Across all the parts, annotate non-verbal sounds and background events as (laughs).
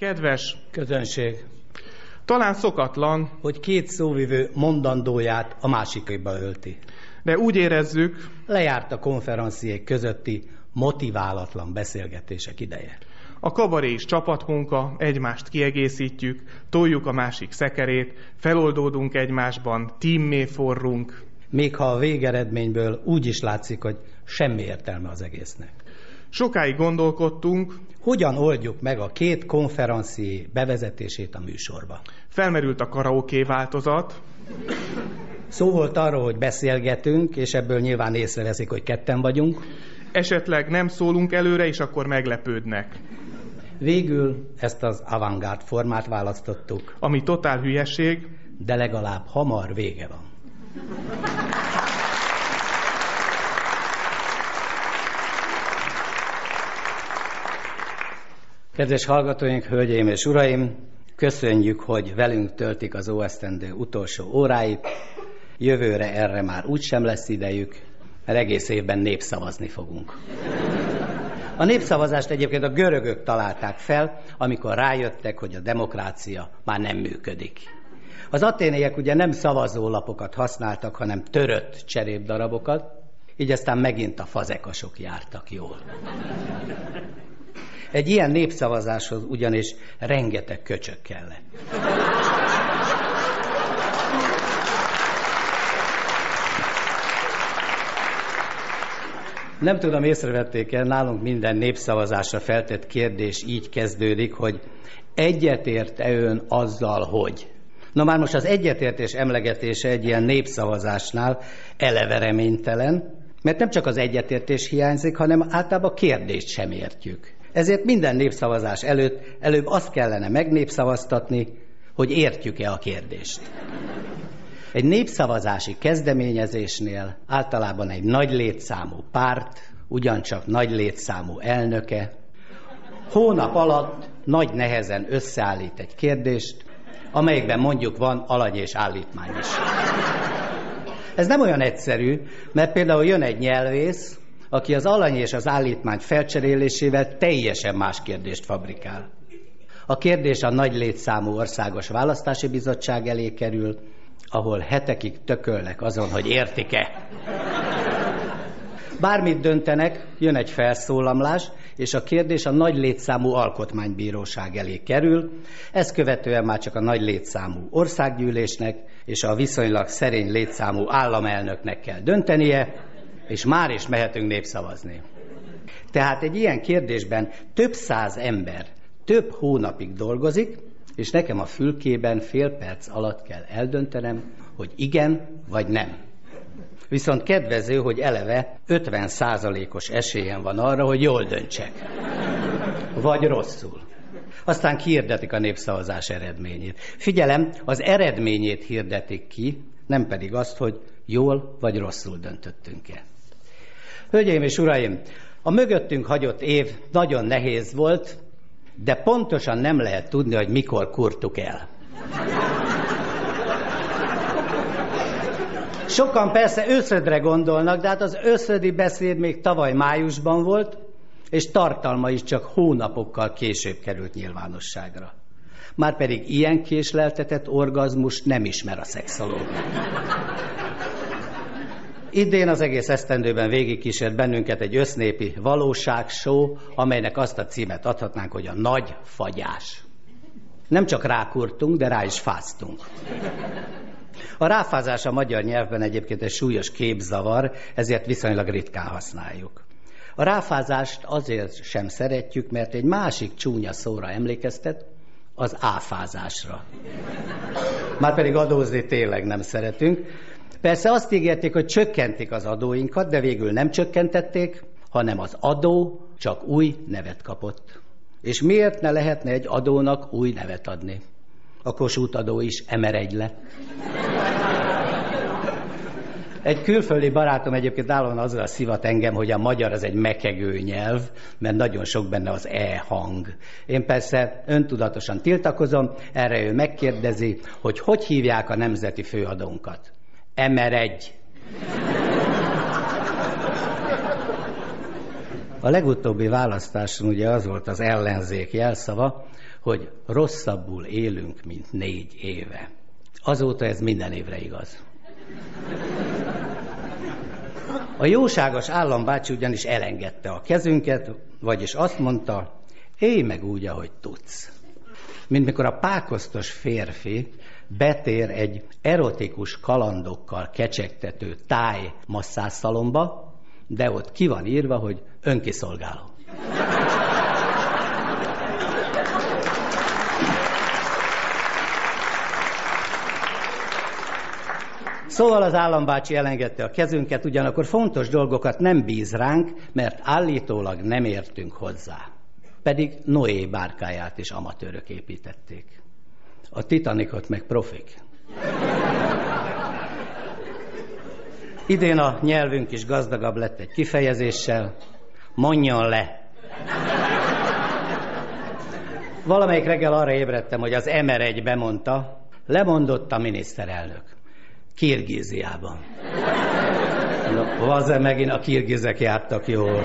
Kedves közönség, talán szokatlan, hogy két szóvivő mondandóját a másikba ölti. de úgy érezzük, Lejárt a konferenciék közötti motiválatlan beszélgetések ideje. a kabaré is csapatmunka, egymást kiegészítjük, toljuk a másik szekerét, feloldódunk egymásban, tímmé forrunk. Még ha a végeredményből úgy is látszik, hogy semmi értelme az egésznek. Sokáig gondolkodtunk, Hogyan oldjuk meg a két konferencié bevezetését a műsorba? felmerült a karaoké változat, Szó volt arról, hogy beszélgetünk, és ebből nyilván észreveszik, hogy ketten vagyunk. esetleg nem szólunk előre, és akkor meglepődnek. Végül ezt az avantgárd formát választottuk, Ami totál hülyeség, de legalább hamar vége van. Kedves hallgatóink, hölgyeim és uraim, köszönjük, hogy velünk töltik az óesztendő utolsó óráit. Jövőre erre már úgysem lesz idejük, mert egész évben népszavazni fogunk. A népszavazást egyébként a görögök találták fel, amikor rájöttek, hogy a demokrácia már nem működik. Az aténiek ugye nem szavazólapokat használtak, hanem törött cserépdarabokat, így aztán megint a fazekasok jártak jól. Egy ilyen népszavazáshoz ugyanis rengeteg köcsök kellett. Nem tudom, észrevették el, nálunk minden népszavazásra feltett kérdés így kezdődik, hogy egyetért-e ön azzal, hogy... Na már most az egyetértés emlegetése egy ilyen népszavazásnál eleve reménytelen, mert nem csak az egyetértés hiányzik, hanem általában a kérdést sem értjük. Ezért minden népszavazás előtt előbb azt kellene megnépszavaztatni, hogy értjük-e a kérdést. Egy népszavazási kezdeményezésnél általában egy nagy létszámú párt, ugyancsak nagy létszámú elnöke, hónap alatt nagy nehezen összeállít egy kérdést, amelyikben mondjuk van alany és állítmány is. Ez nem olyan egyszerű, mert például jön egy nyelvész, aki az alany és az állítmány felcserélésével teljesen más kérdést fabrikál. A kérdés a nagy létszámú országos választási bizottság elé kerül, ahol hetekig tökölnek azon, hogy értik-e. Bármit döntenek, jön egy felszólamlás, és a kérdés a nagy létszámú alkotmánybíróság elé kerül, ezt követően már csak a nagy létszámú országgyűlésnek és a viszonylag szerény létszámú államelnöknek kell döntenie, és már is mehetünk népszavazni. Tehát egy ilyen kérdésben több száz ember több hónapig dolgozik, és nekem a fülkében fél perc alatt kell eldöntenem, hogy igen vagy nem. Viszont kedvező, hogy eleve 50 százalékos esélyen van arra, hogy jól döntsek. Vagy rosszul. Aztán kiirdetik a népszavazás eredményét. Figyelem, az eredményét hirdetik ki, nem pedig azt, hogy jól vagy rosszul döntöttünk-e. Hölgyeim és uraim, a mögöttünk hagyott év nagyon nehéz volt, de pontosan nem lehet tudni, hogy mikor kurtuk el. Sokan persze őszödre gondolnak, de hát az őszödi beszéd még tavaly májusban volt, és tartalma is csak hónapokkal később került nyilvánosságra. Márpedig ilyen késleltetett orgazmus nem ismer a szexológia. Idén az egész esztendőben végigkísért bennünket egy össznépi valóságshow, amelynek azt a címet adhatnánk, hogy a nagy fagyás. Nem csak rákurtunk, de rá is fáztunk. A ráfázás a magyar nyelvben egyébként egy súlyos képzavar, ezért viszonylag ritkán használjuk. A ráfázást azért sem szeretjük, mert egy másik csúnya szóra emlékeztet, az áfázásra. Márpedig adózni tényleg nem szeretünk. Persze azt ígérték, hogy csökkentik az adóinkat, de végül nem csökkentették, hanem az adó csak új nevet kapott. És miért ne lehetne egy adónak új nevet adni? A Kossuth adó is emeregy lett. Egy külföldi barátom egyébként állandóan azzal szivat engem, hogy a magyar az egy mekegő nyelv, mert nagyon sok benne az e hang. Én persze öntudatosan tiltakozom, erre ő megkérdezi, hogy hogy hívják a nemzeti főadónkat. Emeregy. A legutóbbi választáson ugye az volt az ellenzék jelszava, hogy rosszabbul élünk, mint négy éve. Azóta ez minden évre igaz. A jóságos állambácsi ugyanis elengedte a kezünket, vagyis azt mondta, élj meg úgy, ahogy tudsz. Mint mikor a pákosztos férfi betér egy erotikus kalandokkal kecsegtető táj masszászalomba, de ott ki van írva, hogy önkiszolgáló. Szóval az állambácsi elengedte a kezünket, ugyanakkor fontos dolgokat nem bíz ránk, mert állítólag nem értünk hozzá. Pedig Noé bárkáját is amatőrök építették. A Titanicot meg profik. Idén a nyelvünk is gazdagabb lett egy kifejezéssel. Mondjon le! Valamelyik reggel arra ébredtem, hogy az MR1 bemondta, lemondott a miniszterelnök. Kirgíziában. Vaze megint a kirgizek jártak jól.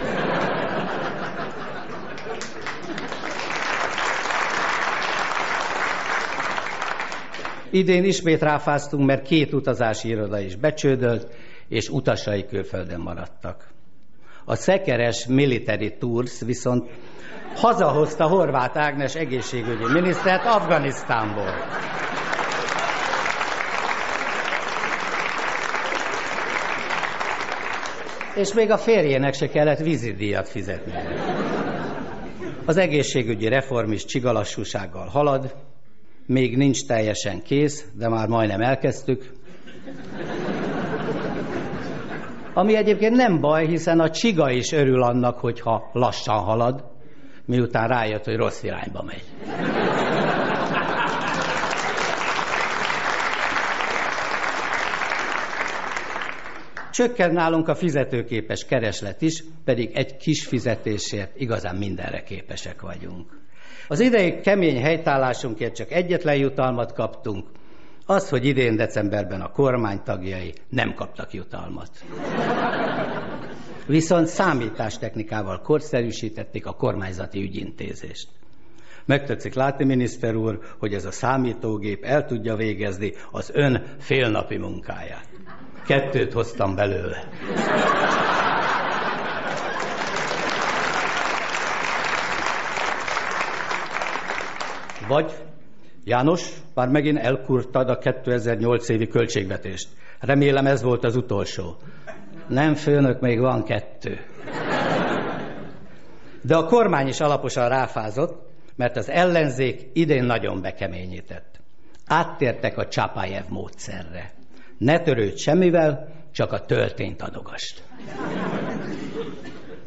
Idén ismét ráfáztunk, mert két utazási iroda is becsődölt, és utasai külföldön maradtak. A szekeres Military Tours viszont hazahozta Horváth Ágnes egészségügyi minisztert Afganisztánból. És még a férjének se kellett vízidíjat fizetni. Az egészségügyi reform is csigalassúsággal halad, még nincs teljesen kész, de már majdnem elkezdtük. Ami egyébként nem baj, hiszen a csiga is örül annak, hogyha lassan halad, miután rájött, hogy rossz irányba megy. Csökken nálunk a fizetőképes kereslet is, pedig egy kis fizetésért igazán mindenre képesek vagyunk. Az idei kemény helytállásunkért csak egyetlen jutalmat kaptunk, az, hogy idén decemberben a kormány tagjai nem kaptak jutalmat. Viszont számítástechnikával korszerűsítették a kormányzati ügyintézést. Megtetszik látni, miniszter úr, hogy ez a számítógép el tudja végezni az ön félnapi munkáját. Kettőt hoztam belőle. Vagy, János, már megint elkurtad a 2008 évi költségvetést. Remélem ez volt az utolsó. Nem, főnök, még van kettő. De a kormány is alaposan ráfázott, mert az ellenzék idén nagyon bekeményített. Áttértek a Csapájev módszerre. Ne törődj semmivel, csak a töltényt adogast.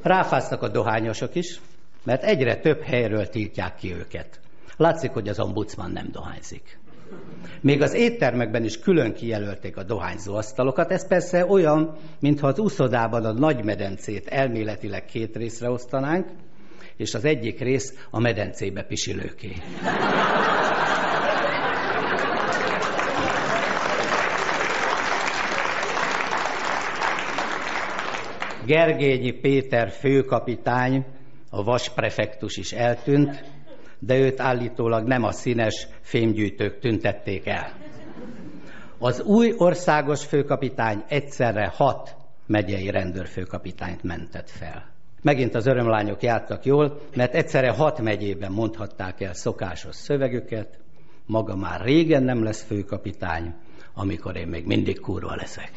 Ráfáztak a dohányosok is, mert egyre több helyről tiltják ki őket. Látszik, hogy az ombudsman nem dohányzik. Még az éttermekben is külön kijelölték a dohányzó asztalokat. Ez persze olyan, mintha az uszodában a nagy medencét elméletileg két részre osztanánk, és az egyik rész a medencébe pisilőké. Gergényi Péter főkapitány, a vasprefektus is eltűnt, de őt állítólag nem a színes fémgyűjtők tüntették el. Az új országos főkapitány egyszerre hat megyei rendőrfőkapitányt mentett fel. Megint az örömlányok jártak jól, mert egyszerre hat megyében mondhatták el szokásos szövegüket, maga már régen nem lesz főkapitány, amikor én még mindig kurva leszek.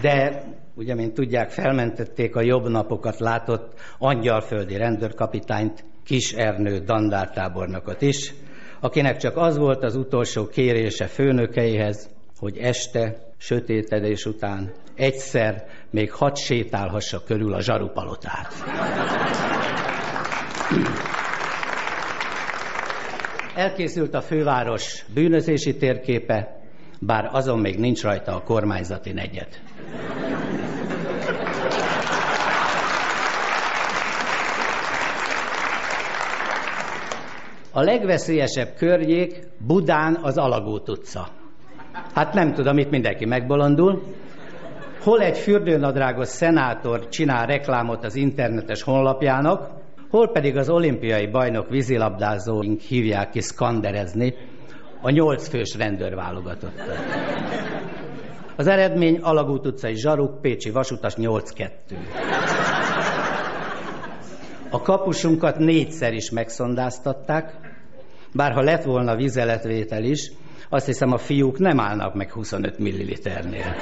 De ugye, mint tudják, felmentették a jobb napokat látott angyalföldi rendőrkapitányt, Kis Ernő dandártábornokot is, akinek csak az volt az utolsó kérése főnökeihez, hogy este, sötétedés után egyszer még hat sétálhassa körül a zsarupalotát. Elkészült a főváros bűnözési térképe, bár azon még nincs rajta a kormányzati negyed. A legveszélyesebb környék Budán az Alagút utca. Hát nem tudom, itt mindenki megbolondul. hol egy fürdőnadrágos szenátor csinál reklámot az internetes honlapjának, hol pedig az olimpiai bajnok vízilabdázóink hívják ki szkanderezni a nyolcfős rendőrválogatott. Az eredmény Alagút utcai zsaruk, Pécsi vasutas 8-2. A kapusunkat négyszer is megszondáztatták, bár ha lett volna vizeletvétel is, azt hiszem a fiúk nem állnak meg 25 milliliternél.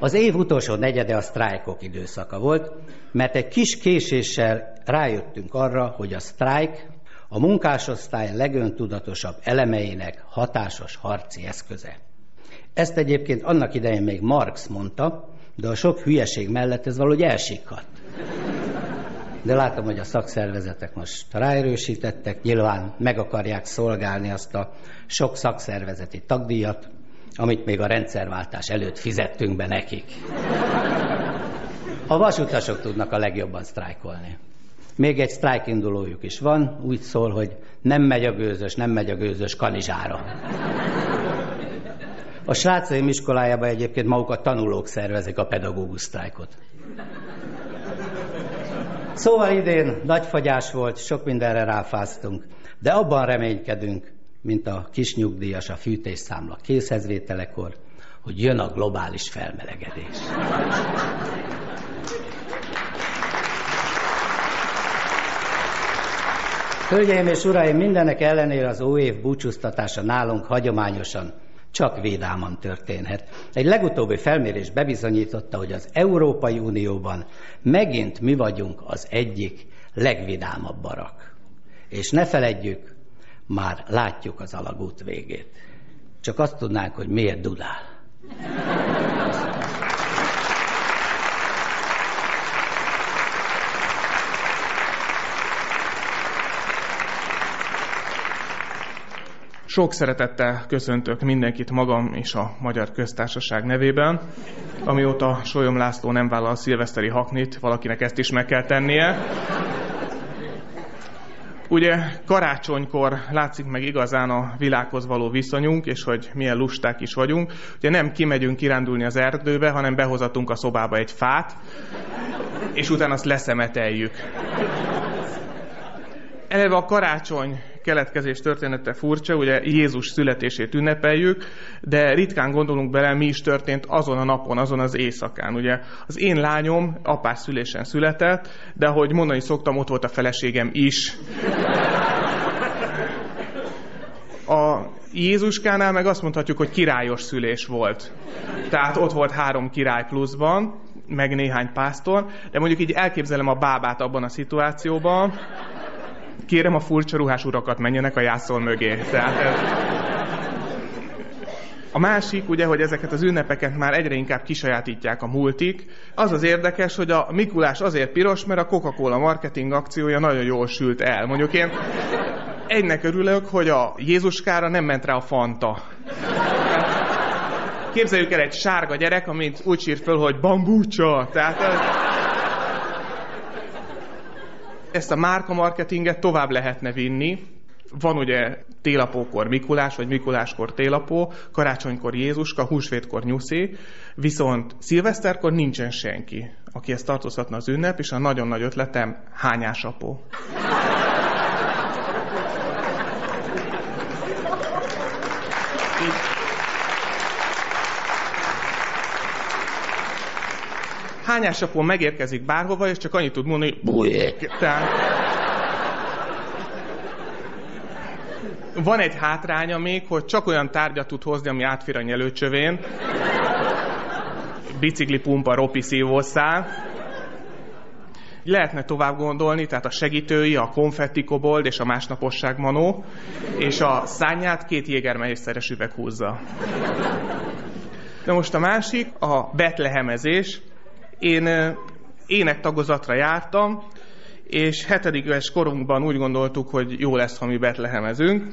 Az év utolsó negyede a sztrájkok időszaka volt, mert egy kis késéssel rájöttünk arra, hogy a sztrájk a munkásosztály legöntudatosabb elemeinek hatásos harci eszköze. Ezt egyébként annak idején még Marx mondta, de a sok hülyeség mellett ez valahogy elsikkadt. De látom, hogy a szakszervezetek most ráerősítettek, nyilván meg akarják szolgálni azt a sok szakszervezeti tagdíjat, amit még a rendszerváltás előtt fizettünk be nekik. A vasutasok tudnak a legjobban sztrájkolni. Még egy sztrájkindulójuk is van, úgy szól, hogy nem megy a gőzös, nem megy a gőzös kanizsára. A srácaim iskolájában egyébként maguk a tanulók szervezik a pedagógus sztrájkot. Szóval idén nagy fagyás volt, sok mindenre ráfáztunk, de abban reménykedünk, mint a kis nyugdíjas a fűtésszámla készhezvételekor, hogy jön a globális felmelegedés. Hölgyeim és uraim, mindenek ellenére az új év búcsúztatása nálunk hagyományosan csak védáman történhet. Egy legutóbbi felmérés bebizonyította, hogy az Európai Unióban megint mi vagyunk az egyik legvidámabb barak. És ne feledjük, már látjuk az alagút végét. Csak azt tudnánk, hogy miért dudál. Sok szeretettel köszöntök mindenkit magam és a Magyar Köztársaság nevében. Amióta Solyom László nem vállal a szilveszteri haknit, valakinek ezt is meg kell tennie. Ugye karácsonykor látszik meg igazán a világhoz való viszonyunk, és hogy milyen lusták is vagyunk. Ugye nem kimegyünk kirándulni az erdőbe, hanem behozatunk a szobába egy fát, és utána azt leszemeteljük. Eleve a karácsony keletkezés története furcsa, ugye Jézus születését ünnepeljük, de ritkán gondolunk bele, mi is történt azon a napon, azon az éjszakán. Ugye az én lányom apás szülésen született, de ahogy mondani szoktam, ott volt a feleségem is. A Jézuskánál meg azt mondhatjuk, hogy királyos szülés volt. Tehát ott volt három király pluszban, meg néhány pásztor, de mondjuk így elképzelem a bábát abban a szituációban, kérem a furcsa ruhás urakat menjenek a jászol mögé. Tehát ez... A másik, ugye, hogy ezeket az ünnepeket már egyre inkább kisajátítják a multik. Az az érdekes, hogy a Mikulás azért piros, mert a Coca-Cola marketing akciója nagyon jól sült el. Mondjuk én egynek örülök, hogy a Jézuskára nem ment rá a Fanta. Képzeljük el egy sárga gyerek, amit úgy sír föl, hogy bambúcsa. Tehát ez ezt a márka marketinget tovább lehetne vinni. Van ugye télapókor Mikulás, vagy Mikuláskor télapó, karácsonykor Jézuska, húsvétkor nyuszi, viszont szilveszterkor nincsen senki, aki ezt tartozhatna az ünnep, és a nagyon nagy ötletem hányásapó. Hányásapó megérkezik bárhova, és csak annyit tud mondani, hogy bujék. Tehát... Van egy hátránya még, hogy csak olyan tárgyat tud hozni, ami átfér a nyelőcsövén. Biciklipumpa, ropi szívószál. Lehetne tovább gondolni, tehát a segítői, a konfetti kobold és a másnaposság manó, és a szányát két jégermehészeres üveg húzza. De most a másik, a betlehemezés. Én énektagozatra jártam, és hetedikes korunkban úgy gondoltuk, hogy jó lesz, ha mi betlehemezünk.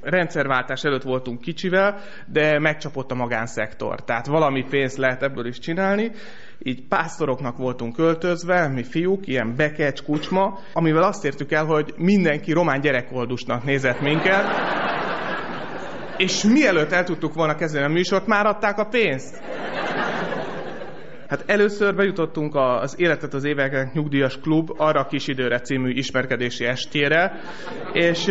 Rendszerváltás előtt voltunk kicsivel, de megcsapott a magánszektor. Tehát valami pénzt lehet ebből is csinálni. Így pásztoroknak voltunk költözve, mi fiúk, ilyen bekecs, kucsma, amivel azt értük el, hogy mindenki román gyerekoldusnak nézett minket, És mielőtt el tudtuk volna kezdeni a műsort, már adták a pénzt. Hát először bejutottunk az Életet az éveknek nyugdíjas klub arra a kis időre című ismerkedési estére, és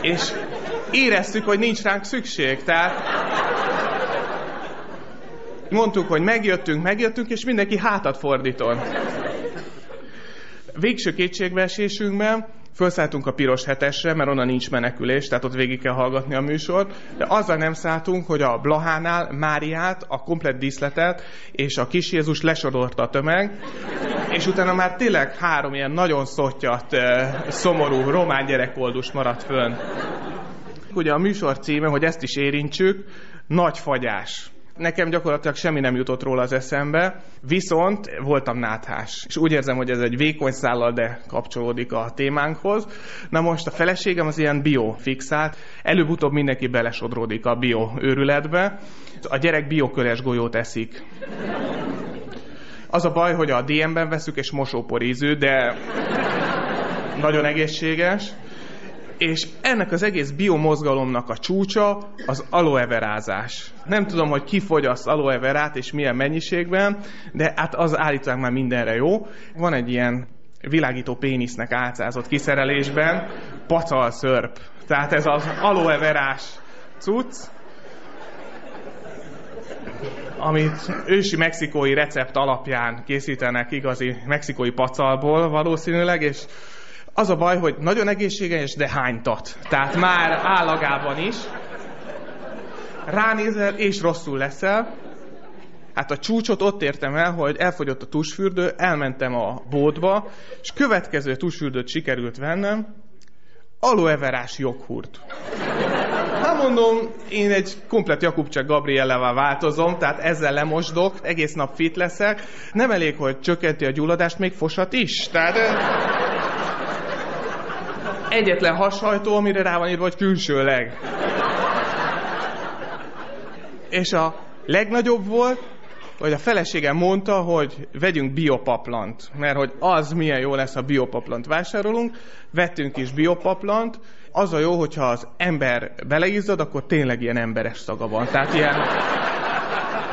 és éreztük, hogy nincs ránk szükség, tehát mondtuk, hogy megjöttünk, megjöttünk, és mindenki hátat fordított. Végső kétségbeesésünkben felszálltunk a piros hetesre, mert onnan nincs menekülés, tehát ott végig kell hallgatni a műsort, de azzal nem szálltunk, hogy a Blahánál Máriát, a komplet díszletet és a kis Jézus lesodorta a tömeg, és utána már tényleg három ilyen nagyon szottyat, szomorú román gyerekoldus maradt fönn. Ugye a műsor címe, hogy ezt is érintsük, nagy fagyás. Nekem gyakorlatilag semmi nem jutott róla az eszembe, viszont voltam náthás. És úgy érzem, hogy ez egy vékony szállal, de kapcsolódik a témánkhoz. Na most a feleségem az ilyen biofixált, előbb-utóbb mindenki belesodródik a bio őrületbe. A gyerek bioköles golyót eszik. Az a baj, hogy a DM-ben veszük, és mosóporízű, de nagyon egészséges és ennek az egész biomozgalomnak a csúcsa az aloe verázás. Nem tudom, hogy ki fogyaszt aloe verát és milyen mennyiségben, de hát az állítólag már mindenre jó. Van egy ilyen világító pénisznek álcázott kiszerelésben, pacal szörp. Tehát ez az aloe verás cucc, amit ősi mexikói recept alapján készítenek igazi mexikói pacalból valószínűleg, és az a baj, hogy nagyon egészséges, de hánytat. Tehát már állagában is. Ránézel, és rosszul leszel. Hát a csúcsot ott értem el, hogy elfogyott a tusfürdő, elmentem a bódba, és következő tusfürdőt sikerült vennem, aloe verás joghurt. Hát mondom, én egy komplet Jakubcsak Gabriellával változom, tehát ezzel lemosdok, egész nap fit leszek. Nem elég, hogy csökkenti a gyulladást, még fosat is. Tehát egyetlen hashajtó, amire rá van írva, hogy külsőleg. És a legnagyobb volt, hogy a feleségem mondta, hogy vegyünk biopaplant, mert hogy az milyen jó lesz, ha biopaplant vásárolunk. Vettünk is biopaplant. Az a jó, hogyha az ember beleizzad, akkor tényleg ilyen emberes szaga van. Tehát ilyen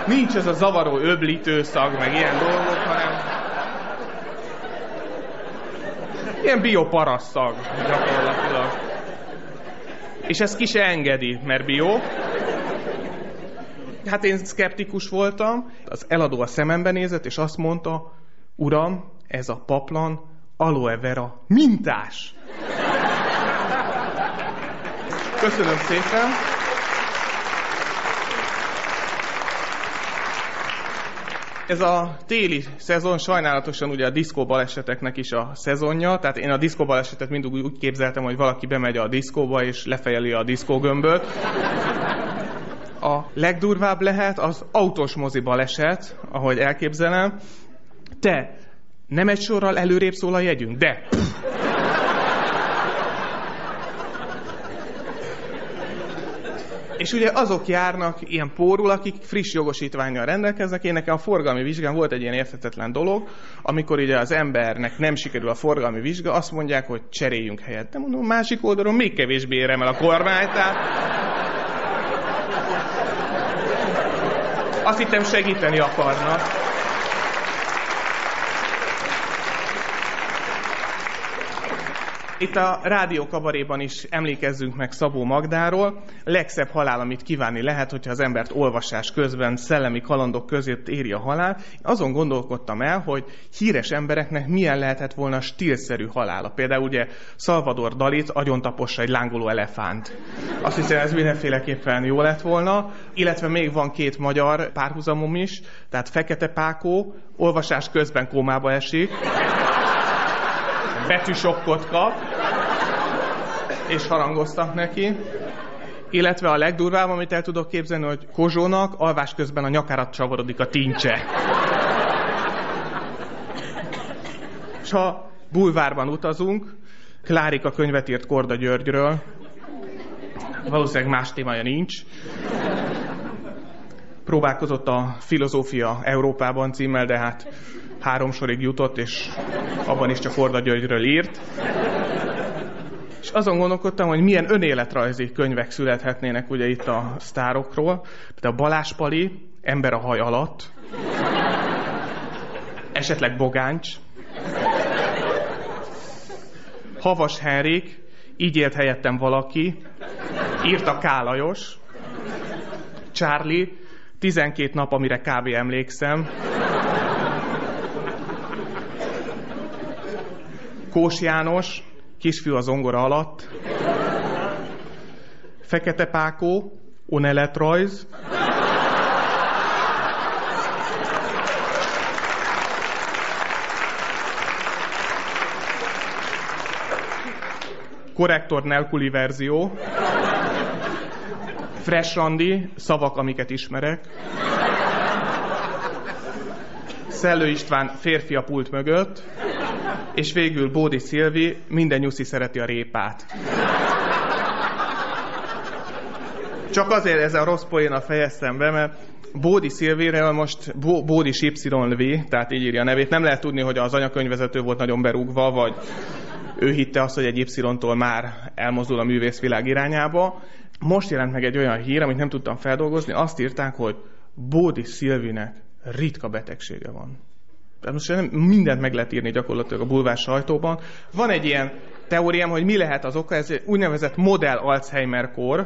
nincs ez a zavaró öblítő szag, meg ilyen dolgok, hanem Ilyen bioparasszag gyakorlatilag. És ezt ki se engedi, mert bio. Hát én szkeptikus voltam, az eladó a szemembe nézett, és azt mondta, uram, ez a paplan aloe vera mintás. Köszönöm szépen. Ez a téli szezon sajnálatosan ugye a diszkó baleseteknek is a szezonja, tehát én a diszkó balesetet mindig úgy képzeltem, hogy valaki bemegy a diszkóba és lefejeli a diszkógömböt. A legdurvább lehet az autós mozi baleset, ahogy elképzelem. Te, nem egy sorral előrébb szól a jegyünk, de... És ugye azok járnak ilyen pórul, akik friss jogosítványjal rendelkeznek. Én nekem a forgalmi vizsgán volt egy ilyen érthetetlen dolog, amikor ugye az embernek nem sikerül a forgalmi vizsga, azt mondják, hogy cseréljünk helyet. De mondom, másik oldalon még kevésbé érem el a kormány, tehát azt hittem segíteni akarnak. Itt a rádió kabaréban is emlékezzünk meg Szabó Magdáról. Legszebb halál, amit kívánni lehet, hogyha az embert olvasás közben szellemi kalandok között éri a halál. Azon gondolkodtam el, hogy híres embereknek milyen lehetett volna stílszerű halála. Például ugye Salvador Dalit agyontapossa egy lángoló elefánt. Azt hiszem, ez mindenféleképpen jó lett volna. Illetve még van két magyar párhuzamom is, tehát Fekete Pákó olvasás közben kómába esik betűsokkot kap, és harangoztak neki. Illetve a legdurvább, amit el tudok képzelni, hogy Kozsónak alvás közben a nyakárat csavarodik a tincse. És ha bulvárban utazunk, Klárika könyvet írt Korda Györgyről, valószínűleg más témája nincs. próbálkozott a Filozófia Európában címmel, de hát három sorig jutott, és abban is csak Horda Györgyről írt. És azon gondolkodtam, hogy milyen önéletrajzi könyvek születhetnének ugye itt a sztárokról. Tehát a Pali, Ember a haj alatt, esetleg Bogáncs, Havas Henrik, így élt helyettem valaki, írta Kálajos, Charlie, 12 nap, amire kb. emlékszem, Kós János, kisfiú az ongora alatt, Fekete Pákó, Oneletrajz, korrektor nélküli verzió, Fresh Randy, szavak, amiket ismerek, Szellő István férfi a pult mögött, és végül Bódi Szilvi, minden nyuszi szereti a répát. Csak azért ez a rossz poén a fejeztem be, mert Bódi Szilvére most Bódis YV, tehát így írja a nevét. Nem lehet tudni, hogy az anyakönyvezető volt nagyon berúgva, vagy ő hitte azt, hogy egy Y-tól már elmozdul a művészvilág irányába. Most jelent meg egy olyan hír, amit nem tudtam feldolgozni, azt írták, hogy Bódi Szilvinek ritka betegsége van. Most nem mindent meg lehet írni gyakorlatilag a bulvár sajtóban. Van egy ilyen teóriám, hogy mi lehet az oka, ez úgynevezett modell Alzheimer-kor.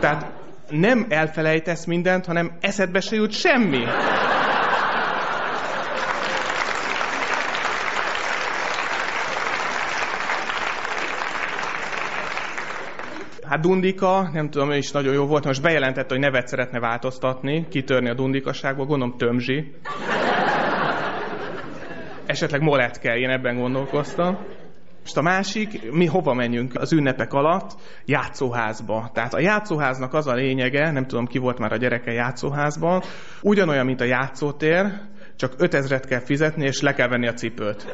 Tehát nem elfelejtesz mindent, hanem eszedbe se jut semmi. Hát Dundika, nem tudom, ő is nagyon jó volt, most bejelentette, hogy nevet szeretne változtatni, kitörni a Dundikaságból, gondolom Tömzsi. Esetleg Moletke, én ebben gondolkoztam. Most a másik, mi hova menjünk az ünnepek alatt? Játszóházba. Tehát a játszóháznak az a lényege, nem tudom ki volt már a gyereke játszóházban, ugyanolyan, mint a játszótér, csak 5000-et kell fizetni, és le kell venni a cipőt.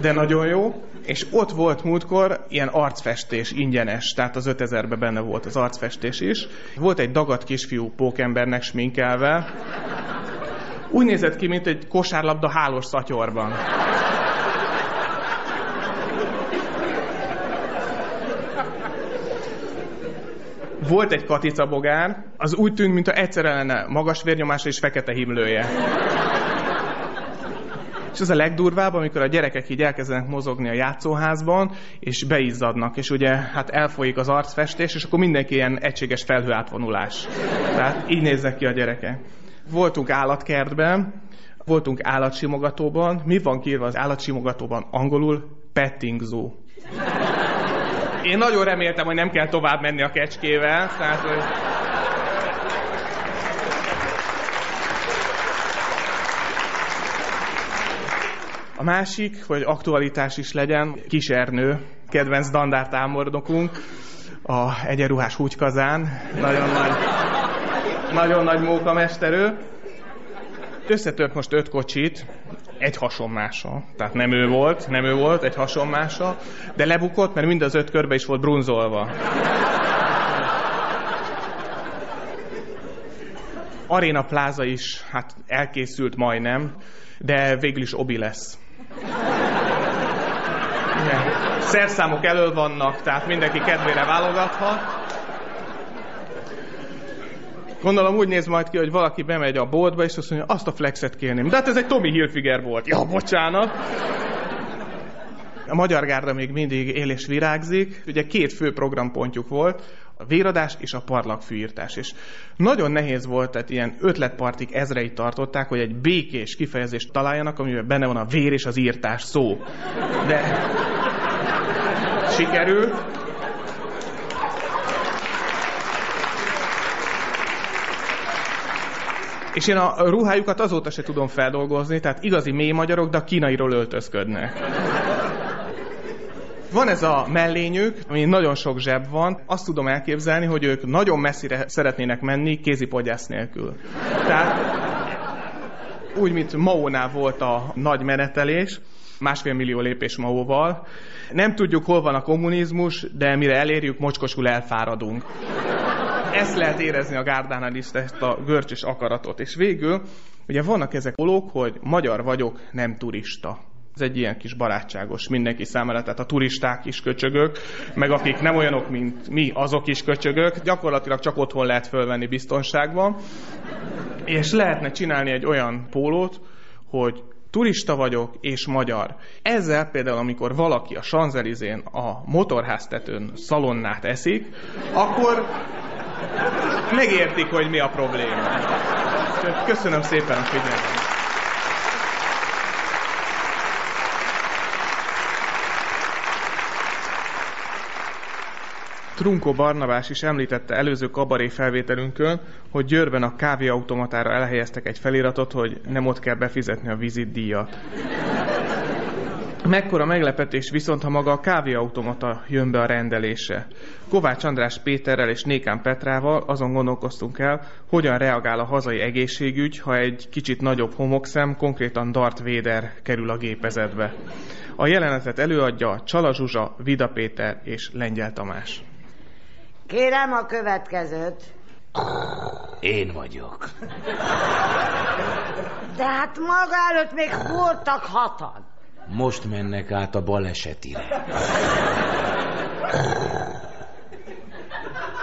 De nagyon jó és ott volt múltkor ilyen arcfestés ingyenes, tehát az 5000-ben benne volt az arcfestés is. Volt egy dagat kisfiú pókembernek sminkelve, úgy nézett ki, mint egy kosárlabda hálós szatyorban. Volt egy katica bogár, az úgy tűnt, mintha egyszer lenne magas vérnyomása és fekete himlője. És ez a legdurvább, amikor a gyerekek így elkezdenek mozogni a játszóházban, és beizzadnak, és ugye hát elfolyik az arcfestés, és akkor mindenki ilyen egységes felhőátvonulás. Tehát így néznek ki a gyerekek. Voltunk állatkertben, voltunk állatsimogatóban. Mi van kírva az állatsimogatóban angolul? Petting zoo. Én nagyon reméltem, hogy nem kell tovább menni a kecskével, tehát, hogy A másik, hogy aktualitás is legyen, Kis Ernő, kedvenc dandártámordokunk, a egyenruhás húgykazán, nagyon nagy, nagyon nagy mókamesterő. Összetört most öt kocsit, egy hasonmása. Tehát nem ő volt, nem ő volt, egy hasonmása, de lebukott, mert mind az öt körbe is volt brunzolva. Arena Plaza is hát elkészült majdnem, de végül is Obi lesz. Igen. Szerszámok elől vannak, tehát mindenki kedvére válogathat. Gondolom úgy néz majd ki, hogy valaki bemegy a boltba, és azt mondja, azt a flexet kérném. De hát ez egy Tommy Hilfiger volt. Ja, bocsánat. A Magyar Gárda még mindig él és virágzik. Ugye két fő programpontjuk volt, a véradás és a parlagfűírtás. És nagyon nehéz volt, tehát ilyen ötletpartik ezreit tartották, hogy egy békés kifejezést találjanak, amiben benne van a vér és az írtás szó. De sikerült. És én a ruhájukat azóta se tudom feldolgozni, tehát igazi mély magyarok, de a kínairól öltözködnek. Van ez a mellényük, ami nagyon sok zseb van. Azt tudom elképzelni, hogy ők nagyon messzire szeretnének menni kézipodgyász nélkül. Tehát úgy, mint Maónál volt a nagy menetelés, másfél millió lépés Maóval. Nem tudjuk, hol van a kommunizmus, de mire elérjük, mocskosul elfáradunk. Ezt lehet érezni a gárdánál is, ezt a görcsös akaratot. És végül, ugye vannak ezek olók, hogy magyar vagyok, nem turista. Ez egy ilyen kis barátságos mindenki számára, tehát a turisták is köcsögök, meg akik nem olyanok, mint mi, azok is köcsögök. Gyakorlatilag csak otthon lehet fölvenni biztonságban. És lehetne csinálni egy olyan pólót, hogy turista vagyok és magyar. Ezzel például, amikor valaki a Sanzelizén a motorháztetőn szalonnát eszik, akkor megértik, hogy mi a probléma. Köszönöm szépen a figyelmet. Trunkó Barnabás is említette előző kabaré felvételünkön, hogy Győrben a kávéautomatára elhelyeztek egy feliratot, hogy nem ott kell befizetni a vizitdíjat. Mekkora meglepetés viszont, ha maga a kávéautomata jön be a rendelése. Kovács András Péterrel és Nékán Petrával azon gondolkoztunk el, hogyan reagál a hazai egészségügy, ha egy kicsit nagyobb homokszem, konkrétan Darth Vader kerül a gépezetbe. A jelenetet előadja Csala Zsuzsa, Vida Péter és Lengyel Tamás. Kérem a következőt. Én vagyok. De hát maga előtt még voltak hatan. Most mennek át a balesetire.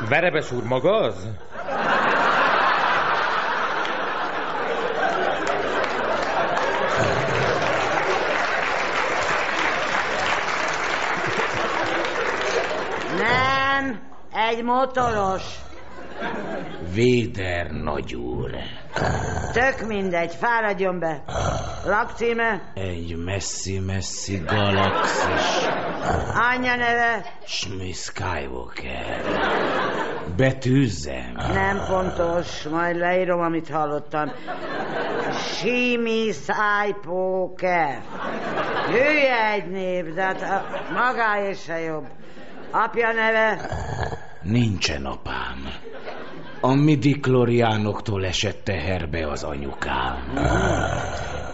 Verebes úr maga az? Nem, egy motoros. Véder nagyúr. Tök mindegy, fáradjon be. Lakcíme, Egy messzi-messzi galaxis. anyja neve, Smith Skywalker. Betűzzem. nem pontos, majd leírom, amit hallottam. Simi Szájpóker. Hülye egy név, de hát magáé se jobb. Apja neve, Nincsen apám. A midikloriánoktól esett teherbe az anyukám.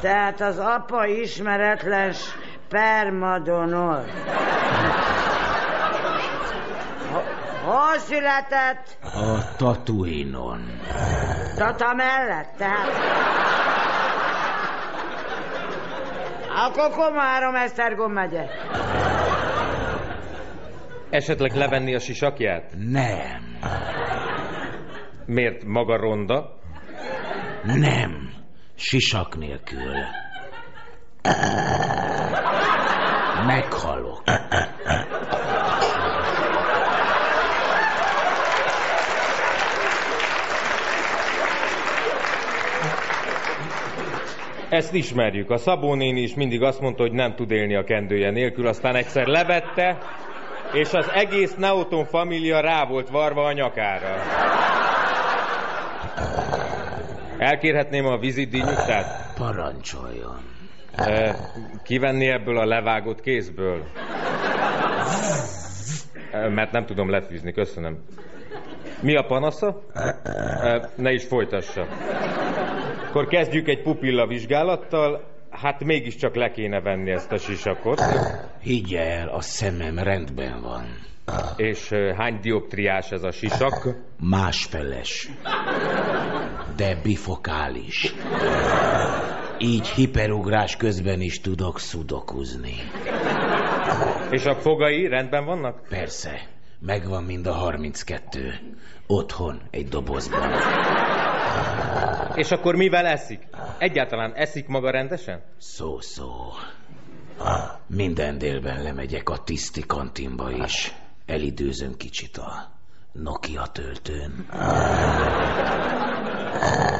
tehát az apa ismeretlen spermadonor. Ho- Hol született? A Tatooine-on. Tata mellett, tehát... Akkor Komárom, Esztergom megye. Esetleg levenni a sisakját? Nem. Miért maga ronda? Nem. Sisak nélkül. Meghalok. Ezt ismerjük. A Szabó néni is mindig azt mondta, hogy nem tud élni a kendője nélkül, aztán egyszer levette, és az egész Neoton família rá volt varva a nyakára. Elkérhetném a vizitdíjnyugtát? Parancsoljon. E, kivenni ebből a levágott kézből? E, mert nem tudom lefűzni, köszönöm. Mi a panasza? E, ne is folytassa. Akkor kezdjük egy pupilla vizsgálattal. Hát mégiscsak le kéne venni ezt a sisakot. Higgye el, a szemem rendben van. És hány dioptriás ez a sisak? Másfeles. De bifokális. Így hiperugrás közben is tudok szudokuzni. És a fogai rendben vannak? Persze, megvan mind a 32. Otthon, egy dobozban. És akkor mivel eszik? Egyáltalán eszik maga rendesen? Szó-szó. Minden délben lemegyek a tiszti kantinba is. Elidőzöm kicsit a Nokia töltőn.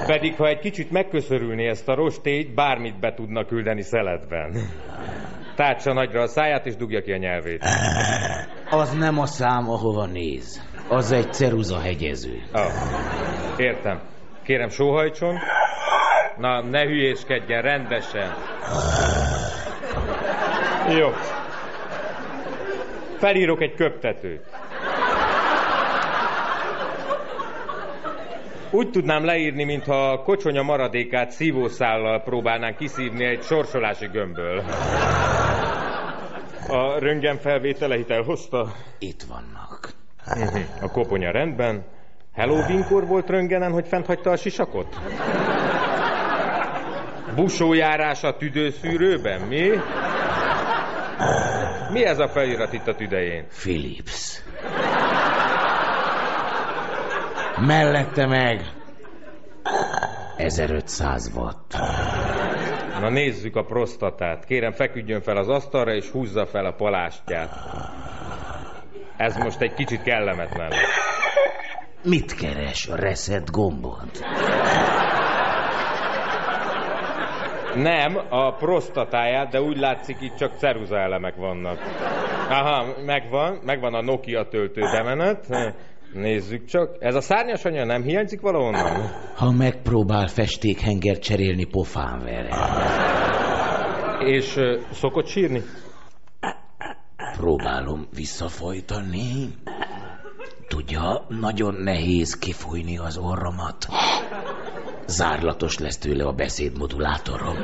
Pedig ha egy kicsit megköszörülné ezt a rostélyt, bármit be tudna küldeni szeletben. Tártsa nagyra a száját, és dugja ki a nyelvét. Az nem a szám, ahova néz. Az egy ceruza hegyező. Ah, értem. Kérem, sóhajtson. Na, ne hülyéskedjen, rendesen. Jó. Felírok egy köptetőt. Úgy tudnám leírni, mintha a kocsonya maradékát szívószállal próbálnánk kiszívni egy sorsolási gömbből. A röntgen felvételeit elhozta? Itt vannak. A koponya rendben, Halloweenkor volt röngenen, hogy fent hagyta a sisakot? Busójárás a tüdőszűrőben, mi? Mi ez a felirat itt a tüdején? Philips. Mellette meg 1500 watt. Na nézzük a prostatát. Kérem, feküdjön fel az asztalra, és húzza fel a palástját. Ez most egy kicsit kellemetlen. Mit keres a reset gombot? Nem, a prostatáját, de úgy látszik, itt csak ceruza elemek vannak. Aha, megvan, megvan a Nokia töltő bemenet. Nézzük csak. Ez a szárnyas anya nem hiányzik valahonnan? Ha megpróbál festékhenger cserélni, pofán vere. És ö, szokott sírni? Próbálom visszafolytani. Tudja, nagyon nehéz kifújni az orromat. Zárlatos lesz tőle a beszédmodulátorom.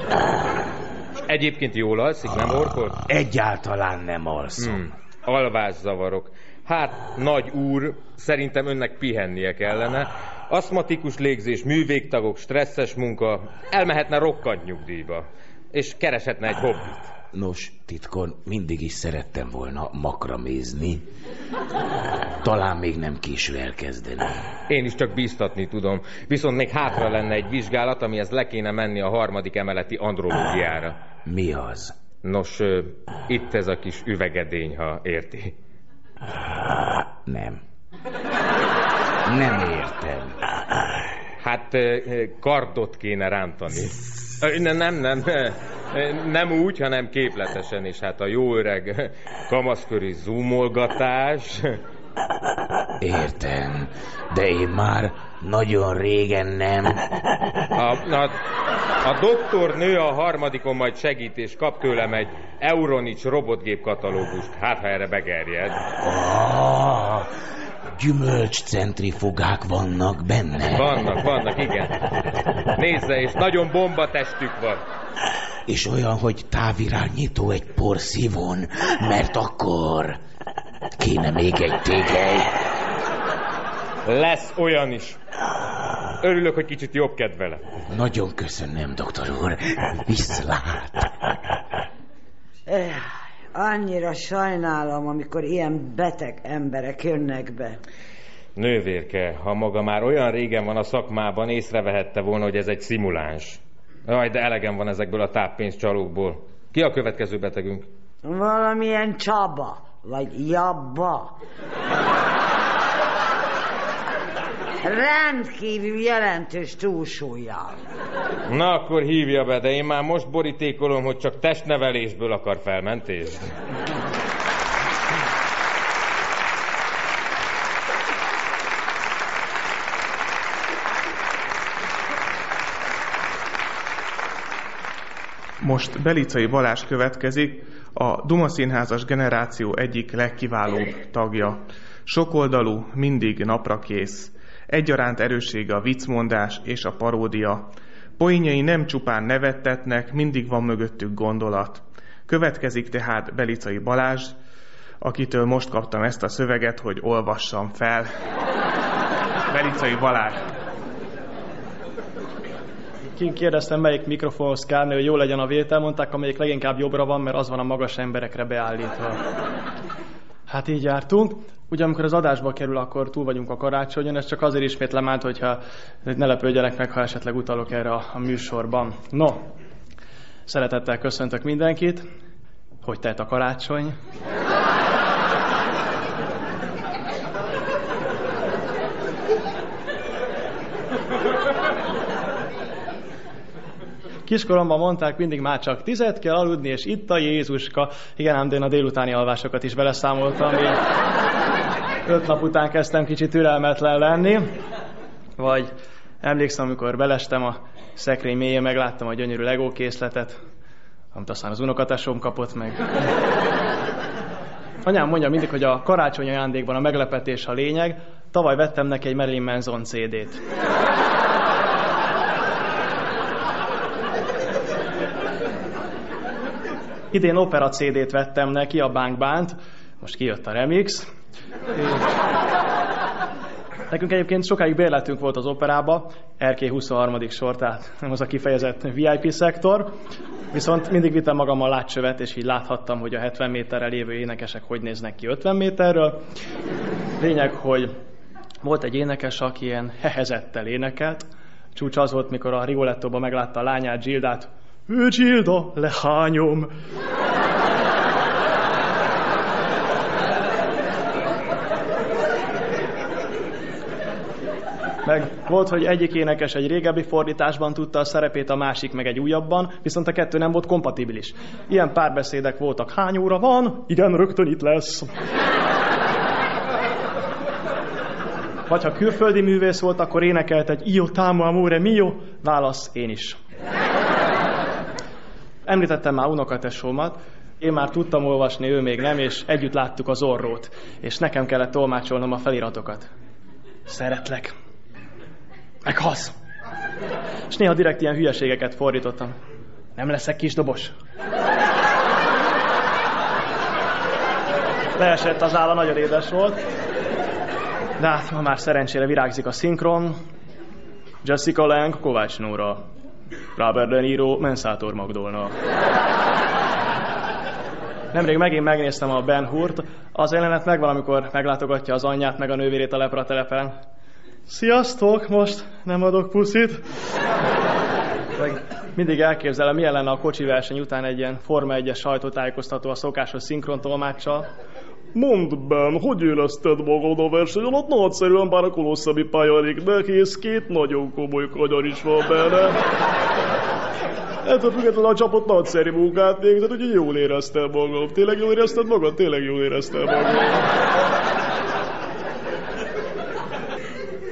Egyébként jól alszik, nem orkol? Egyáltalán nem alszom. Hmm. Alvászavarok. Hát, nagy úr, szerintem önnek pihennie kellene. Aszmatikus légzés, művégtagok, stresszes munka, elmehetne rokkant nyugdíjba. És kereshetne egy hobbit. Nos, titkon mindig is szerettem volna makramézni. Talán még nem késő elkezdeni. Én is csak bíztatni tudom. Viszont még hátra lenne egy vizsgálat, amihez le kéne menni a harmadik emeleti andrológiára. Mi az? Nos, itt ez a kis üvegedény, ha érti. Nem. Nem értem. Hát kardot kéne rántani. Nem, nem, nem. Nem úgy, hanem képletesen is. Hát a jó öreg kamaszköri zoomolgatás. Értem, de én már nagyon régen nem. A, a, a doktornő a harmadikon majd segít, és kap tőlem egy Euronics robotgép katalógust. Hát, ha erre begerjed. Ah, gyümölcscentrifugák vannak benne. Vannak, vannak, igen. Nézze, és nagyon bomba testük van. És olyan, hogy távirányító egy porszívon, mert akkor kéne még egy tégely. Lesz olyan is. Örülök, hogy kicsit jobb kedve lett. Nagyon köszönöm, doktor úr. Viszlát. Eh, annyira sajnálom, amikor ilyen beteg emberek jönnek be. Nővérke, ha maga már olyan régen van a szakmában, észrevehette volna, hogy ez egy szimuláns. Jaj, de elegem van ezekből a táppénzcsalókból. Ki a következő betegünk? Valamilyen Csaba, vagy Jabba. Rendkívül jelentős túlsúlyjal. Na, akkor hívja be, de én már most borítékolom, hogy csak testnevelésből akar felmentést. Most Belicai Balázs következik, a Duma Színházas generáció egyik legkiválóbb tagja. Sokoldalú, mindig napra kész. Egyaránt erőssége a viccmondás és a paródia. Poénjai nem csupán nevettetnek, mindig van mögöttük gondolat. Következik tehát Belicai Balázs, akitől most kaptam ezt a szöveget, hogy olvassam fel. Belicai Balázs. Kint kérdeztem, melyik mikrofonhoz kárni, hogy jó legyen a vétel, mondták, amelyik leginkább jobbra van, mert az van a magas emberekre beállítva. Hát így jártunk. Ugye amikor az adásba kerül, akkor túl vagyunk a karácsonyon, ez csak azért ismétlem át, hogyha ne lepődjenek meg, ha esetleg utalok erre a, a műsorban. No, szeretettel köszöntök mindenkit. Hogy telt a karácsony? Kiskoromban mondták mindig már csak tizet kell aludni, és itt a Jézuska. Igen, ám de én a délutáni alvásokat is beleszámoltam. Én öt nap után kezdtem kicsit türelmetlen lenni. Vagy emlékszem, amikor belestem a szekrény mélyén, megláttam a gyönyörű Lego készletet, amit aztán az unokatásom kapott meg. Anyám mondja mindig, hogy a karácsony ajándékban a meglepetés a lényeg. Tavaly vettem neki egy Marilyn Manson CD-t. Idén opera CD-t vettem neki, a Bánk Bánt, most kijött a remix. Nekünk egyébként sokáig bérletünk volt az operába, RK 23. sor, tehát nem az a kifejezett VIP szektor, viszont mindig vittem magammal látcsövet, és így láthattam, hogy a 70 méterrel lévő énekesek hogy néznek ki 50 méterről. Lényeg, hogy volt egy énekes, aki ilyen hehezettel énekelt. Csúcs az volt, mikor a Rigolettóban meglátta a lányát, Gildát. Ő Gilda, lehányom! Meg volt, hogy egyik énekes egy régebbi fordításban tudta a szerepét, a másik meg egy újabban, viszont a kettő nem volt kompatibilis. Ilyen párbeszédek voltak. Hány óra van? Igen, rögtön itt lesz. Vagy ha külföldi művész volt, akkor énekelt egy Io tamo amore mio, válasz én is. Említettem már unokatesómat, én már tudtam olvasni, ő még nem, és együtt láttuk az orrót, és nekem kellett tolmácsolnom a feliratokat. Szeretlek. Meghalsz. És néha direkt ilyen hülyeségeket fordítottam. Nem leszek kis dobos. Leesett az álla, nagyon édes volt. De hát ma már szerencsére virágzik a szinkron. Jessica Lang, Kovács Nóra. Robert De Niro, Mensátor Magdolna. Nemrég megint megnéztem a Ben Hurt. Az jelenet megvan, amikor meglátogatja az anyját meg a nővérét a lepra telepen. Sziasztok, most nem adok puszit. Meg mindig elképzelem, milyen lenne a kocsi verseny után egy ilyen Forma 1-es sajtótájékoztató a szokásos szinkrontolmáccsal. Mondd, Ben, hogy érezted magad a verseny alatt? Nagyszerűen, bár a kolosszabbi pálya elég nehéz, két nagyon komoly kanyar is van benne. Ettől függetlenül a csapat nagyszerű munkát végzett, úgyhogy jól éreztem magam. Tényleg jól érezted magad? Tényleg jól éreztem magam.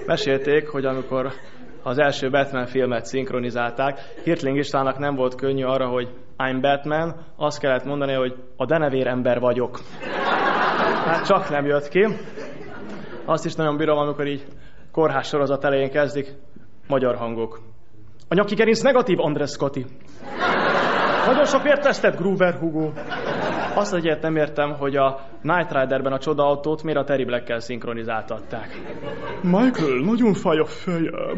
Mesélték, hogy amikor az első Batman filmet szinkronizálták, Hirtling Istvánnak nem volt könnyű arra, hogy I'm Batman, azt kellett mondani, hogy a denevér ember vagyok. Hát csak nem jött ki. Azt is nagyon bírom, amikor így kórház sorozat elején kezdik magyar hangok. A nyaki gerinc negatív, Andres Scotty. Nagyon sok értezted, Gruber Hugo. Azt egyet nem értem, hogy a Night Riderben a csodaautót miért a Terry Black-kel szinkronizáltatták. Michael, nagyon fáj a fejem.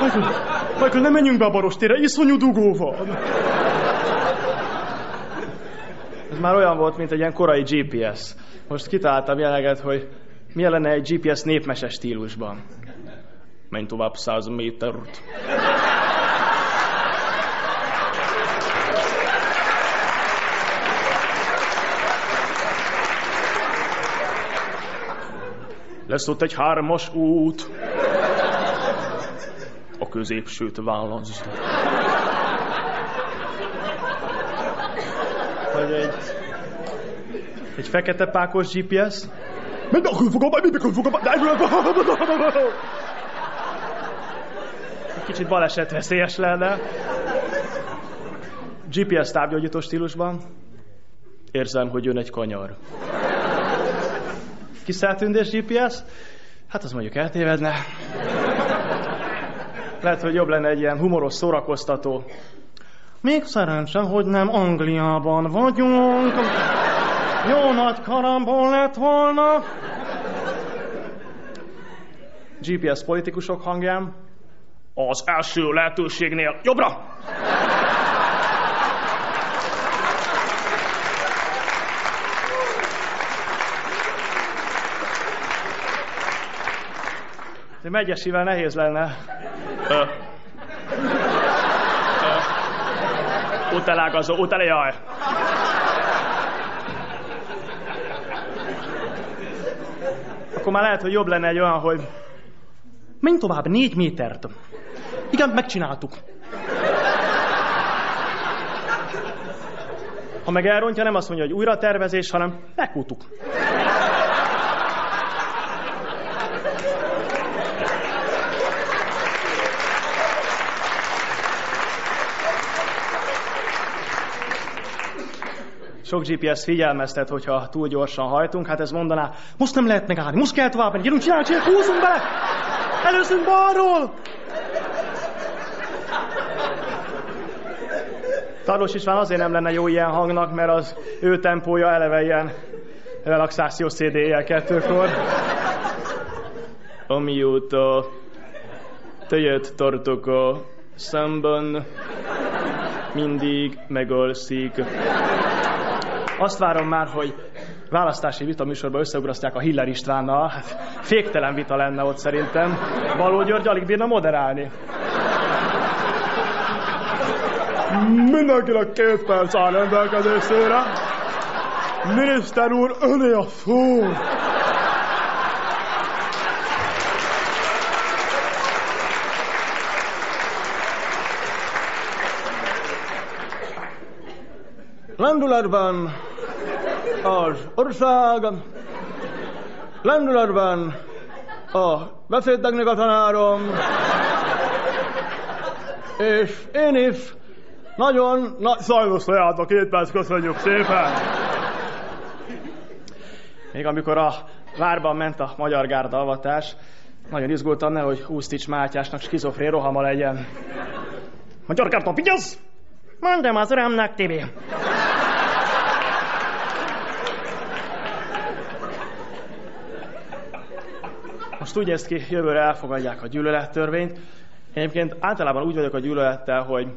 Michael, Michael, ne menjünk be a barostére, iszonyú dugó van. Ez már olyan volt, mint egy ilyen korai GPS. Most kitaláltam jeleget, hogy milyen lenne egy GPS népmese stílusban. Menj tovább száz métert. Lesz ott egy hármas út. A középsőt válaszd. Vagy egy, egy fekete pákos GPS. Mikor fogom, mikor fogom, Egy kicsit baleset veszélyes lenne. GPS távgyógyító stílusban. Érzem, hogy jön egy kanyar. Kiszálltündés GPS? Hát az mondjuk eltévedne. Lehet, hogy jobb lenne egy ilyen humoros szórakoztató. Még szerencsém, hogy nem Angliában vagyunk. Jó nagy karambol lett volna. GPS politikusok hangján. Az első lehetőségnél jobbra! Megyesivel nehéz lenne. Utelágazó, utele, jaj. Akkor már lehet, hogy jobb lenne egy olyan, hogy menj tovább négy métert. Igen, megcsináltuk. Ha meg elrontja, nem azt mondja, hogy újra tervezés, hanem megkútuk. Sok GPS figyelmeztet, hogyha túl gyorsan hajtunk, hát ez mondaná, most nem lehet megállni, most kell tovább menni, gyerünk, csinálj, csinálj, húzzunk bele! Előszünk balról! Tarlós István azért nem lenne jó ilyen hangnak, mert az ő tempója eleve ilyen relaxáció CD éjjel kettőkor. Amióta tejet tartok a szemben, mindig megalszik. Azt várom már, hogy választási vita műsorban összeugrasztják a Hiller Istvánnal. Hát, féktelen vita lenne ott szerintem. Való György alig bírna moderálni. Mindenkinek két perc áll rendelkezésére. Miniszter úr, öné a szó! Lendületben az ország, lendületben a beszédtechnika a tanárom, és én is nagyon nagy sajnos lejárt a két perc, köszönjük szépen! Még amikor a várban ment a magyar gárda avatás, nagyon izgultam, nehogy Úsztics Mátyásnak skizofrén rohama legyen. Magyar gárda, vigyazz! Mondom az uramnak, Tibi. Most úgy ezt ki, jövőre elfogadják a gyűlölettörvényt. Egyébként általában úgy vagyok a gyűlölettel, hogy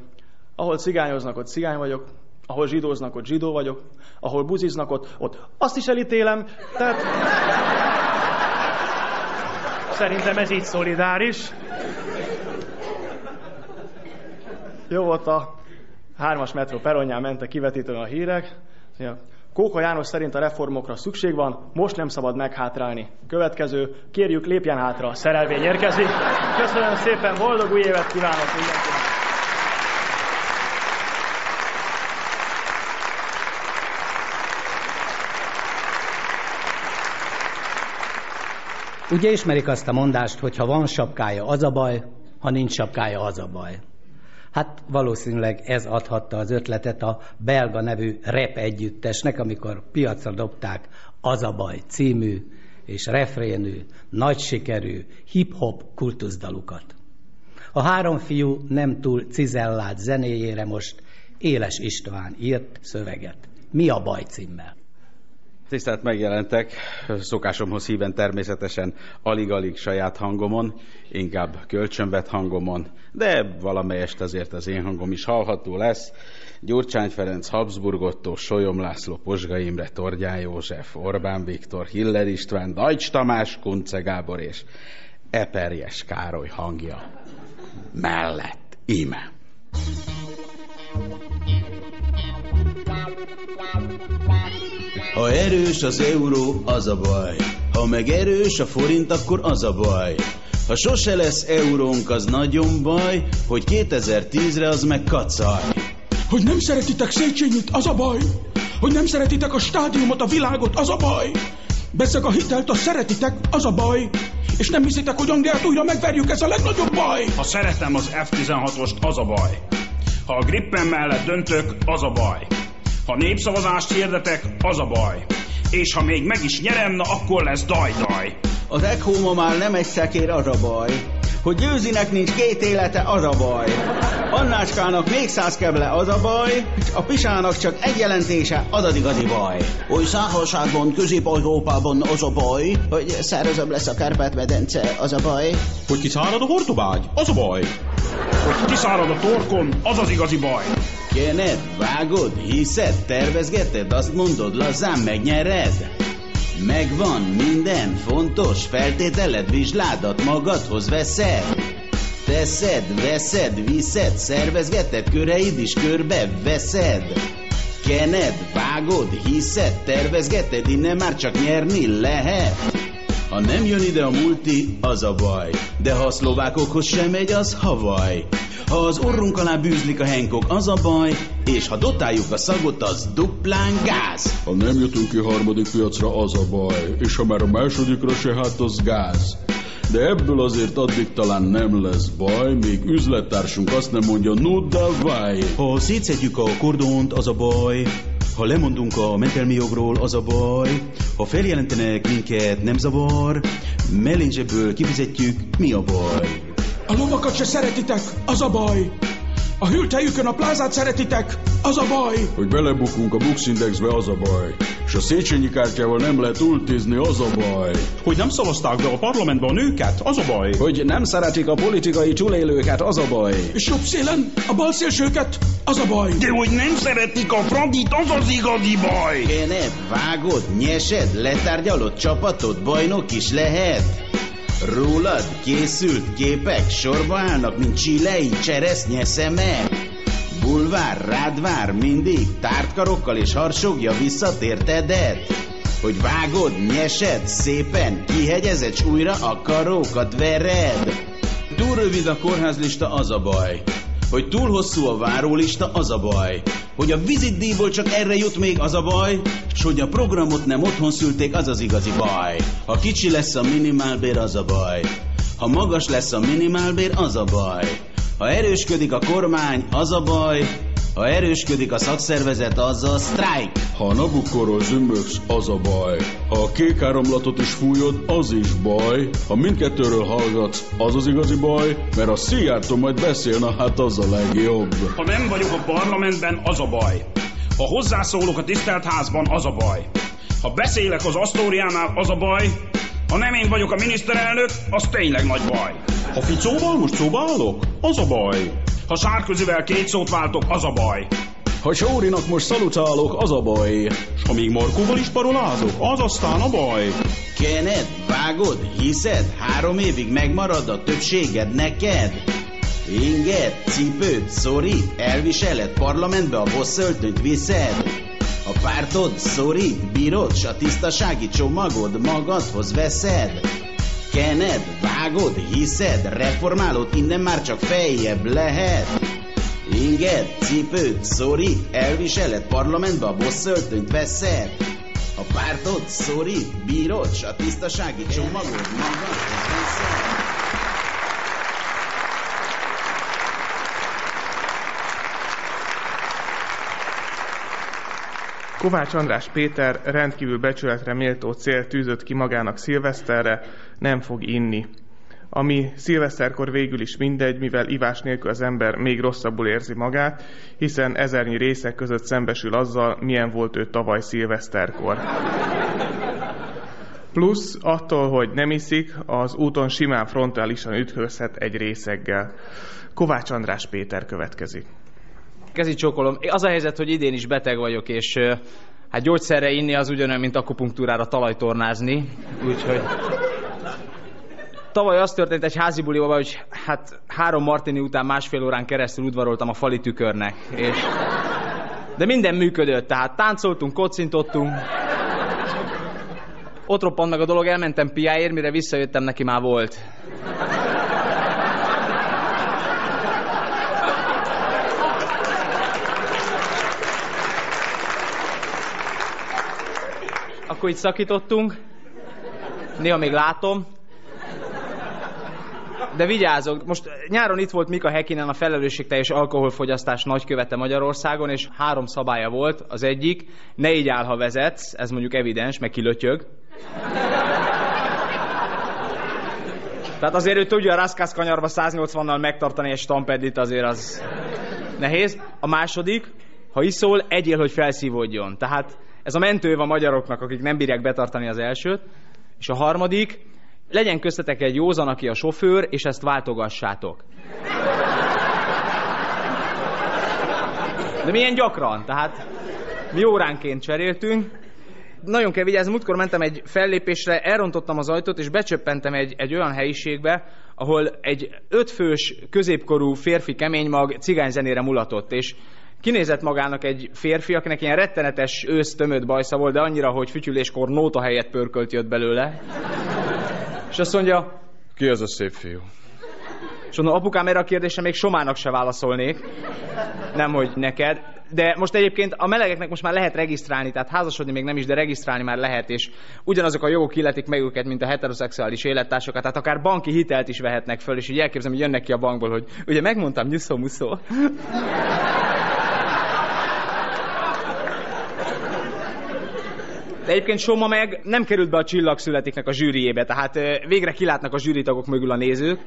ahol cigányoznak, ott cigány vagyok, ahol zsidóznak, ott zsidó vagyok, ahol buziznak, ott, ott azt is elítélem, tehát szerintem ez így szolidáris. Jó volt a hármas metró peronján mentek kivetítően a hírek. Kóka János szerint a reformokra szükség van, most nem szabad meghátrálni. Következő, kérjük lépjen hátra, a szerelvény érkezik. Köszönöm szépen, boldog új évet kívánok mindenkinek! Ugye ismerik azt a mondást, hogy ha van sapkája, az a baj, ha nincs sapkája, az a baj. Hát valószínűleg ez adhatta az ötletet a belga nevű rap együttesnek, amikor piacra dobták Az a baj című és refrénű, nagy sikerű hip-hop kultuszdalukat. A három fiú nem túl cizellált zenéjére most Éles István írt szöveget. Mi a baj címmel? Tisztelt megjelentek, szokásomhoz híven természetesen alig-alig saját hangomon, inkább kölcsönvet hangomon, de valamelyest azért az én hangom is hallható lesz. Gyurcsány Ferenc, Habsburgottó, Solyom László, Posga Imre, Tordján József, Orbán Viktor, Hiller István, Dajcs Tamás, Kunce Gábor és Eperjes Károly hangja mellett íme. Ha erős az euró, az a baj. Ha meg erős a forint, akkor az a baj. Ha sose lesz eurónk, az nagyon baj, hogy 2010-re az meg kacaj. Hogy nem szeretitek Széchenyit, az a baj. Hogy nem szeretitek a stádiumot, a világot, az a baj. Beszeg a hitelt, azt szeretitek, az a baj. És nem hiszitek, hogy Angliát újra megverjük, ez a legnagyobb baj. Ha szeretem az F-16-ost, az a baj. Ha a Grippen mellett döntök, az a baj. Ha népszavazást hirdetek, az a baj. És ha még meg is nyerem, na akkor lesz daj-daj. Az Ekhóma már nem egy szekér, az a baj. Hogy győzinek nincs két élete, az a baj. Annácskának még száz keble, az a baj. A pisának csak egy jelentése, az az igazi baj. Oly száholságban, közép-európában az a baj, hogy szárazabb lesz a Kárpát-medence, az a baj. Hogy kiszárad a hortobágy, az a baj. Hogy kiszárad a torkon, az az igazi baj. Kened, vágod, hiszed, tervezgeted, azt mondod, lazán megnyered? Megvan minden fontos feltételed, vizsládat magadhoz veszed. Teszed, veszed, viszed, szervezgeted, köreid is körbe veszed. Kened, vágod, hiszed, tervezgeted, innen már csak nyerni lehet. Ha nem jön ide a multi, az a baj. De ha a szlovákokhoz sem megy, az havaj. Ha az orrunk alá bűzlik a henkok, az a baj. És ha dotáljuk a szagot, az duplán gáz. Ha nem jutunk ki harmadik piacra, az a baj. És ha már a másodikra se, hát az gáz. De ebből azért addig talán nem lesz baj, még üzlettársunk azt nem mondja, no davaj. Ha szétszedjük a kordont, az a baj. Ha lemondunk a mentelmi jogról, az a baj. Ha feljelentenek minket, nem zavar. Mellénzsebből kifizetjük, mi a baj? A lovakat se szeretitek, az a baj. A hültejükön a plázát szeretitek, az a baj. Hogy belebukunk a Bux Indexbe, az a baj. És a Széchenyi kártyával nem lehet ultizni, az a baj. Hogy nem szavazták be a parlamentbe a nőket, az a baj. Hogy nem szeretik a politikai túlélőket, az a baj. És jobb szélen a balszélsőket, az a baj. De hogy nem szeretik a Fradit, az az igazi baj. Kened, vágod, nyesed, letárgyalod csapatod, bajnok is lehet. Rólad készült képek sorba állnak, mint csilei cseresznye szemek. Bulvár rád vár mindig, tártkarokkal és harsogja visszatértedet. Hogy vágod, nyesed, szépen, kihegyezed, újra a karókat vered. Túl rövid a kórházlista, az a baj. Hogy túl hosszú a várólista, az a baj. Hogy a vizitdíjból csak erre jut még, az a baj. S hogy a programot nem otthon szülték, az az igazi baj. Ha kicsi lesz a minimálbér, az a baj. Ha magas lesz a minimálbér, az a baj. Ha erősködik a kormány, az a baj. Ha erősködik a szakszervezet, az a sztrájk. Ha a Nabukorról zümmögsz, az a baj. Ha a kék áramlatot is fújod, az is baj. Ha mindkettőről hallgatsz, az az igazi baj, mert a Szijjártó majd beszélna, hát az a legjobb. Ha nem vagyok a parlamentben, az a baj. Ha hozzászólok a tisztelt házban, az a baj. Ha beszélek az Asztóriánál, az a baj. Ha nem én vagyok a miniszterelnök, az tényleg nagy baj. Ha Ficóval most szóba állok, az a baj. Ha Sárközivel két szót váltok, az a baj. Ha Sórinak most szalutálok, az a baj. S ha még Markóval is parolázok, az aztán a baj. Kened, vágod, hiszed, három évig megmarad a többséged neked. Inged, cipőt, szorít, elviseled, parlamentbe a bosszöltönyt viszed. A pártod szorít, bírod, s a tisztasági csomagod magadhoz veszed. Kened, vágod, hiszed, reformálod, innen már csak feljebb lehet. Inged, cipőt, szorít, elviseled, parlamentbe a bosszöltönyt veszed. A pártod szorít, bírod, s a tisztasági csomagod magadhoz. Kovács András Péter rendkívül becsületre méltó cél tűzött ki magának szilveszterre, nem fog inni. Ami szilveszterkor végül is mindegy, mivel ivás nélkül az ember még rosszabbul érzi magát, hiszen ezernyi részek között szembesül azzal, milyen volt ő tavaly szilveszterkor. Plusz attól, hogy nem iszik, az úton simán frontálisan ütközhet egy részeggel. Kovács András Péter következik. Kezi csókolom. Az a helyzet, hogy idén is beteg vagyok, és hát gyógyszerre inni az ugyanolyan, mint akupunktúrára talajtornázni. Úgyhogy... Tavaly az történt egy házi bulival, hogy hát három martini után másfél órán keresztül udvaroltam a fali tükörnek. És... De minden működött, tehát táncoltunk, kocintottunk. Ott roppant meg a dolog, elmentem piáért, mire visszajöttem, neki már volt. Akkor itt szakítottunk. Néha még látom. De vigyázok, most nyáron itt volt Mika Hekinen a felelősségteljes alkoholfogyasztás nagykövete Magyarországon, és három szabálya volt. Az egyik, ne így áll, ha vezetsz, ez mondjuk evidens, meg kilötyög. Tehát azért ő tudja a Raszkász kanyarba 180-nal megtartani egy stampedit, azért az nehéz. A második, ha iszol, egyél, hogy felszívódjon. Tehát ez a mentő a magyaroknak, akik nem bírják betartani az elsőt. És a harmadik, legyen köztetek egy józan, aki a sofőr, és ezt váltogassátok. De milyen gyakran? Tehát mi óránként cseréltünk. Nagyon kell vigyázni, múltkor mentem egy fellépésre, elrontottam az ajtót, és becsöppentem egy, egy olyan helyiségbe, ahol egy ötfős, középkorú férfi keménymag cigányzenére mulatott, és kinézett magának egy férfi, akinek ilyen rettenetes ősz tömött bajsza volt, de annyira, hogy fütyüléskor nóta helyett pörkölt jött belőle. És azt mondja, ki az a szép fiú? És mondom, apukám, erre a kérdésre még Somának se válaszolnék. Nem, hogy neked. De most egyébként a melegeknek most már lehet regisztrálni, tehát házasodni még nem is, de regisztrálni már lehet, és ugyanazok a jogok illetik meg őket, mint a heteroszexuális élettársakat, tehát akár banki hitelt is vehetnek föl, és így elképzelem, hogy jönnek ki a bankból, hogy ugye megmondtam, nyuszó De egyébként Soma meg nem került be a csillagszületiknek a zsűriébe, tehát végre kilátnak a zsűritagok mögül a nézők.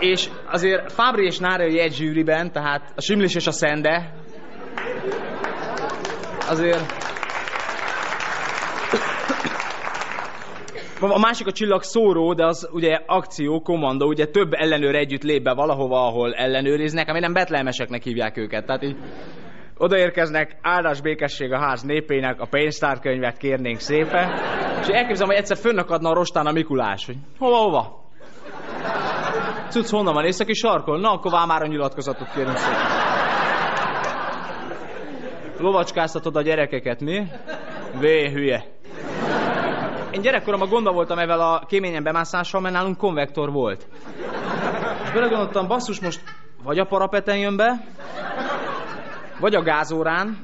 És azért Fábri és Nárai egy zsűriben, tehát a Simlis és a Szende. Azért... A másik a csillag szóró, de az ugye akció, kommando, ugye több ellenőr együtt lép be valahova, ahol ellenőriznek, ami nem betlemeseknek hívják őket. Tehát így odaérkeznek, áldás békesség a ház népének, a pénztárkönyvet kérnénk szépen, és elképzelem, hogy egyszer fönnakadna a rostán a Mikulás, hogy hova, hova? Cucc honnan van, északi sarkon? Na, akkor már a nyilatkozatot kérünk szépen. Lovacskáztatod a gyerekeket, mi? Vé, hülye. Én gyerekkoromban gondol voltam ezzel a kéményen bemászással, mert nálunk konvektor volt. És belegondoltam, basszus, most vagy a parapeten jön be, vagy a gázórán,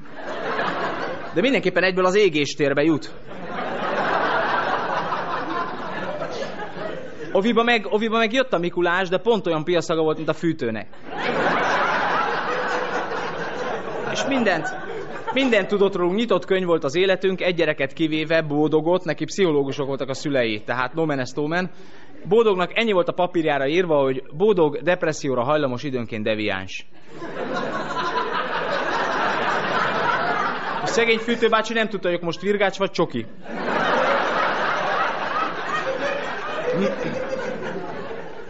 de mindenképpen egyből az égéstérbe jut. Oviba meg, Oviba meg jött a Mikulás, de pont olyan piaszaga volt, mint a fűtőnek. És mindent, mindent tudott rólunk, nyitott könyv volt az életünk, egy gyereket kivéve, bódogot, neki pszichológusok voltak a szülei, tehát nomen est omen. Bódognak ennyi volt a papírjára írva, hogy bódog, depresszióra hajlamos, időnként deviáns. A szegény fűtőbácsi nem tudta, hogy most virgács vagy csoki.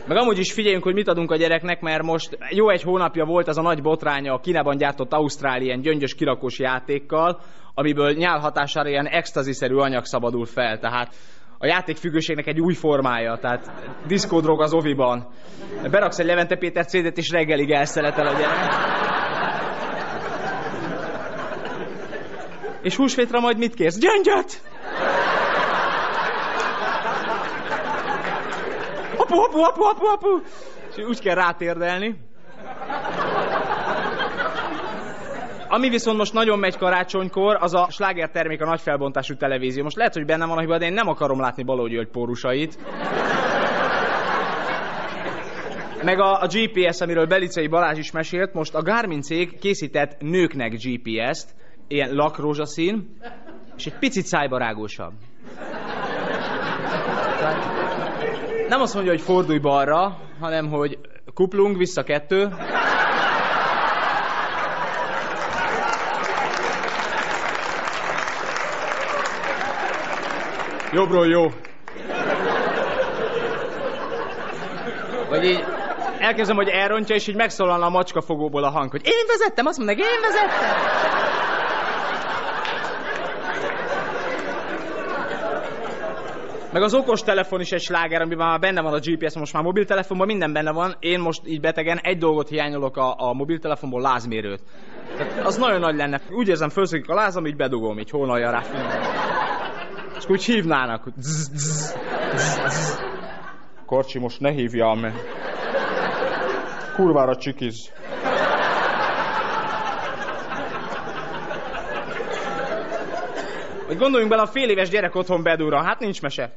Meg amúgy is figyeljünk, hogy mit adunk a gyereknek, mert most jó egy hónapja volt az a nagy botránya a Kínában gyártott Ausztráli ilyen gyöngyös kirakós játékkal, amiből nyálhatására ilyen extaziszerű anyag szabadul fel. Tehát a játékfüggőségnek egy új formája, tehát diszkódrog az oviban. Beraksz egy Levente Péter cédet, és reggelig elszeletel a gyerek. És húsvétra majd mit kérsz? Gyöngyöt! Apu, apu, apu, apu, apu! És úgy kell rátérdelni. Ami viszont most nagyon megy karácsonykor, az a sláger termék a nagyfelbontású televízió. Most lehet, hogy benne van a hiba, de én nem akarom látni Baló György pórusait. Meg a, a GPS, amiről Belicei Balázs is mesélt, most a Garmin cég készített nőknek GPS-t, ilyen lakrózsaszín, és egy picit szájbarágósabb. Nem azt mondja, hogy fordulj balra, hanem hogy kuplung, vissza kettő. Jobbról jó. Vagy így elkezdem, hogy elrontja, és így megszólalna a macskafogóból a hang, hogy én vezettem, azt mondják, én vezettem. Meg az okos telefon is egy sláger, amiben már benne van a GPS, most már mobiltelefonban minden benne van. Én most így betegen egy dolgot hiányolok a, a mobiltelefonból, lázmérőt. Tehát az nagyon nagy lenne. Úgy érzem, felszökik a lázam, így bedugom, így hónalja rá. És úgy hívnának, zzz, zzz, zzz. Korcsi, most ne hívjál, mert kurvára csikiz. Vagy gondoljunk bele, a fél éves gyerek otthon bedúra, hát nincs mese.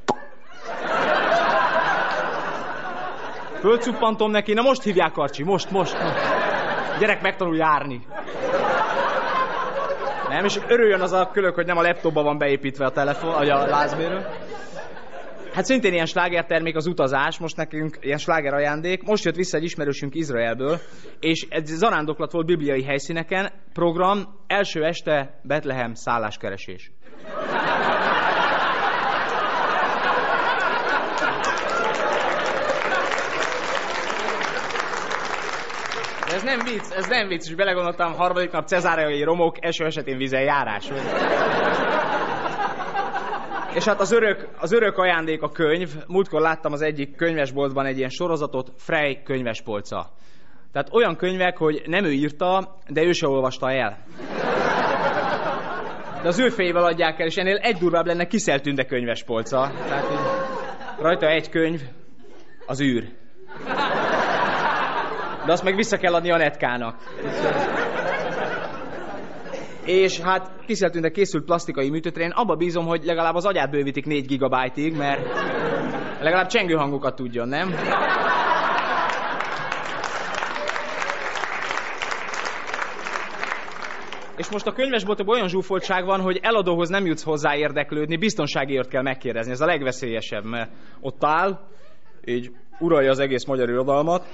Fölcuppantom neki, na most hívják Karcsi, most, most. A gyerek megtanul járni. Nem, és örüljön az a kölök, hogy nem a laptopba van beépítve a telefon, vagy a lázmérő. Hát szintén ilyen slágertermék az utazás, most nekünk ilyen sláger ajándék. Most jött vissza egy ismerősünk Izraelből, és egy zarándoklat volt bibliai helyszíneken, program, első este Betlehem szálláskeresés. De ez nem vicc, ez nem vicc, és belegondoltam, harmadik nap cezáreai romok, eső esetén vizen járás. És hát az örök, az örök ajándék a könyv. Múltkor láttam az egyik könyvesboltban egy ilyen sorozatot, Frey könyvespolca. Tehát olyan könyvek, hogy nem ő írta, de ő se olvasta el. De az ő fejével adják el, és ennél egy durvább lenne kiszeltünde könyvespolca. Tehát rajta egy könyv, az űr. De azt meg vissza kell adni a netkának. És hát kiszeltünde készült plastikai műtőtre, én abba bízom, hogy legalább az agyát bővítik 4 gigabájtig, mert legalább csengő hangokat tudjon, nem? És most a könyvesboltokban olyan zsúfoltság van, hogy eladóhoz nem jutsz hozzá érdeklődni, biztonságiért kell megkérdezni. Ez a legveszélyesebb, mert ott áll, így uralja az egész magyar irodalmat.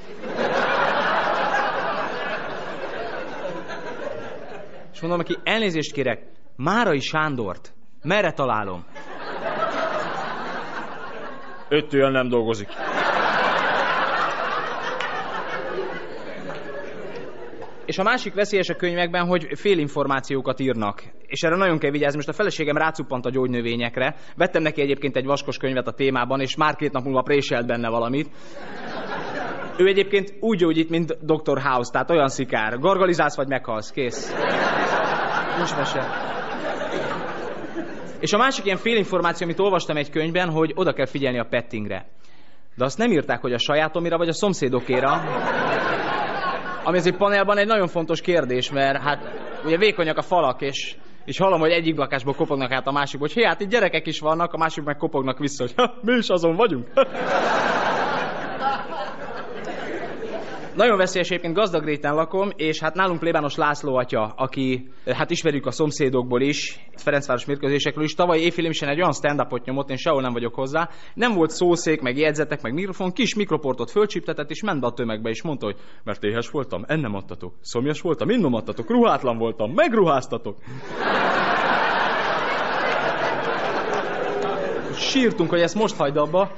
És mondom neki, elnézést kérek, Márai Sándort, merre találom? Öt olyan nem dolgozik. És a másik veszélyes a könyvekben, hogy félinformációkat írnak. És erre nagyon kell vigyázni. Most a feleségem rácuppant a gyógynövényekre. Vettem neki egyébként egy vaskos könyvet a témában, és már két nap múlva préselt benne valamit. Ő egyébként úgy gyógyít, mint Dr. House, tehát olyan szikár. Gargalizálsz vagy meghalsz, kész. Nincs mese. És a másik ilyen félinformáció, amit olvastam egy könyvben, hogy oda kell figyelni a pettingre. De azt nem írták, hogy a sajátomira vagy a szomszédokéra. Ami azért panelban egy nagyon fontos kérdés, mert hát ugye vékonyak a falak, és, és hallom, hogy egyik lakásból kopognak át a másikból, hogy hát itt gyerekek is vannak, a másik meg kopognak vissza, hogy mi is azon vagyunk. (laughs) Nagyon veszélyes egyébként gazdag réten lakom, és hát nálunk plébános László atya, aki hát ismerjük a szomszédokból is, Ferencváros mérkőzésekről is, tavaly évfilmisen egy olyan stand-upot nyomott, én sehol nem vagyok hozzá, nem volt szószék, meg jegyzetek, meg mikrofon, kis mikroportot fölcsíptetett, és ment be a tömegbe, és mondta, hogy mert éhes voltam, ennem adtatok, szomjas voltam, innom adtatok, ruhátlan voltam, megruháztatok. Sírtunk, hogy ezt most hagyd abba,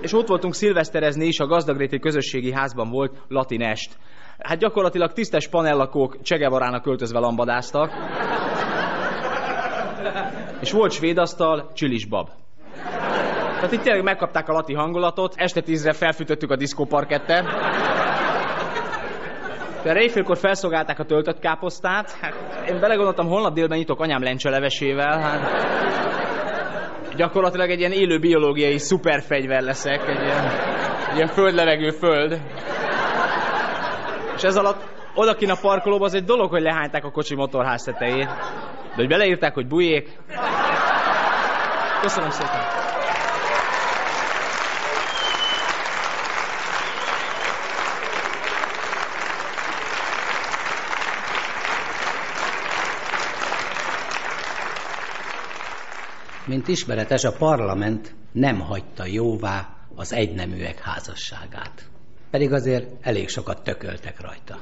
és ott voltunk szilveszterezni is, a gazdagréti közösségi házban volt latinest. Hát gyakorlatilag tisztes panellakók Csegevarának költözve lambadáztak. És volt svédasztal, csilisbab. Tehát itt tényleg megkapták a lati hangulatot, este tízre felfűtöttük a diszkóparkettet. De éjfélkor felszolgálták a töltött káposztát. Hát én belegondoltam, holnap délben nyitok anyám lencselevesével. Hát gyakorlatilag egy ilyen élő biológiai szuperfegyver leszek, egy ilyen, egy ilyen földlevegő föld. És ez alatt odakin a parkolóban az egy dolog, hogy lehányták a kocsi motorház tetejét. De hogy beleírták, hogy bujék. Köszönöm szépen. Mint ismeretes, a parlament nem hagyta jóvá az egyneműek házasságát. Pedig azért elég sokat tököltek rajta.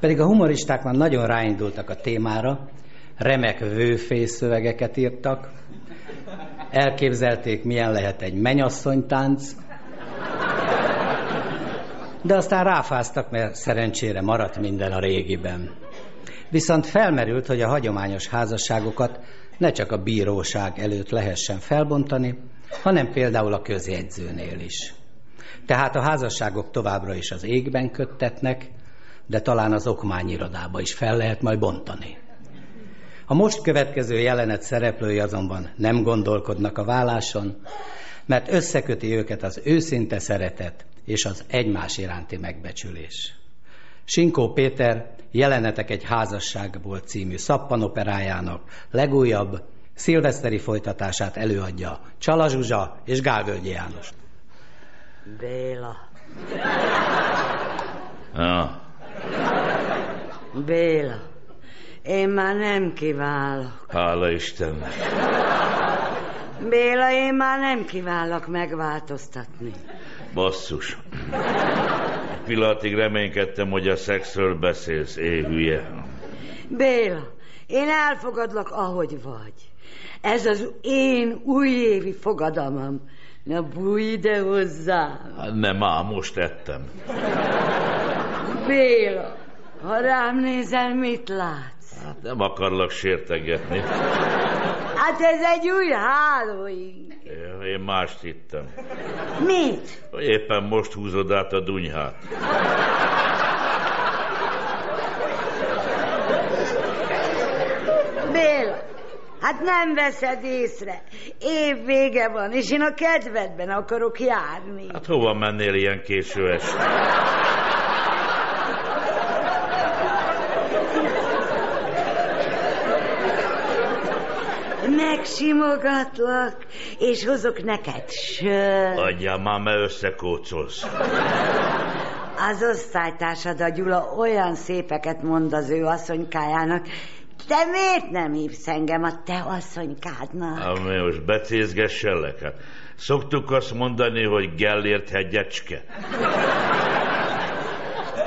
Pedig a humoristák már nagyon ráindultak a témára, remek vőfészszövegeket írtak, elképzelték, milyen lehet egy menyasszonytánc, de aztán ráfáztak, mert szerencsére maradt minden a régiben. Viszont felmerült, hogy a hagyományos házasságokat ne csak a bíróság előtt lehessen felbontani, hanem például a közjegyzőnél is. Tehát a házasságok továbbra is az égben köttetnek, de talán az okmányirodába is fel lehet majd bontani. A most következő jelenet szereplői azonban nem gondolkodnak a válláson, mert összeköti őket az őszinte szeretet és az egymás iránti megbecsülés. Sinkó Péter Jelenetek egy házasságból című szappanoperájának legújabb szilveszteri folytatását előadja Csala Zsuzsa és Gálvölgyi János. Béla. Ja. Béla. Én már nem kiválok. Hála Istennek. Béla, én már nem kívánlak megváltoztatni. Basszus. Egy pillanatig reménykedtem, hogy a szexről beszélsz, éhülye. Béla, én elfogadlak, ahogy vagy. Ez az én újévi fogadalmam. Na bújj ide hozzám. Hát nem, már most ettem. Béla, ha rám nézel, mit látsz? Hát nem akarlak sértegetni. Hát ez egy új hálóing. Én mást hittem. Mit? Hogy éppen most húzod át a dunyhát. Béla, hát nem veszed észre. Év vége van, és én a kedvedben akarok járni. Hát hova mennél ilyen késő este? Megsimogatlak, és hozok neked sört. Adjál már, mert összekócolsz. Az osztálytársad, a Gyula, olyan szépeket mond az ő asszonykájának. Te miért nem hívsz engem a te asszonykádnak? Ami most becézgessellek, hát szoktuk azt mondani, hogy Gellért hegyecske.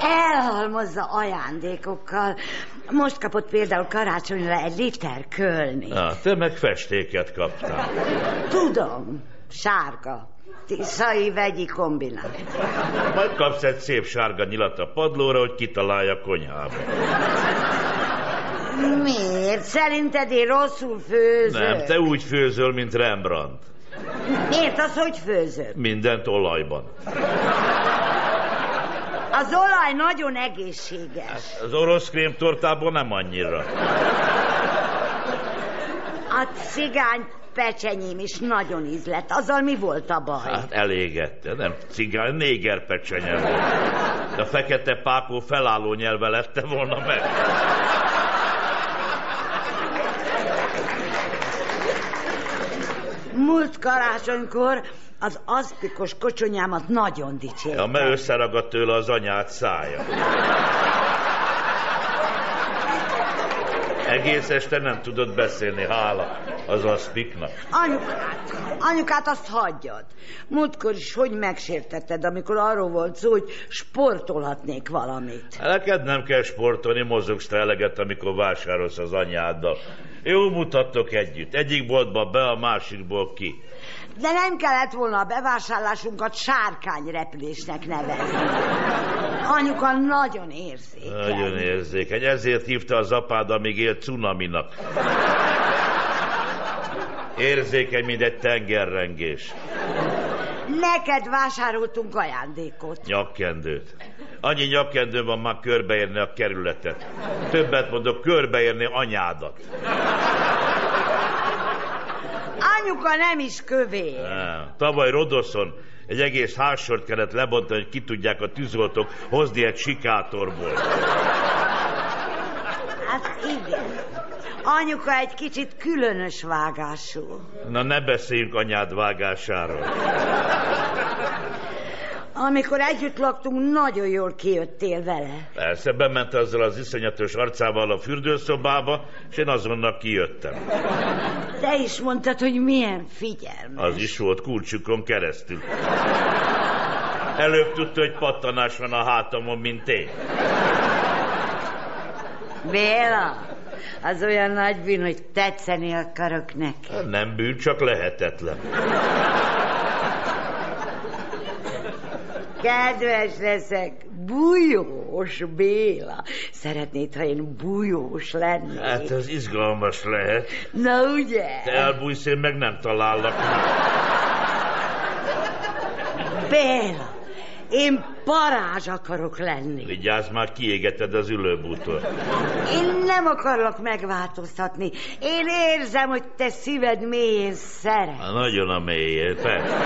Elhalmozza ajándékokkal. Most kapott például karácsonyra egy liter kölni. Na, te meg festéket kaptál. Tudom, sárga. Tiszai vegyi kombinát. Majd kapsz egy szép sárga nyilat a padlóra, hogy kitalálja a konyhába. Miért? Szerinted én rosszul főzök? Nem, te úgy főzöl, mint Rembrandt. Miért az, hogy főzök? Mindent olajban. Az olaj nagyon egészséges. Az orosz krémtortában nem annyira. A cigány pecsenyém is nagyon ízlett. Azzal mi volt a baj? Hát elégette, nem cigány, néger pecsenye volt. De a fekete pákó felálló nyelve lette volna meg. Múlt karácsonykor az aszpikos kocsonyámat nagyon dicsérte. Ja, mert összeragadt tőle az anyát szája. Egész este nem tudott beszélni, hála az aszpiknak. Anyukát, anyukát azt hagyjad. Múltkor is hogy megsértetted, amikor arról volt szó, hogy sportolhatnék valamit. Neked nem kell sportolni, mozogsz te eleget, amikor vásárolsz az anyáddal. Jó mutattok együtt. Egyik boltba be, a másikból ki. De nem kellett volna a bevásárlásunkat sárkányrepülésnek nevezni. Anyuka nagyon érzékeny. Nagyon érzékeny. Ezért hívta az apád, amíg élt cunaminak. Érzékeny, mint egy tengerrengés. Neked vásároltunk ajándékot. Nyakkendőt. Annyi nyakkendő van már körbeérni a kerületet. Többet mondok, körbeérni anyádat. Anyuka nem is kövér. Nem. Tavaly Rodoszon egy egész házsort kellett lebontani, hogy ki tudják a tűzoltók hozni egy sikátorból. Hát igen. Anyuka egy kicsit különös vágású. Na ne beszéljünk anyád vágásáról. Amikor együtt laktunk, nagyon jól kijöttél vele. Persze, bement azzal az iszonyatos arcával a fürdőszobába, és én azonnal kijöttem. Te is mondtad, hogy milyen figyelmes. Az is volt kulcsukon keresztül. Előbb tudta, hogy pattanás van a hátamon, mint én. Béla, az olyan nagy bűn, hogy tetszeni akarok neki. Nem bűn, csak lehetetlen. Kedves leszek, bújós Béla. Szeretnéd, ha én bújós lennék? Hát ez izgalmas lehet. Na ugye? Te elbújsz, én meg nem talállak. Béla, én parázs akarok lenni. Vigyázz már, kiégeted az ülőbútort. Én nem akarlak megváltoztatni. Én érzem, hogy te szíved mélyén szeret. Na, nagyon a mélyén, persze.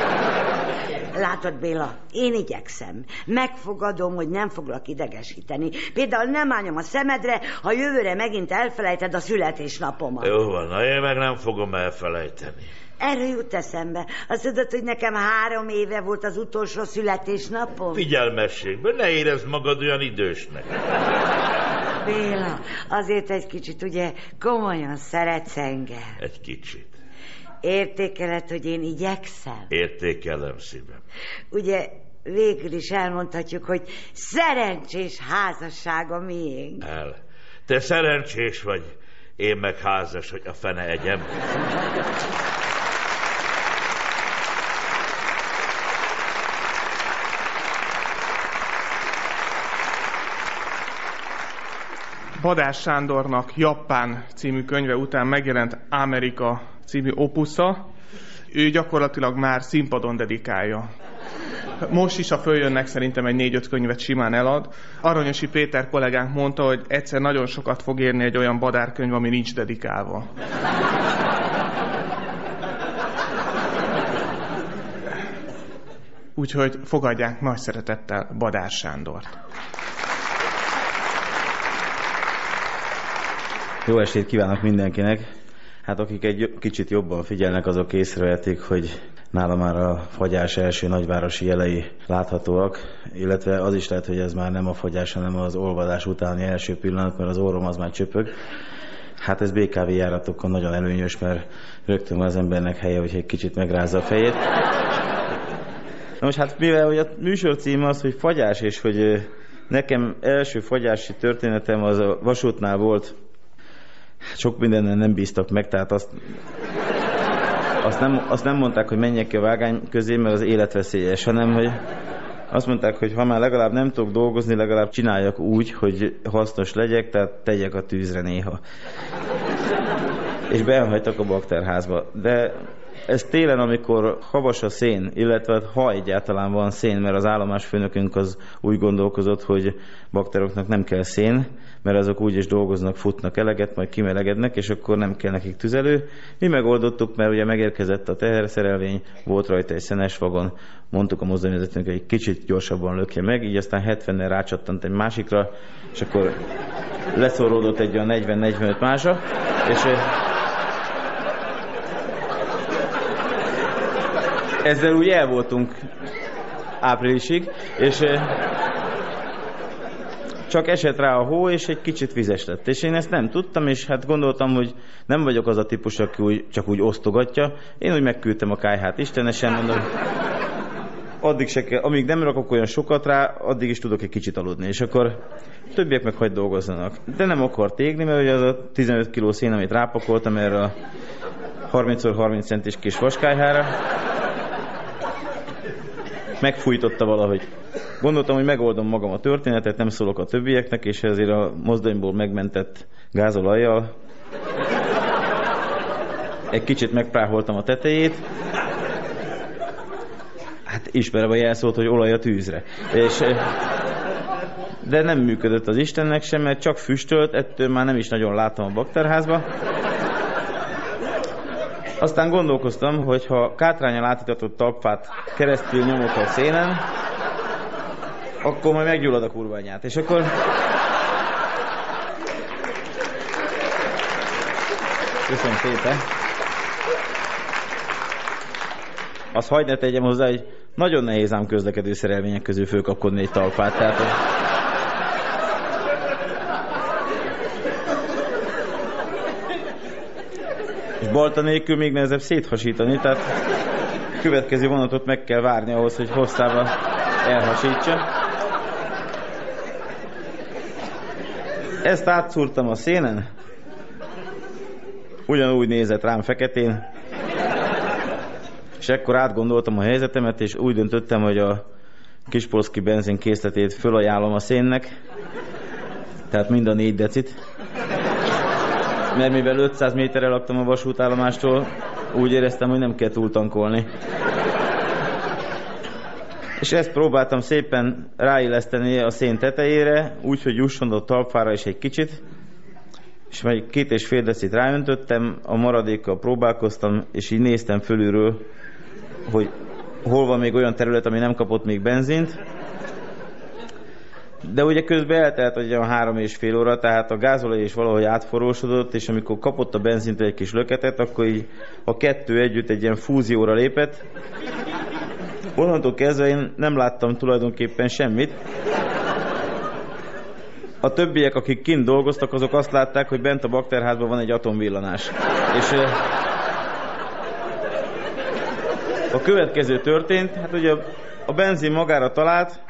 Látod, Béla, én igyekszem. Megfogadom, hogy nem foglak idegesíteni. Például nem állom a szemedre, ha jövőre megint elfelejted a születésnapomat. Jó van, na én meg nem fogom elfelejteni. Erről jut eszembe. Azt tudod, hogy nekem három éve volt az utolsó születésnapom? Figyelmességben, ne érezd magad olyan idősnek. Béla, azért egy kicsit ugye komolyan szeretsz engem. Egy kicsit. Értékeled, hogy én igyekszem? Értékelem szívem. Ugye végül is elmondhatjuk, hogy szerencsés házassága miénk. El. Te szerencsés vagy, én meg házas, hogy a fene egyem. Badás Sándornak Japán című könyve után megjelent Amerika című opusza, ő gyakorlatilag már színpadon dedikálja. Most is, a följönnek, szerintem egy négy-öt könyvet simán elad. Aranyosi Péter kollégánk mondta, hogy egyszer nagyon sokat fog érni egy olyan badárkönyv, ami nincs dedikálva. Úgyhogy fogadják nagy szeretettel Badár Sándort. Jó estét kívánok mindenkinek! Hát akik egy kicsit jobban figyelnek, azok észrevették, hogy nála már a fagyás első nagyvárosi jelei láthatóak, illetve az is lehet, hogy ez már nem a fagyás, hanem az olvadás utáni első pillanat, mert az orrom az már csöpög. Hát ez BKV járatokon nagyon előnyös, mert rögtön az embernek helye, hogy egy kicsit megrázza a fejét. Na most hát mivel hogy a műsor címe az, hogy fagyás, és hogy nekem első fagyási történetem az a vasútnál volt, sok mindenen nem bíztak meg, tehát azt, azt, nem, azt nem mondták, hogy menjek ki a vágány közé, mert az életveszélyes, hanem hogy azt mondták, hogy ha már legalább nem tudok dolgozni, legalább csináljak úgy, hogy hasznos legyek, tehát tegyek a tűzre néha. És behagytak a bakterházba. De ez télen, amikor havas a szén, illetve ha egyáltalán van szén, mert az állomásfőnökünk az úgy gondolkozott, hogy bakteroknak nem kell szén, mert azok úgy is dolgoznak, futnak eleget, majd kimelegednek, és akkor nem kell nekik tüzelő. Mi megoldottuk, mert ugye megérkezett a teherszerelvény, volt rajta egy szenes vagon, mondtuk a mozdonyvezetőnek, hogy egy kicsit gyorsabban lökje meg, így aztán 70-nel rácsattant egy másikra, és akkor leszoródott egy olyan 40-45 mása, és ezzel úgy el voltunk áprilisig, és csak esett rá a hó, és egy kicsit vizes lett. És én ezt nem tudtam, és hát gondoltam, hogy nem vagyok az a típus, aki úgy, csak úgy osztogatja. Én úgy megküldtem a kájhát istenesen, mondom, addig se kell, amíg nem rakok olyan sokat rá, addig is tudok egy kicsit aludni. És akkor többiek meg hagyd dolgozzanak. De nem akart égni, mert az a 15 kg szén, amit rápakoltam erre a 30x30 centis kis vaskájhára, megfújtotta valahogy. Gondoltam, hogy megoldom magam a történetet, nem szólok a többieknek, és ezért a mozdonyból megmentett gázolajjal egy kicsit megpráholtam a tetejét, hát ismerem a jelszót, hogy olaj a tűzre. És, de nem működött az Istennek sem, mert csak füstölt, ettől már nem is nagyon láttam a bakterházba. Aztán gondolkoztam, hogy ha kátrányal átitatott talpát keresztül nyomok a szénen, akkor majd meggyullad a kurványát. És akkor... Köszönöm szépen. Az hagyd ne tegyem hozzá, hogy nagyon nehéz ám közlekedő szerelvények közül fölkapkodni egy talpát. Tehát, balta nélkül még nehezebb széthasítani, tehát következő vonatot meg kell várni ahhoz, hogy hosszában elhasítsa. Ezt átszúrtam a szénen, ugyanúgy nézett rám feketén, és ekkor átgondoltam a helyzetemet, és úgy döntöttem, hogy a Kispolszki benzin készletét fölajánlom a szénnek, tehát mind a négy decit. Mert mivel 500 méterre laktam a vasútállomástól, úgy éreztem, hogy nem kell túltankolni. És ezt próbáltam szépen ráilleszteni a szén tetejére, úgy, hogy jusson a talpára is egy kicsit, és majd két és fél decit ráöntöttem, a maradékkal próbálkoztam, és így néztem fölülről, hogy hol van még olyan terület, ami nem kapott még benzint. De ugye közben eltelt egy olyan három és fél óra, tehát a gázolaj is valahogy átforrósodott, és amikor kapott a benzint egy kis löketet, akkor így a kettő együtt egy ilyen fúzióra lépett, Onnantól kezdve én nem láttam tulajdonképpen semmit. A többiek, akik kint dolgoztak, azok azt látták, hogy bent a bakterházban van egy atomvillanás. És a következő történt, hát ugye a benzin magára talált,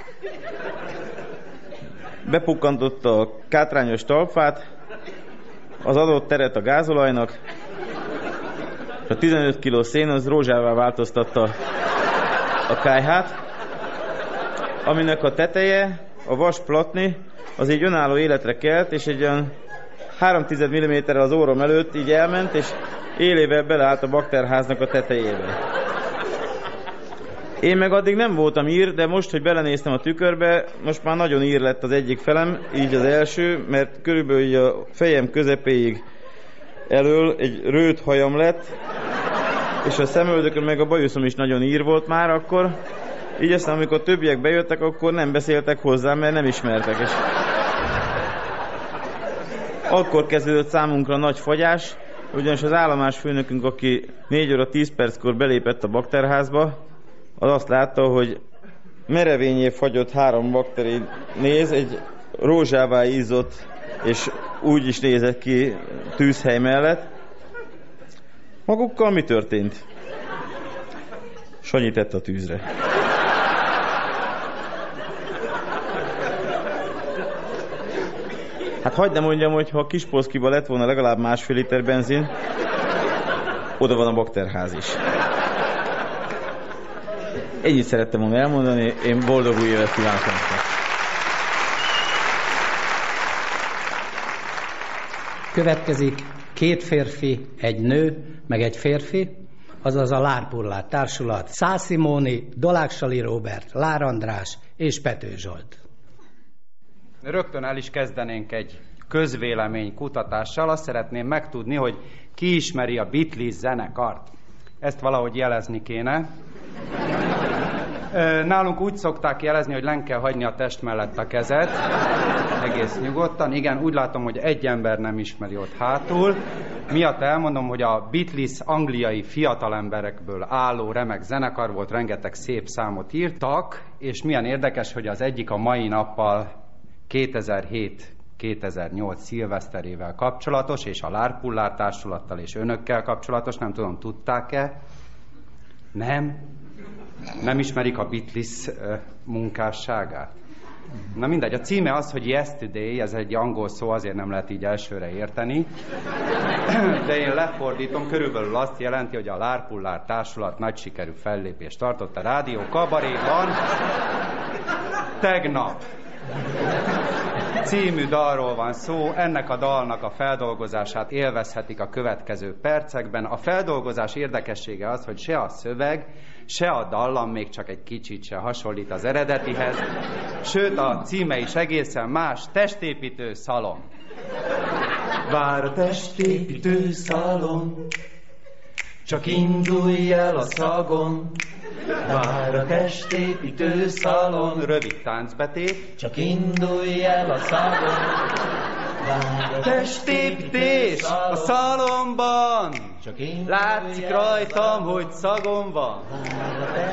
bepukkantotta a kátrányos talpát, az adott teret a gázolajnak, és a 15 kg szén az rózsává változtatta a kájhát, aminek a teteje, a vas platni, az így önálló életre kelt, és egy olyan 3 mm az órom előtt így elment, és élével beleállt a bakterháznak a tetejébe. Én meg addig nem voltam ír, de most, hogy belenéztem a tükörbe, most már nagyon ír lett az egyik felem, így az első, mert körülbelül a fejem közepéig elől egy rőt hajam lett, és a szemöldökön meg a bajuszom is nagyon ír volt már akkor, így aztán amikor többiek bejöttek, akkor nem beszéltek hozzám, mert nem ismertek. És akkor kezdődött számunkra nagy fagyás, ugyanis az állomás főnökünk, aki 4 óra 10 perckor belépett a bakterházba, az azt látta, hogy merevényé fagyott három bakteri néz, egy rózsává ízott és úgy is nézett ki tűzhely mellett. Magukkal mi történt? Sanyi tett a tűzre. Hát hagyd ne mondjam, hogy ha Kispolszkiba lett volna legalább másfél liter benzin, oda van a bakterház is. Ennyit szerettem volna elmondani, én boldog új évet kívánok nektek. Következik két férfi, egy nő, meg egy férfi, azaz a Lárpullát Társulat, Szászimóni, Doláksali Róbert, Lár András és Pető Zsolt. Rögtön el is kezdenénk egy közvélemény kutatással. Azt szeretném megtudni, hogy ki ismeri a Beatles zenekart. Ezt valahogy jelezni kéne. Nálunk úgy szokták jelezni, hogy len kell hagyni a test mellett a kezet, egész nyugodtan. Igen, úgy látom, hogy egy ember nem ismeri ott hátul. Miatt elmondom, hogy a Beatles angliai fiatalemberekből álló remek zenekar volt, rengeteg szép számot írtak, és milyen érdekes, hogy az egyik a mai nappal 2007 2008 szilveszterével kapcsolatos, és a Lárpullár társulattal és önökkel kapcsolatos, nem tudom, tudták-e? Nem? Nem ismerik a Beatles munkásságát? Na mindegy, a címe az, hogy Yesterday, ez egy angol szó, azért nem lehet így elsőre érteni. (clears throat) De én lefordítom, körülbelül azt jelenti, hogy a Lárpullár társulat nagy sikerű fellépést tartott a rádió kabaréban tegnap című dalról van szó, ennek a dalnak a feldolgozását élvezhetik a következő percekben. A feldolgozás érdekessége az, hogy se a szöveg, se a dallam még csak egy kicsit se hasonlít az eredetihez, sőt a címe is egészen más, testépítő szalon. Vár a testépítő szalon, csak indulj el a szagon, Vár a testépítő szalon, rövid táncbetét, csak indulj el a szagon. Vár a testépítés a szalomban, csak én Látszik rajtam, hogy szagom van.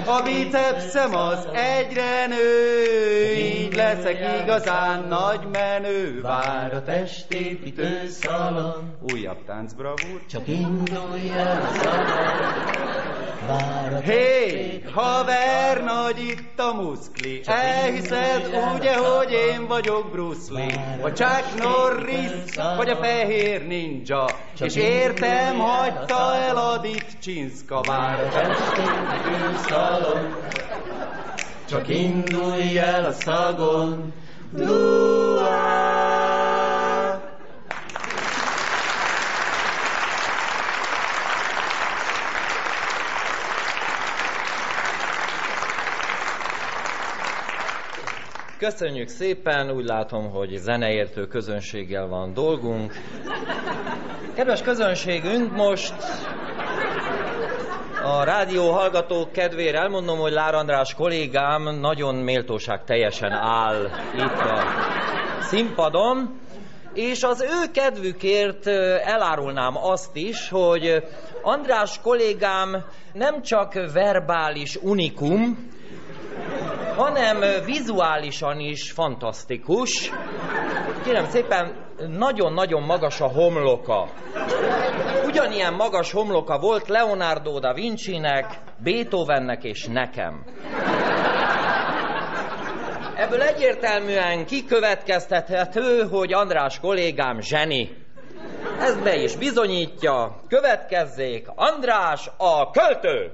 A bicepszem az egyre nő, így leszek igazán nagy menő. Vár a testépítő szalon, Újabb táncbravúr. csak indulj el a a Hé, haver, nagy itt a muszkli. Elhiszed ugye, hogy én vagyok Bruce Lee, vagy Chuck Norris, vagy a fehér ninja. És értem, hagyta el a Dick Csinszka. Szalon, csak indulj el a szagon. Dua! Köszönjük szépen, úgy látom, hogy zeneértő közönséggel van dolgunk. Kedves közönségünk, most a rádió hallgatók kedvére elmondom, hogy Lár András kollégám nagyon méltóság teljesen áll itt a színpadon, és az ő kedvükért elárulnám azt is, hogy András kollégám nem csak verbális unikum, hanem vizuálisan is fantasztikus. Kérem szépen, nagyon-nagyon magas a homloka. Ugyanilyen magas homloka volt Leonardo da Vinci-nek, Beethovennek és nekem. Ebből egyértelműen kikövetkeztethető, hogy András kollégám zseni. Ez be is bizonyítja. Következzék András a költő!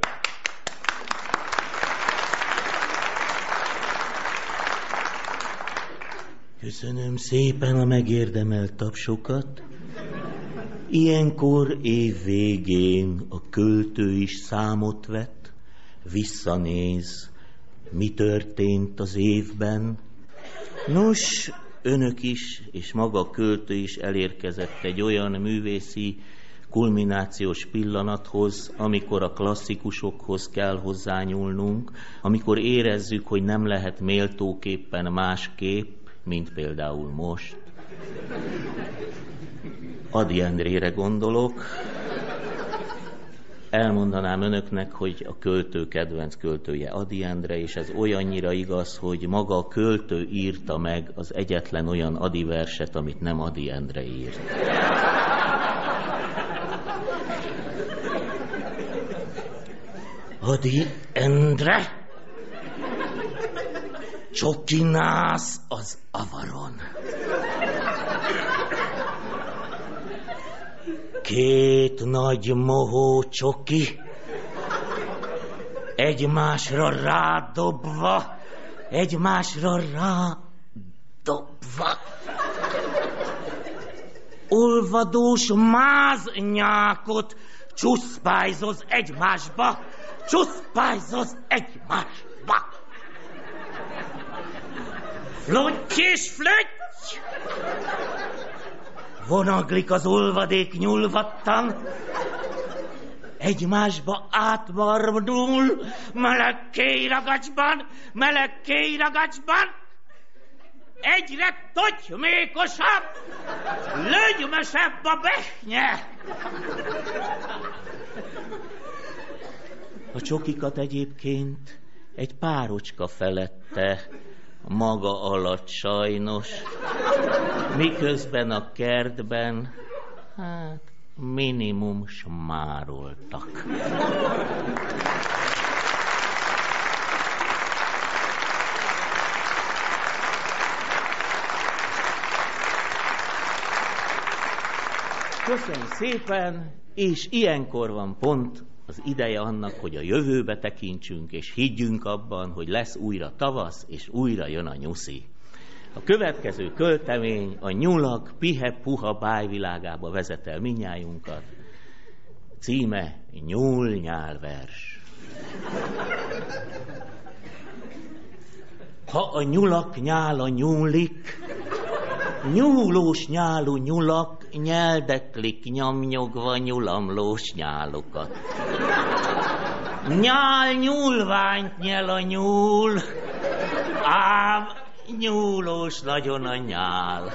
Köszönöm szépen a megérdemelt tapsokat. Ilyenkor év végén a költő is számot vett, visszanéz, mi történt az évben. Nos, önök is, és maga a költő is elérkezett egy olyan művészi kulminációs pillanathoz, amikor a klasszikusokhoz kell hozzányúlnunk, amikor érezzük, hogy nem lehet méltóképpen másképp, mint például most. Adi Endrére gondolok. elmondanám önöknek, hogy a költő kedvenc költője Adi Endre, és ez olyannyira igaz, hogy maga a költő írta meg az egyetlen olyan Adi verset, amit nem Adi Endre írt. Adi Endre, csokinász az avaron. Két nagy mohó csoki, egymásra rádobva, egymásra rádobva. Olvadós máznyákot csuszpájzoz egymásba, csuszpájzoz egymásba. Flotty és! Vonaglik az olvadék nyulvattan, egymásba átmarmul, meleg ragacsban, meleg ragacsban, egyre totymékosabb, lögymesebb a behnye. A csokikat egyébként egy párocska felette, maga alatt sajnos, miközben a kertben, hát minimum smároltak. Köszönjük szépen, és ilyenkor van pont az ideje annak, hogy a jövőbe tekintsünk, és higgyünk abban, hogy lesz újra tavasz, és újra jön a nyuszi. A következő költemény a nyulak pihe-puha bájvilágába vezet el minnyájunkat. Címe Nyúl-nyálvers. Ha a nyulak nyála nyúlik, nyúlós nyálú nyulak nyeldeklik nyomnyogva nyulamlós nyálokat. Nyál nyúlványt nyel a nyúl, ám nyúlós nagyon a nyál.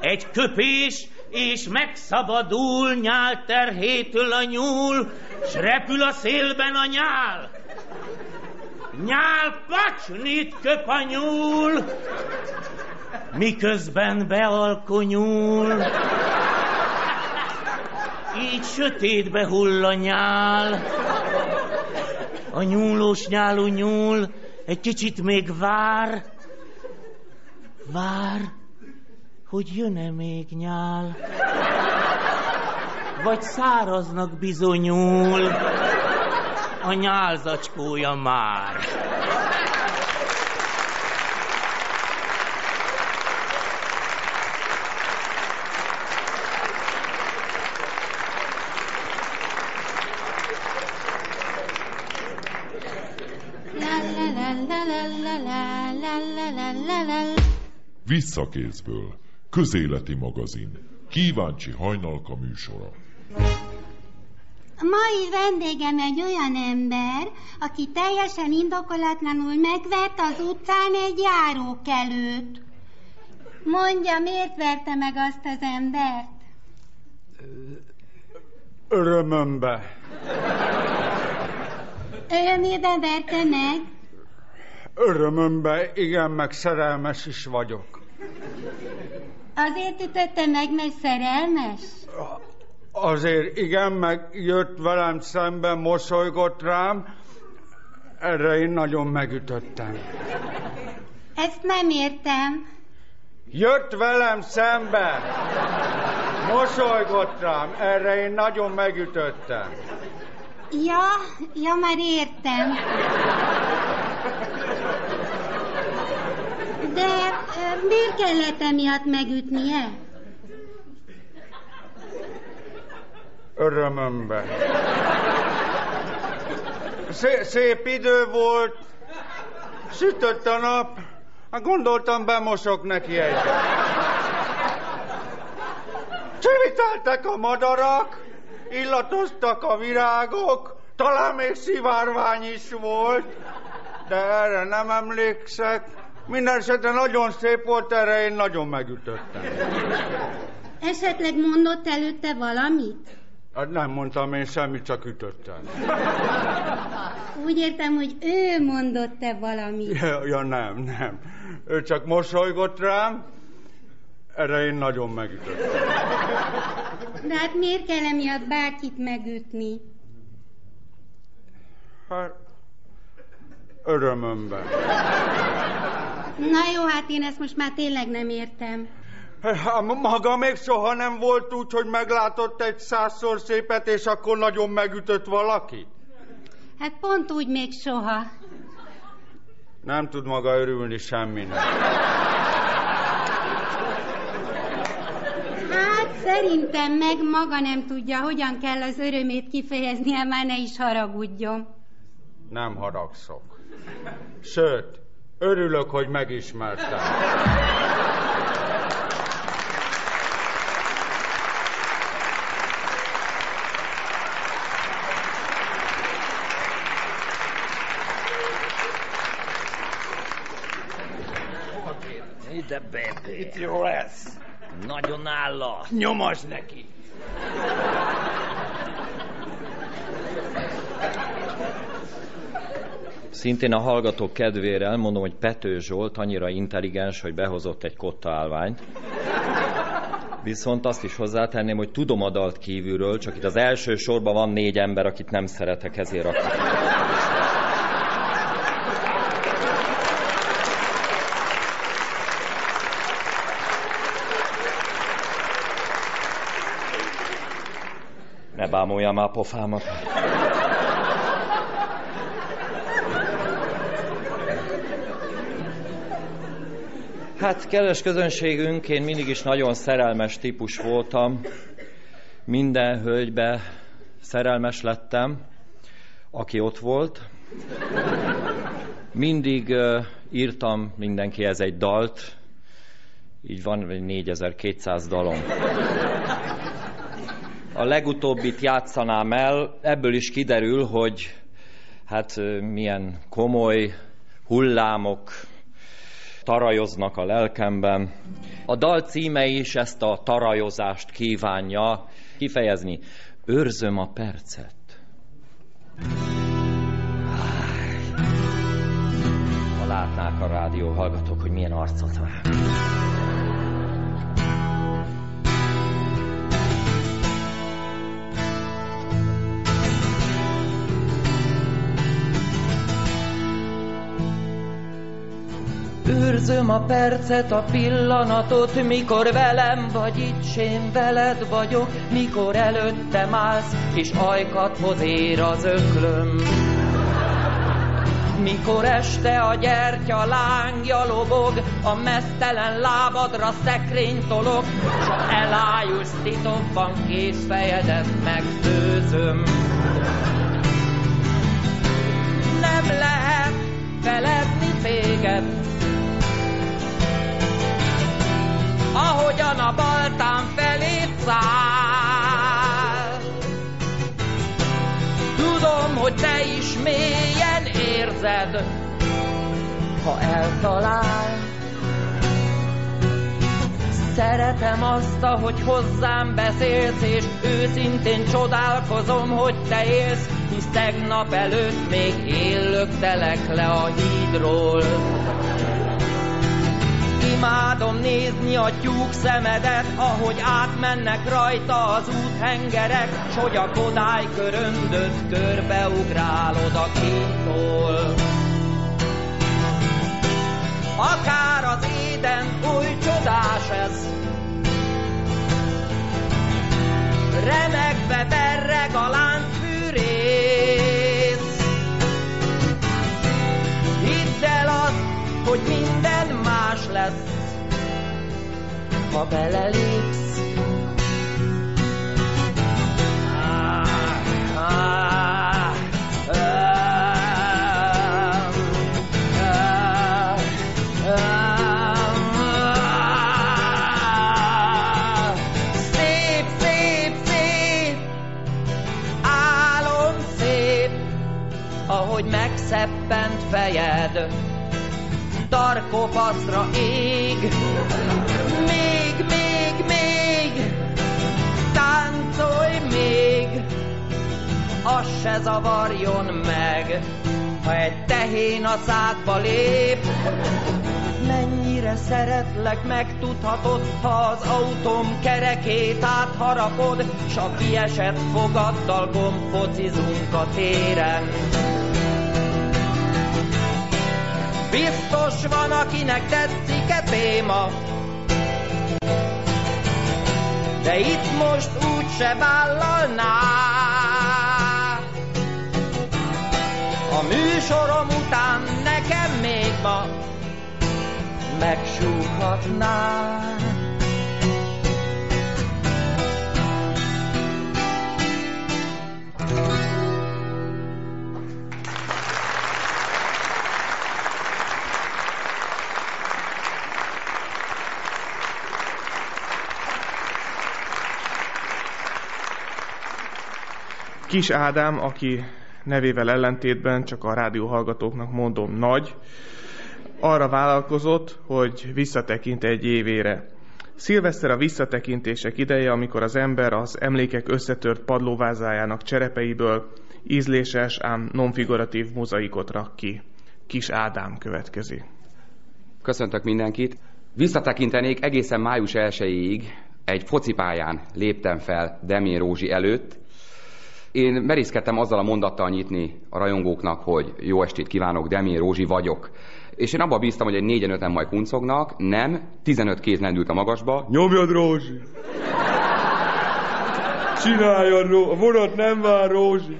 Egy köpés, és megszabadul nyál terhétől a nyúl, s repül a szélben a nyál. Nyál pacsnit köp a nyúl, miközben bealkonyul. Így sötétbe hull a nyál. A nyúlós nyálú nyúl egy kicsit még vár, vár, hogy jön-e még nyál. Vagy száraznak bizonyul a nyálzacskója már. Visszakézből. Közéleti magazin. Kíváncsi hajnalka műsora. A mai vendégem egy olyan ember, aki teljesen indokolatlanul megvert az utcán egy járókelőt. Mondja, miért verte meg azt az embert? Örömömbe. Örömében verte meg? Örömömbe, igen, meg szerelmes is vagyok. Azért ütötte meg, mert szerelmes? Azért igen, meg jött velem szembe, mosolygott rám, erre én nagyon megütöttem. Ezt nem értem. Jött velem szembe, mosolygott rám, erre én nagyon megütöttem. Ja, ja, már értem. De miért kellett emiatt megütnie? Örömömbe. Szé- szép idő volt, sütött a nap, hát gondoltam bemosok neki egyet. Csiviteltek a madarak, illatoztak a virágok, talán még szivárvány is volt, de erre nem emlékszek. Minden esetre nagyon szép volt, erre én nagyon megütöttem. Esetleg mondott előtte valamit? Hát nem mondtam én semmit, csak ütöttem. Úgy értem, hogy ő mondott-e valamit. Ja, ja nem, nem. Ő csak mosolygott rám, erre én nagyon megütöttem. De hát miért kell emiatt bárkit megütni? Hát, örömömben. Na jó, hát én ezt most már tényleg nem értem. Maga még soha nem volt úgy, hogy meglátott egy százszor szépet, és akkor nagyon megütött valaki? Hát pont úgy még soha. Nem tud maga örülni semminek. Hát szerintem meg maga nem tudja, hogyan kell az örömét kifejeznie, már ne is haragudjon. Nem haragszok. Sőt, örülök, hogy megismertem. Ide, baby. Itt jó lesz. Nagyon álla. Nyomas neki. Szintén a hallgatók kedvére elmondom, hogy Pető Zsolt annyira intelligens, hogy behozott egy kotta állványt. Viszont azt is hozzátenném, hogy tudom a dalt kívülről, csak itt az első sorban van négy ember, akit nem szeretek, ezért akkor. Ne bámuljam már pofámat. Hát, kedves közönségünk, én mindig is nagyon szerelmes típus voltam. Minden hölgybe szerelmes lettem, aki ott volt. Mindig uh, írtam mindenkihez egy dalt, így van egy 4200 dalom. A legutóbbit játszanám el, ebből is kiderül, hogy hát milyen komoly hullámok tarajoznak a lelkemben. A dal címe is ezt a tarajozást kívánja kifejezni. Őrzöm a percet. Ha látnák a rádió hallgatók, hogy milyen arcot vár. Őrzöm a percet, a pillanatot, mikor velem vagy itt, s én veled vagyok, mikor előttem állsz, és ajkathoz ér az öklöm. Mikor este a gyertya lángja lobog, a mesztelen lábadra szekrény tolok, s ha elájulsz titokban kész fejedet megfőzöm. Nem lehet feledni téged, ahogyan a baltán felé száll. Tudom, hogy te is mélyen érzed, ha eltalál. Szeretem azt, ahogy hozzám beszélsz, és őszintén csodálkozom, hogy te élsz, hisz tegnap előtt még én löktelek le a hídról. Imádom nézni a tyúk szemedet, ahogy átmennek rajta az úthengerek, s hogy a kodály köröndöt körbeugrálod a kétól. Akár az éden oly csodás ez, remegve berreg a láncfűrész. Hidd el azt, hogy más lesz, ha belelépsz. Ah, ah. Szép, szép, szép, álom szép, ahogy megszeppent fejed, tarkopaszra ég. Még, még, még, táncolj még, se zavarjon meg, ha egy tehén a szádba lép. Mennyire szeretlek, megtudhatod, ha az autóm kerekét átharapod, s a kiesett fogaddal gombfocizunk a téren. Biztos van, akinek tetszik e téma, de itt most úgy se vállalná. A műsorom után nekem még ma megsúghatná. Kis Ádám, aki nevével ellentétben csak a rádióhallgatóknak mondom nagy, arra vállalkozott, hogy visszatekint egy évére. Szilveszter a visszatekintések ideje, amikor az ember az emlékek összetört padlóvázájának cserepeiből ízléses, ám nonfiguratív mozaikot rak ki. Kis Ádám következik. Köszöntök mindenkit. Visszatekintenék egészen május 1-ig egy focipályán léptem fel Demén Rózsi előtt. Én merészkedtem azzal a mondattal nyitni a rajongóknak, hogy jó estét kívánok, Demén Rózsi vagyok. És én abban bíztam, hogy egy négyen öten majd kuncognak. Nem, 15 kéz lendült a magasba. Nyomjad, Rózsi! Csináljad, Rózsi! A vonat nem vár, Rózsi!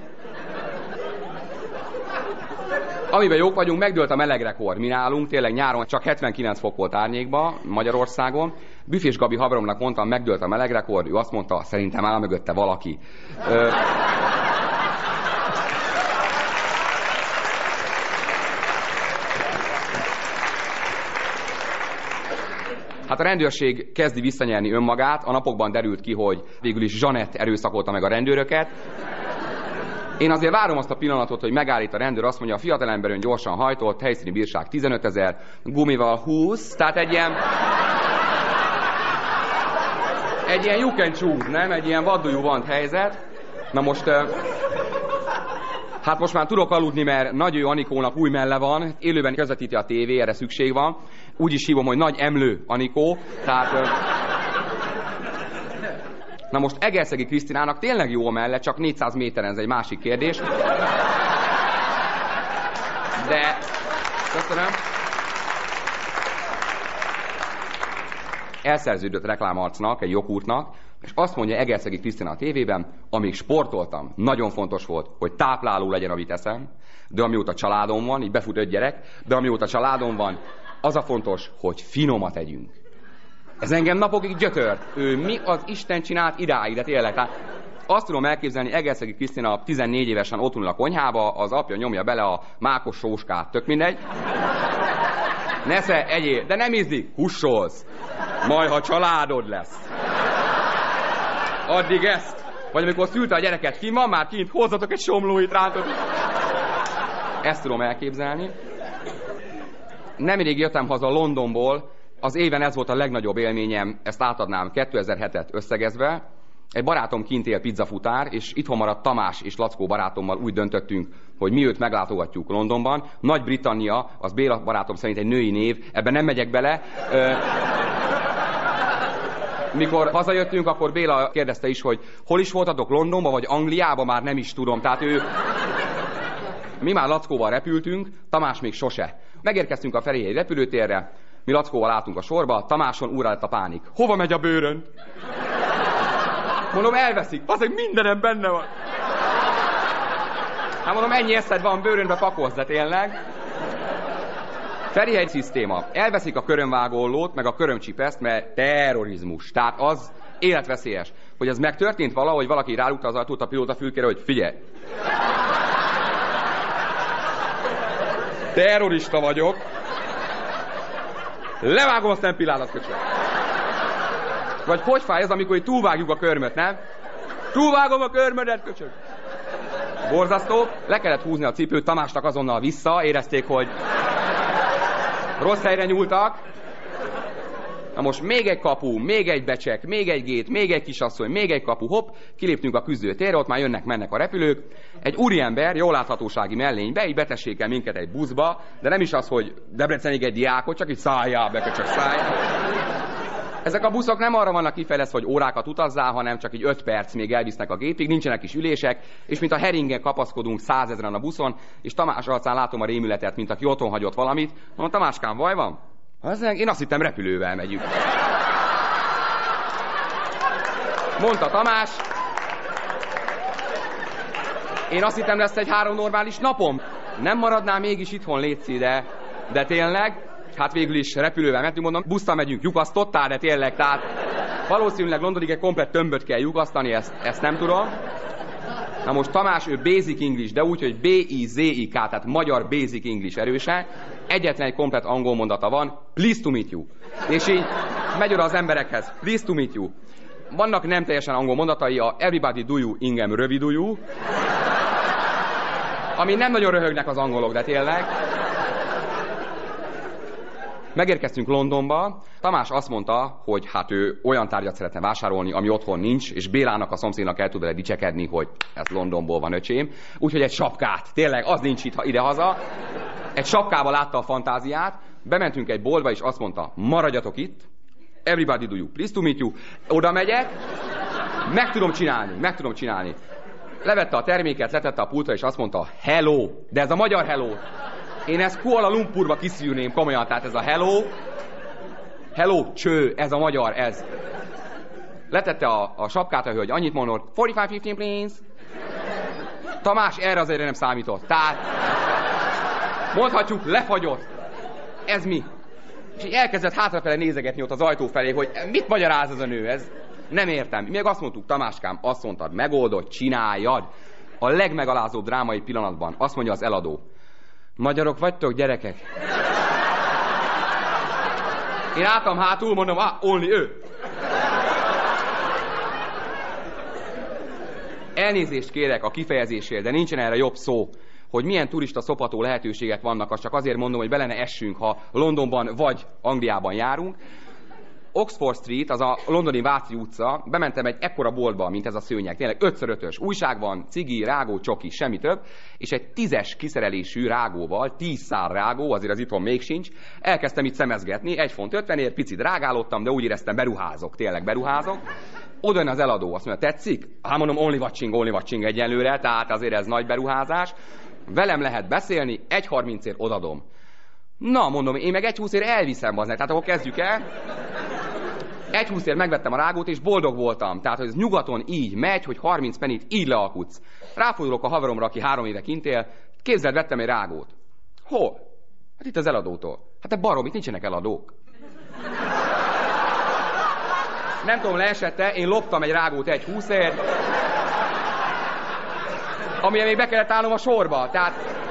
Amiben jók vagyunk, megdőlt a melegrekord. Mi nálunk tényleg nyáron csak 79 fok volt árnyékba Magyarországon. Büfés Gabi haveromnak mondtam, megdőlt a melegrekord, ő azt mondta, szerintem áll mögötte valaki. Ö, Hát a rendőrség kezdi visszanyerni önmagát, a napokban derült ki, hogy végül is Zsanett erőszakolta meg a rendőröket. Én azért várom azt a pillanatot, hogy megállít a rendőr, azt mondja, a fiatalember ön gyorsan hajtott, helyszíni bírság 15 ezer, gumival 20, tehát egy ilyen... Egy ilyen you can choose, nem? Egy ilyen what do you want helyzet. Na most... Hát most már tudok aludni, mert Nagy Anikónak új melle van, élőben közvetíti a tévé, erre szükség van. Úgy is hívom, hogy Nagy Emlő Anikó, tehát... Na most Egerszegi Krisztinának tényleg jó a melle, csak 400 méteren, ez egy másik kérdés. De... Köszönöm. Elszerződött reklámarcnak, egy joghurtnak, és azt mondja Egerszegi Krisztina a tévében, amíg sportoltam, nagyon fontos volt, hogy tápláló legyen, amit eszem, de amióta családom van, így befut öt gyerek, de amióta családom van, az a fontos, hogy finomat együnk. Ez engem napokig gyötört. Ő mi az Isten csinált idáig, de tényleg. Tehát azt tudom elképzelni, Egerszegi Krisztina 14 évesen ott a konyhába, az apja nyomja bele a mákos sóskát, tök mindegy. Nesze, egyél, de nem ízlik, hussolsz. Majd, ha családod lesz. Addig ezt. Vagy amikor szülte a gyereket, ki van már kint, hozzatok egy somlóit rántot. Ezt tudom elképzelni. Nemrég jöttem haza Londonból, az éven ez volt a legnagyobb élményem, ezt átadnám 2007-et összegezve. Egy barátom kint él pizzafutár, és itthon maradt Tamás és Lackó barátommal úgy döntöttünk, hogy mi őt meglátogatjuk Londonban. Nagy-Britannia, az Béla barátom szerint egy női név, ebben nem megyek bele. Ö, mikor hazajöttünk, akkor Béla kérdezte is, hogy hol is voltatok, Londonban vagy Angliában, már nem is tudom. Tehát ő... Mi már Lackóval repültünk, Tamás még sose. Megérkeztünk a Ferihely repülőtérre, mi Lackóval álltunk a sorba, Tamáson úrra lett a pánik. Hova megy a bőrön? Mondom, elveszik. Azért mindenem benne van. Hát mondom, ennyi eszed van, bőrönbe pakolsz, de tényleg. Ferihegy szisztéma. Elveszik a körömvágóllót, meg a körömcsipeszt, mert terrorizmus. Tehát az életveszélyes. Hogy ez megtörtént valahogy, valaki rálukta az ajtót a pilóta fülkére, hogy figyelj. Terrorista vagyok. Levágom a szempilládat, köcsög. Vagy hogy fáj ez, amikor túlvágjuk a körmöt, nem? Túlvágom a körmödet, köcsög. Borzasztó, le kellett húzni a cipőt, Tamásnak azonnal vissza, érezték, hogy rossz helyre nyúltak. Na most még egy kapu, még egy becsek, még egy gét, még egy kisasszony, még egy kapu, hopp, kiléptünk a küzdőtérre, ott már jönnek, mennek a repülők. Egy úriember, jól láthatósági mellénybe, így betessék el minket egy buszba, de nem is az, hogy Debrecenig egy diákot, csak így szálljál be, csak szálljál. Ezek a buszok nem arra vannak kifejezve, hogy órákat utazzál, hanem csak így 5 perc még elvisznek a gépig, nincsenek is ülések, és mint a heringen kapaszkodunk százezren a buszon, és Tamás arcán látom a rémületet, mint aki otthon hagyott valamit. Mondom, Tamáskám, vaj van? Az, én azt hittem repülővel megyünk. Mondta Tamás. Én azt hittem lesz egy három normális napom. Nem maradnál mégis itthon létszi, de, de tényleg, hát végül is repülővel mentünk, mondom, busztal megyünk, lyukasztottál, de tényleg, tehát valószínűleg Londonig egy komplet tömböt kell lyukasztani, ezt, ezt nem tudom. Na most Tamás, ő Basic English, de úgy, hogy B-I-Z-I-K, tehát magyar Basic English erőse. Egyetlen egy komplet angol mondata van, please to meet you. És így megy oda az emberekhez, please to meet you. Vannak nem teljesen angol mondatai, a everybody do you, ingem rövidújú, ami nem nagyon röhögnek az angolok, de tényleg. Megérkeztünk Londonba, Tamás azt mondta, hogy hát ő olyan tárgyat szeretne vásárolni, ami otthon nincs, és Bélának a szomszédnak el tud vele dicsekedni, hogy ez Londonból van, öcsém. Úgyhogy egy sapkát, tényleg, az nincs itt idehaza. Egy sapkával látta a fantáziát, bementünk egy boltba, és azt mondta, maradjatok itt, everybody do you, please to meet you. Oda megyek, meg tudom csinálni, meg tudom csinálni. Levette a terméket, letette a pultra, és azt mondta, hello, de ez a magyar hello. Én ezt Kuala Lumpurba kiszűrném komolyan, tehát ez a hello, hello, cső, ez a magyar, ez. Letette a, a sapkát a hölgy, annyit mondott, 45-15 please. Tamás erre azért nem számított. Tehát mondhatjuk, lefagyott. Ez mi? És így elkezdett hátrafele nézegetni ott az ajtó felé, hogy mit magyaráz ez a nő, ez nem értem. Még azt mondtuk, Tamáskám, azt mondtad, megoldod, csináljad. A legmegalázóbb drámai pillanatban azt mondja az eladó, Magyarok vagytok, gyerekek? Én álltam hátul, mondom, ah, only ő. Elnézést kérek a kifejezésért, de nincsen erre jobb szó, hogy milyen turista szopató lehetőségek vannak, azt csak azért mondom, hogy belene essünk, ha Londonban vagy Angliában járunk. Oxford Street, az a londoni Váci utca, bementem egy ekkora boltba, mint ez a szőnyeg, tényleg 5 ös újság van, cigi, rágó, csoki, semmi több, és egy tízes kiszerelésű rágóval, tíz szár rágó, azért az itthon még sincs, elkezdtem itt szemezgetni, egy font ötvenért, picit rágálottam, de úgy éreztem, beruházok, tényleg beruházok. Oda az eladó, azt mondja, tetszik? Hát mondom, only watching, only watching egyenlőre, tehát azért ez nagy beruházás. Velem lehet beszélni, egy harmincért odadom. Na, mondom, én meg egy húszért elviszem, az tehát akkor kezdjük el. Egy húszért megvettem a rágót, és boldog voltam. Tehát, hogy ez nyugaton így megy, hogy 30 penit így lealkutsz. Ráfordulok a haveromra, aki három éve kint él. Képzeld, vettem egy rágót. Hol? Hát itt az eladótól. Hát te barom, itt nincsenek eladók. Nem tudom, leesette, én loptam egy rágót egy húszért, amilyen még be kellett állnom a sorba. Tehát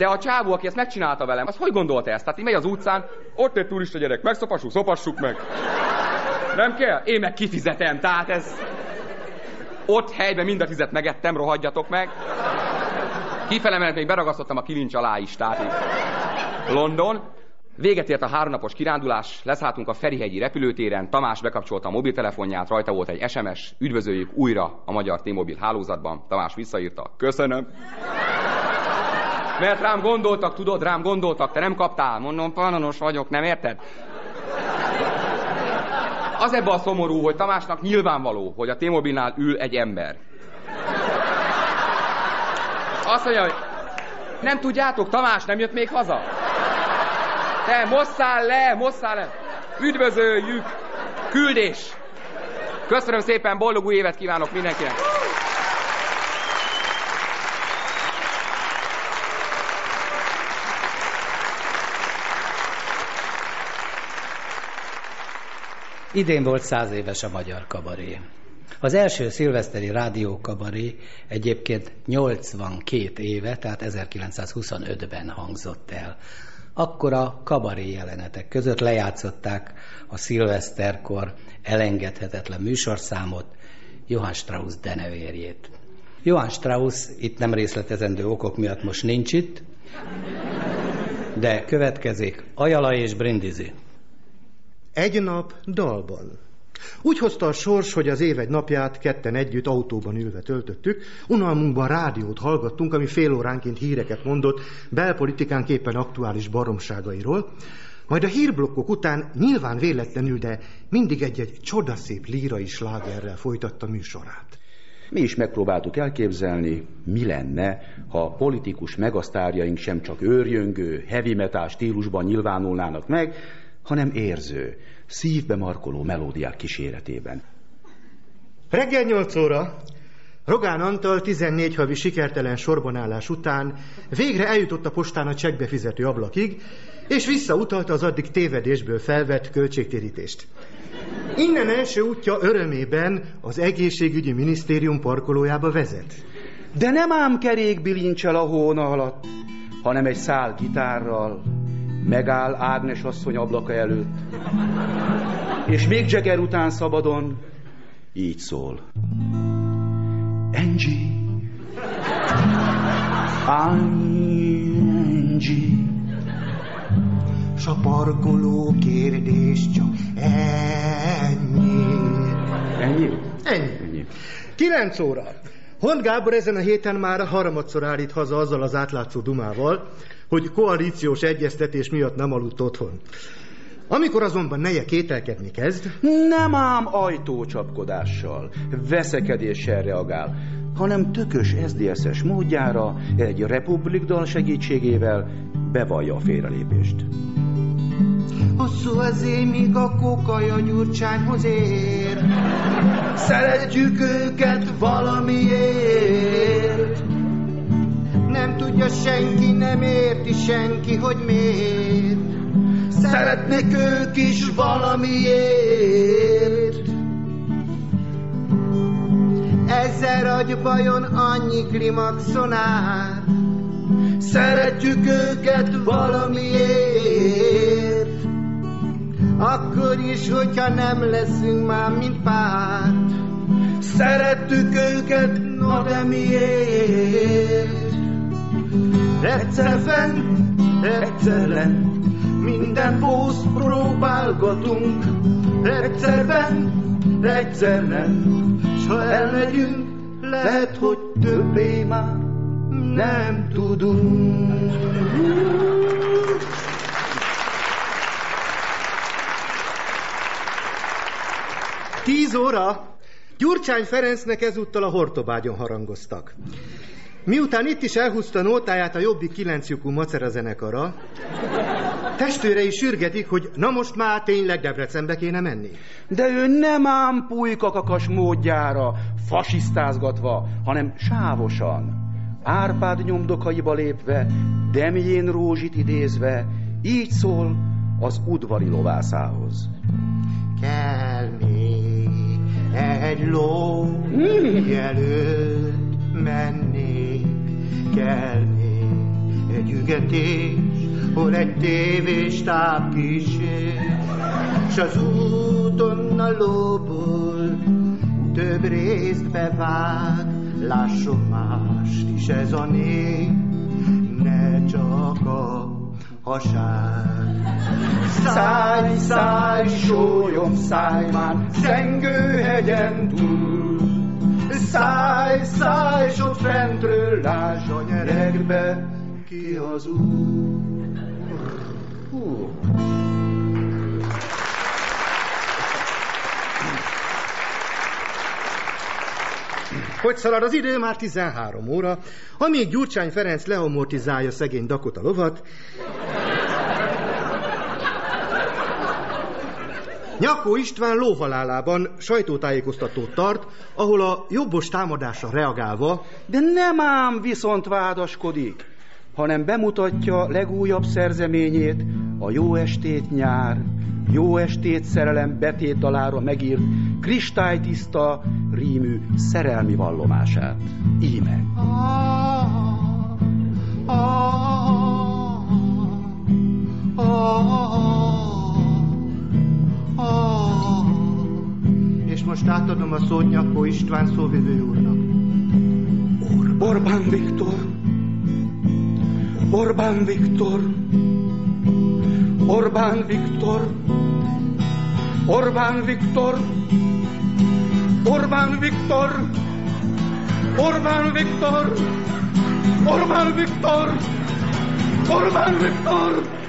de a csávó, aki ezt megcsinálta velem, az hogy gondolta ezt? Tehát így megy az utcán, ott egy turista gyerek, megszopassuk, szopassuk meg. Nem kell? Én meg kifizetem, tehát ez... Ott helyben mind a tizet megettem, rohadjatok meg. Kifele mellett még beragasztottam a kilincs alá is, tehát így. London. Véget ért a háromnapos kirándulás, leszálltunk a Ferihegyi repülőtéren, Tamás bekapcsolta a mobiltelefonját, rajta volt egy SMS, üdvözöljük újra a magyar T-Mobil hálózatban. Tamás visszaírta, köszönöm. Mert rám gondoltak, tudod, rám gondoltak, te nem kaptál. Mondom, pananos vagyok, nem érted? Az ebben a szomorú, hogy Tamásnak nyilvánvaló, hogy a T-Mobilnál ül egy ember. Azt mondja, hogy nem tudjátok, Tamás nem jött még haza? Te, mosszál le, mosszál le. Üdvözöljük. Küldés. Köszönöm szépen, boldog új évet kívánok mindenkinek. Idén volt száz éves a magyar kabaré. Az első szilveszteri rádiókabaré egyébként 82 éve, tehát 1925-ben hangzott el. Akkor a kabaré jelenetek között lejátszották a szilveszterkor elengedhetetlen műsorszámot, Johann Strauss denevérjét. Johann Strauss itt nem részletezendő okok miatt most nincs itt, de következik Ajala és Brindisi. Egy nap dalban. Úgy hozta a sors, hogy az év napját ketten együtt autóban ülve töltöttük, unalmunkban rádiót hallgattunk, ami fél óránként híreket mondott belpolitikánk éppen aktuális baromságairól, majd a hírblokkok után nyilván véletlenül, de mindig egy-egy csodaszép lírai slágerrel folytatta műsorát. Mi is megpróbáltuk elképzelni, mi lenne, ha a politikus megasztárjaink sem csak őrjöngő, heavy metal stílusban nyilvánulnának meg, hanem érző, szívbe markoló melódiák kíséretében. Reggel 8 óra Rogán Antal 14 havi sikertelen sorbanállás után végre eljutott a postán a csekkbefizető ablakig, és visszautalta az addig tévedésből felvett költségtérítést. Innen első útja örömében az egészségügyi minisztérium parkolójába vezet. De nem ám kerék bilincsel a hóna alatt, hanem egy szál gitárral, megáll Ágnes asszony ablaka előtt, és még Jagger után szabadon így szól. Angie, Angie, S a parkoló kérdés csak ennyi. Ennyi? Ennyi. Ennyi. 9 óra. Hont Gábor ezen a héten már harmadszor állít haza azzal az átlátszó dumával, hogy koalíciós egyeztetés miatt nem aludt otthon. Amikor azonban neje kételkedni kezd, Nem ám ajtócsapkodással, veszekedéssel reagál, hanem tökös SZDSZ-es módjára egy republikdal segítségével bevallja a félrelépést. hosszú az éj, míg a kókaja gyurcsányhoz ér. Szeretjük őket valamiért. Nem tudja senki, nem érti senki, hogy miért. Szeretnek ők is valamiért. Ezer agybajon annyi klimaxon át. Szeretjük őket valamiért. Akkor is, hogyha nem leszünk már, mint párt. Szerettük őket, no de miért? Egyszer fent, egyszer lent, minden pószt próbálgatunk. Egyszer bent, egyszer nem, s ha elmegyünk, lehet, hogy többé már nem tudunk. Tíz óra. Gyurcsány Ferencnek ezúttal a Hortobágyon harangoztak. Miután itt is elhúzta nótáját a jobbik kilencjukú macera zenekara, testvérei sürgetik, hogy na most már tényleg Debrecenbe kéne menni. De ő nem ám pulykakakas módjára, fasisztázgatva, hanem sávosan. Árpád nyomdokaiba lépve, Demjén Rózsit idézve, így szól az udvari lovászához. Kell még egy ló előtt mennék, kell még egy ügetés, hol egy tévés táp kísér, s az úton a lóból több részt bevág, lásson mást is ez a nép, ne csak a haság. Szállj, szállj, sólyom, szállj már, Szengőhegyen túl. Szállj, szállj, s ott fentről láss a nyerekbe, ki az úr. Hú. Hogy szalad az idő? Már 13 óra. Amíg Gyurcsány Ferenc leamortizálja szegény Dakota lovat, Nyakó István lóhalálában sajtótájékoztatót tart, ahol a jobbos támadásra reagálva De nem ám viszont vádaskodik, hanem bemutatja legújabb szerzeményét, a Jó estét nyár, Jó estét szerelem betét dalára megírt kristálytiszta rímű szerelmi vallomását. Íme. És most átadom a szót Nyakó István szóvivő úrnak. Orbán Viktor, Orbán Viktor, Orbán Viktor, Orbán Viktor, Orbán Viktor, Orbán Viktor, Orbán Viktor, Orbán Viktor.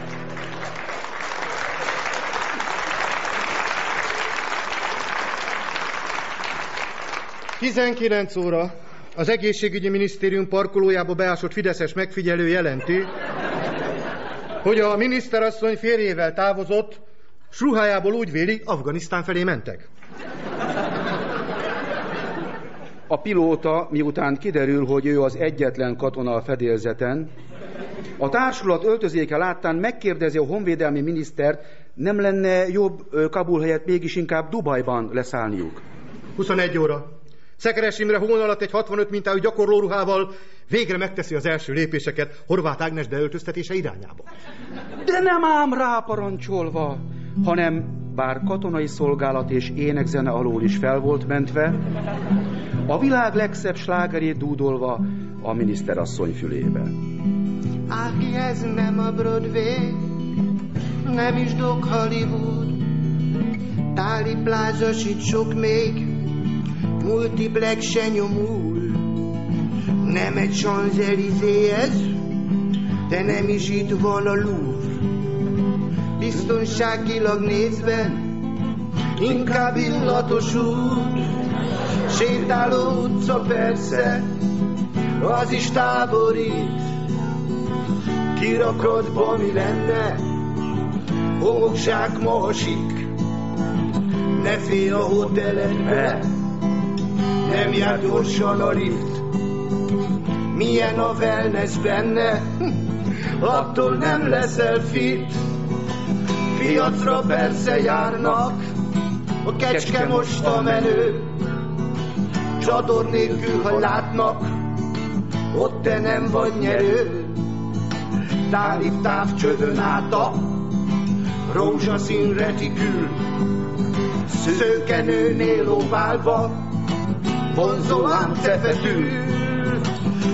19 óra. Az egészségügyi minisztérium parkolójába beásott Fideszes megfigyelő jelenti, hogy a miniszterasszony férjével távozott, s ruhájából úgy véli, Afganisztán felé mentek. A pilóta, miután kiderül, hogy ő az egyetlen katona a fedélzeten, a társulat öltözéke láttán megkérdezi a honvédelmi minisztert, nem lenne jobb Kabul helyett mégis inkább Dubajban leszállniuk. 21 óra. Szekeres Imre hón alatt egy 65 mintájú gyakorlóruhával végre megteszi az első lépéseket Horváth Ágnes beöltöztetése irányába. De nem ám ráparancsolva, hanem bár katonai szolgálat és énekzene alól is fel volt mentve, a világ legszebb slágerét dúdolva a miniszterasszony fülébe. Ági, ez nem a Broadway, nem is Doc Hollywood, Táli pláza, sok még, multiplex se nyomul. Nem egy champs ez, de nem is itt van a Louvre. Biztonságilag nézve, inkább illatos út, sétáló utca persze, az is táborít. Kirakatban mi lenne, homokság masik, ne félj a hoteledbe, nem jár gyorsan a lift. Milyen a wellness benne, (laughs) attól nem leszel fit. Piacra persze járnak, a kecske most a menő. Csador nélkül, ha látnak, ott te nem vagy nyerő. Tálib távcsövön át a rózsaszín retikül, szőkenőnél óválva, vonzó ám cefetű.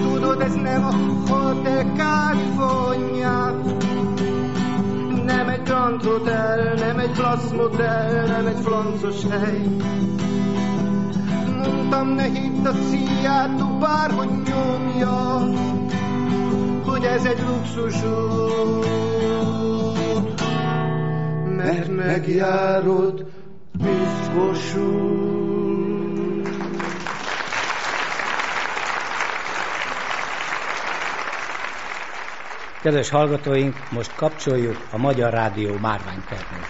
Tudod, ez nem a Hotel California, nem egy Grand Hotel, nem egy Class Motel, nem egy francos hely. Mondtam, ne hidd a ciát, bárhogy nyomja, hogy ez egy luxusút, mert megjárod piszkosul. Kedves hallgatóink, most kapcsoljuk a Magyar Rádió márványtermét.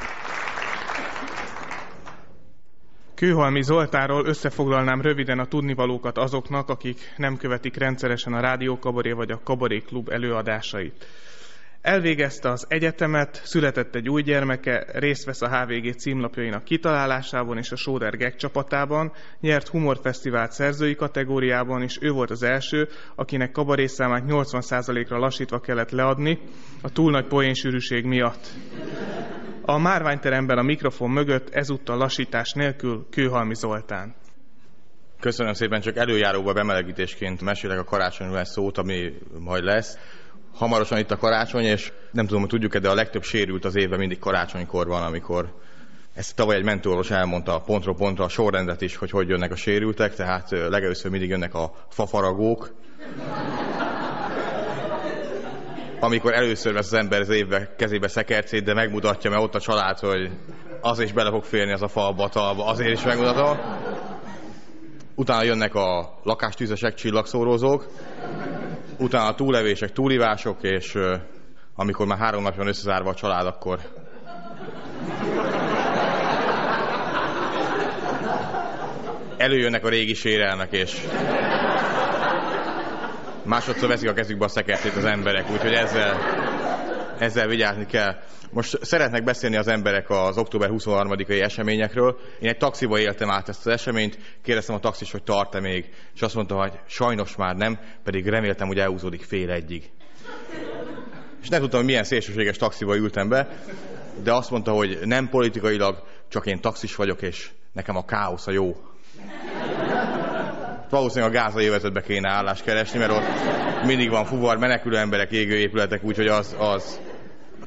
Kőhalmi Zoltáról összefoglalnám röviden a tudnivalókat azoknak, akik nem követik rendszeresen a Rádiókabaré vagy a Kabaré Klub előadásait. Elvégezte az egyetemet, született egy új gyermeke, részt vesz a HVG címlapjainak kitalálásában és a Sóder Gag csapatában, nyert humorfesztivált szerzői kategóriában, és ő volt az első, akinek kabarészámát 80%-ra lassítva kellett leadni a túl nagy poénsűrűség miatt. A márványteremben a mikrofon mögött ezúttal lassítás nélkül Kőhalmi Zoltán. Köszönöm szépen, csak előjáróba bemelegítésként mesélek a karácsonyról szót, ami majd lesz hamarosan itt a karácsony, és nem tudom, hogy tudjuk-e, de a legtöbb sérült az évben mindig karácsonykor van, amikor ezt tavaly egy mentőorvos elmondta pontról pontra a sorrendet is, hogy hogy jönnek a sérültek, tehát legelőször mindig jönnek a fafaragók. Amikor először vesz az ember az évbe kezébe szekercét, de megmutatja, mert ott a család, hogy az is bele fog férni az a falba, talba, azért is megmutatom. Utána jönnek a lakástűzesek, csillagszórózók, utána a túlevések, túlivások, és amikor már három napja van összezárva a család, akkor előjönnek a régi sérelmek, és másodszor veszik a kezükbe a szekertét az emberek, úgyhogy ezzel, ezzel vigyázni kell. Most szeretnek beszélni az emberek az október 23-ai eseményekről. Én egy taxiba éltem át ezt az eseményt, kérdeztem a taxis, hogy tart-e még, és azt mondta, hogy sajnos már nem, pedig reméltem, hogy elhúzódik fél egyig. És nem tudtam, hogy milyen szélsőséges taxiba ültem be, de azt mondta, hogy nem politikailag, csak én taxis vagyok, és nekem a káosz a jó. Valószínűleg a gázai övezetbe kéne állást keresni, mert ott mindig van fuvar, menekülő emberek, égő épületek, úgyhogy az, az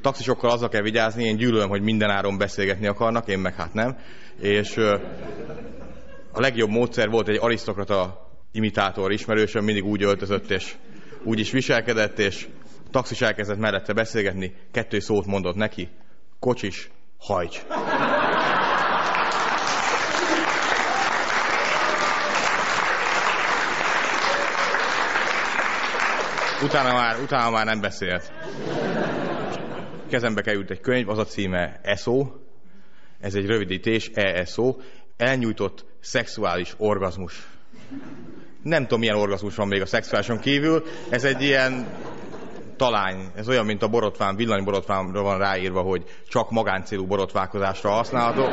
A taxisokkal azzal kell vigyázni, én gyűlölöm, hogy minden áron beszélgetni akarnak, én meg hát nem. És a legjobb módszer volt egy arisztokrata imitátor ismerősöm, mindig úgy öltözött, és úgy is viselkedett, és a taxis elkezdett mellette beszélgetni, kettő szót mondott neki, kocsis, hajts. Utána már, utána már nem beszélt. Kezembe került egy könyv, az a címe ESO, ez egy rövidítés, ESO, elnyújtott szexuális orgazmus. Nem tudom, milyen orgazmus van még a szexuálison kívül, ez egy ilyen talány, ez olyan, mint a borotván, villanyborotvánra van ráírva, hogy csak magáncélú borotválkozásra használható.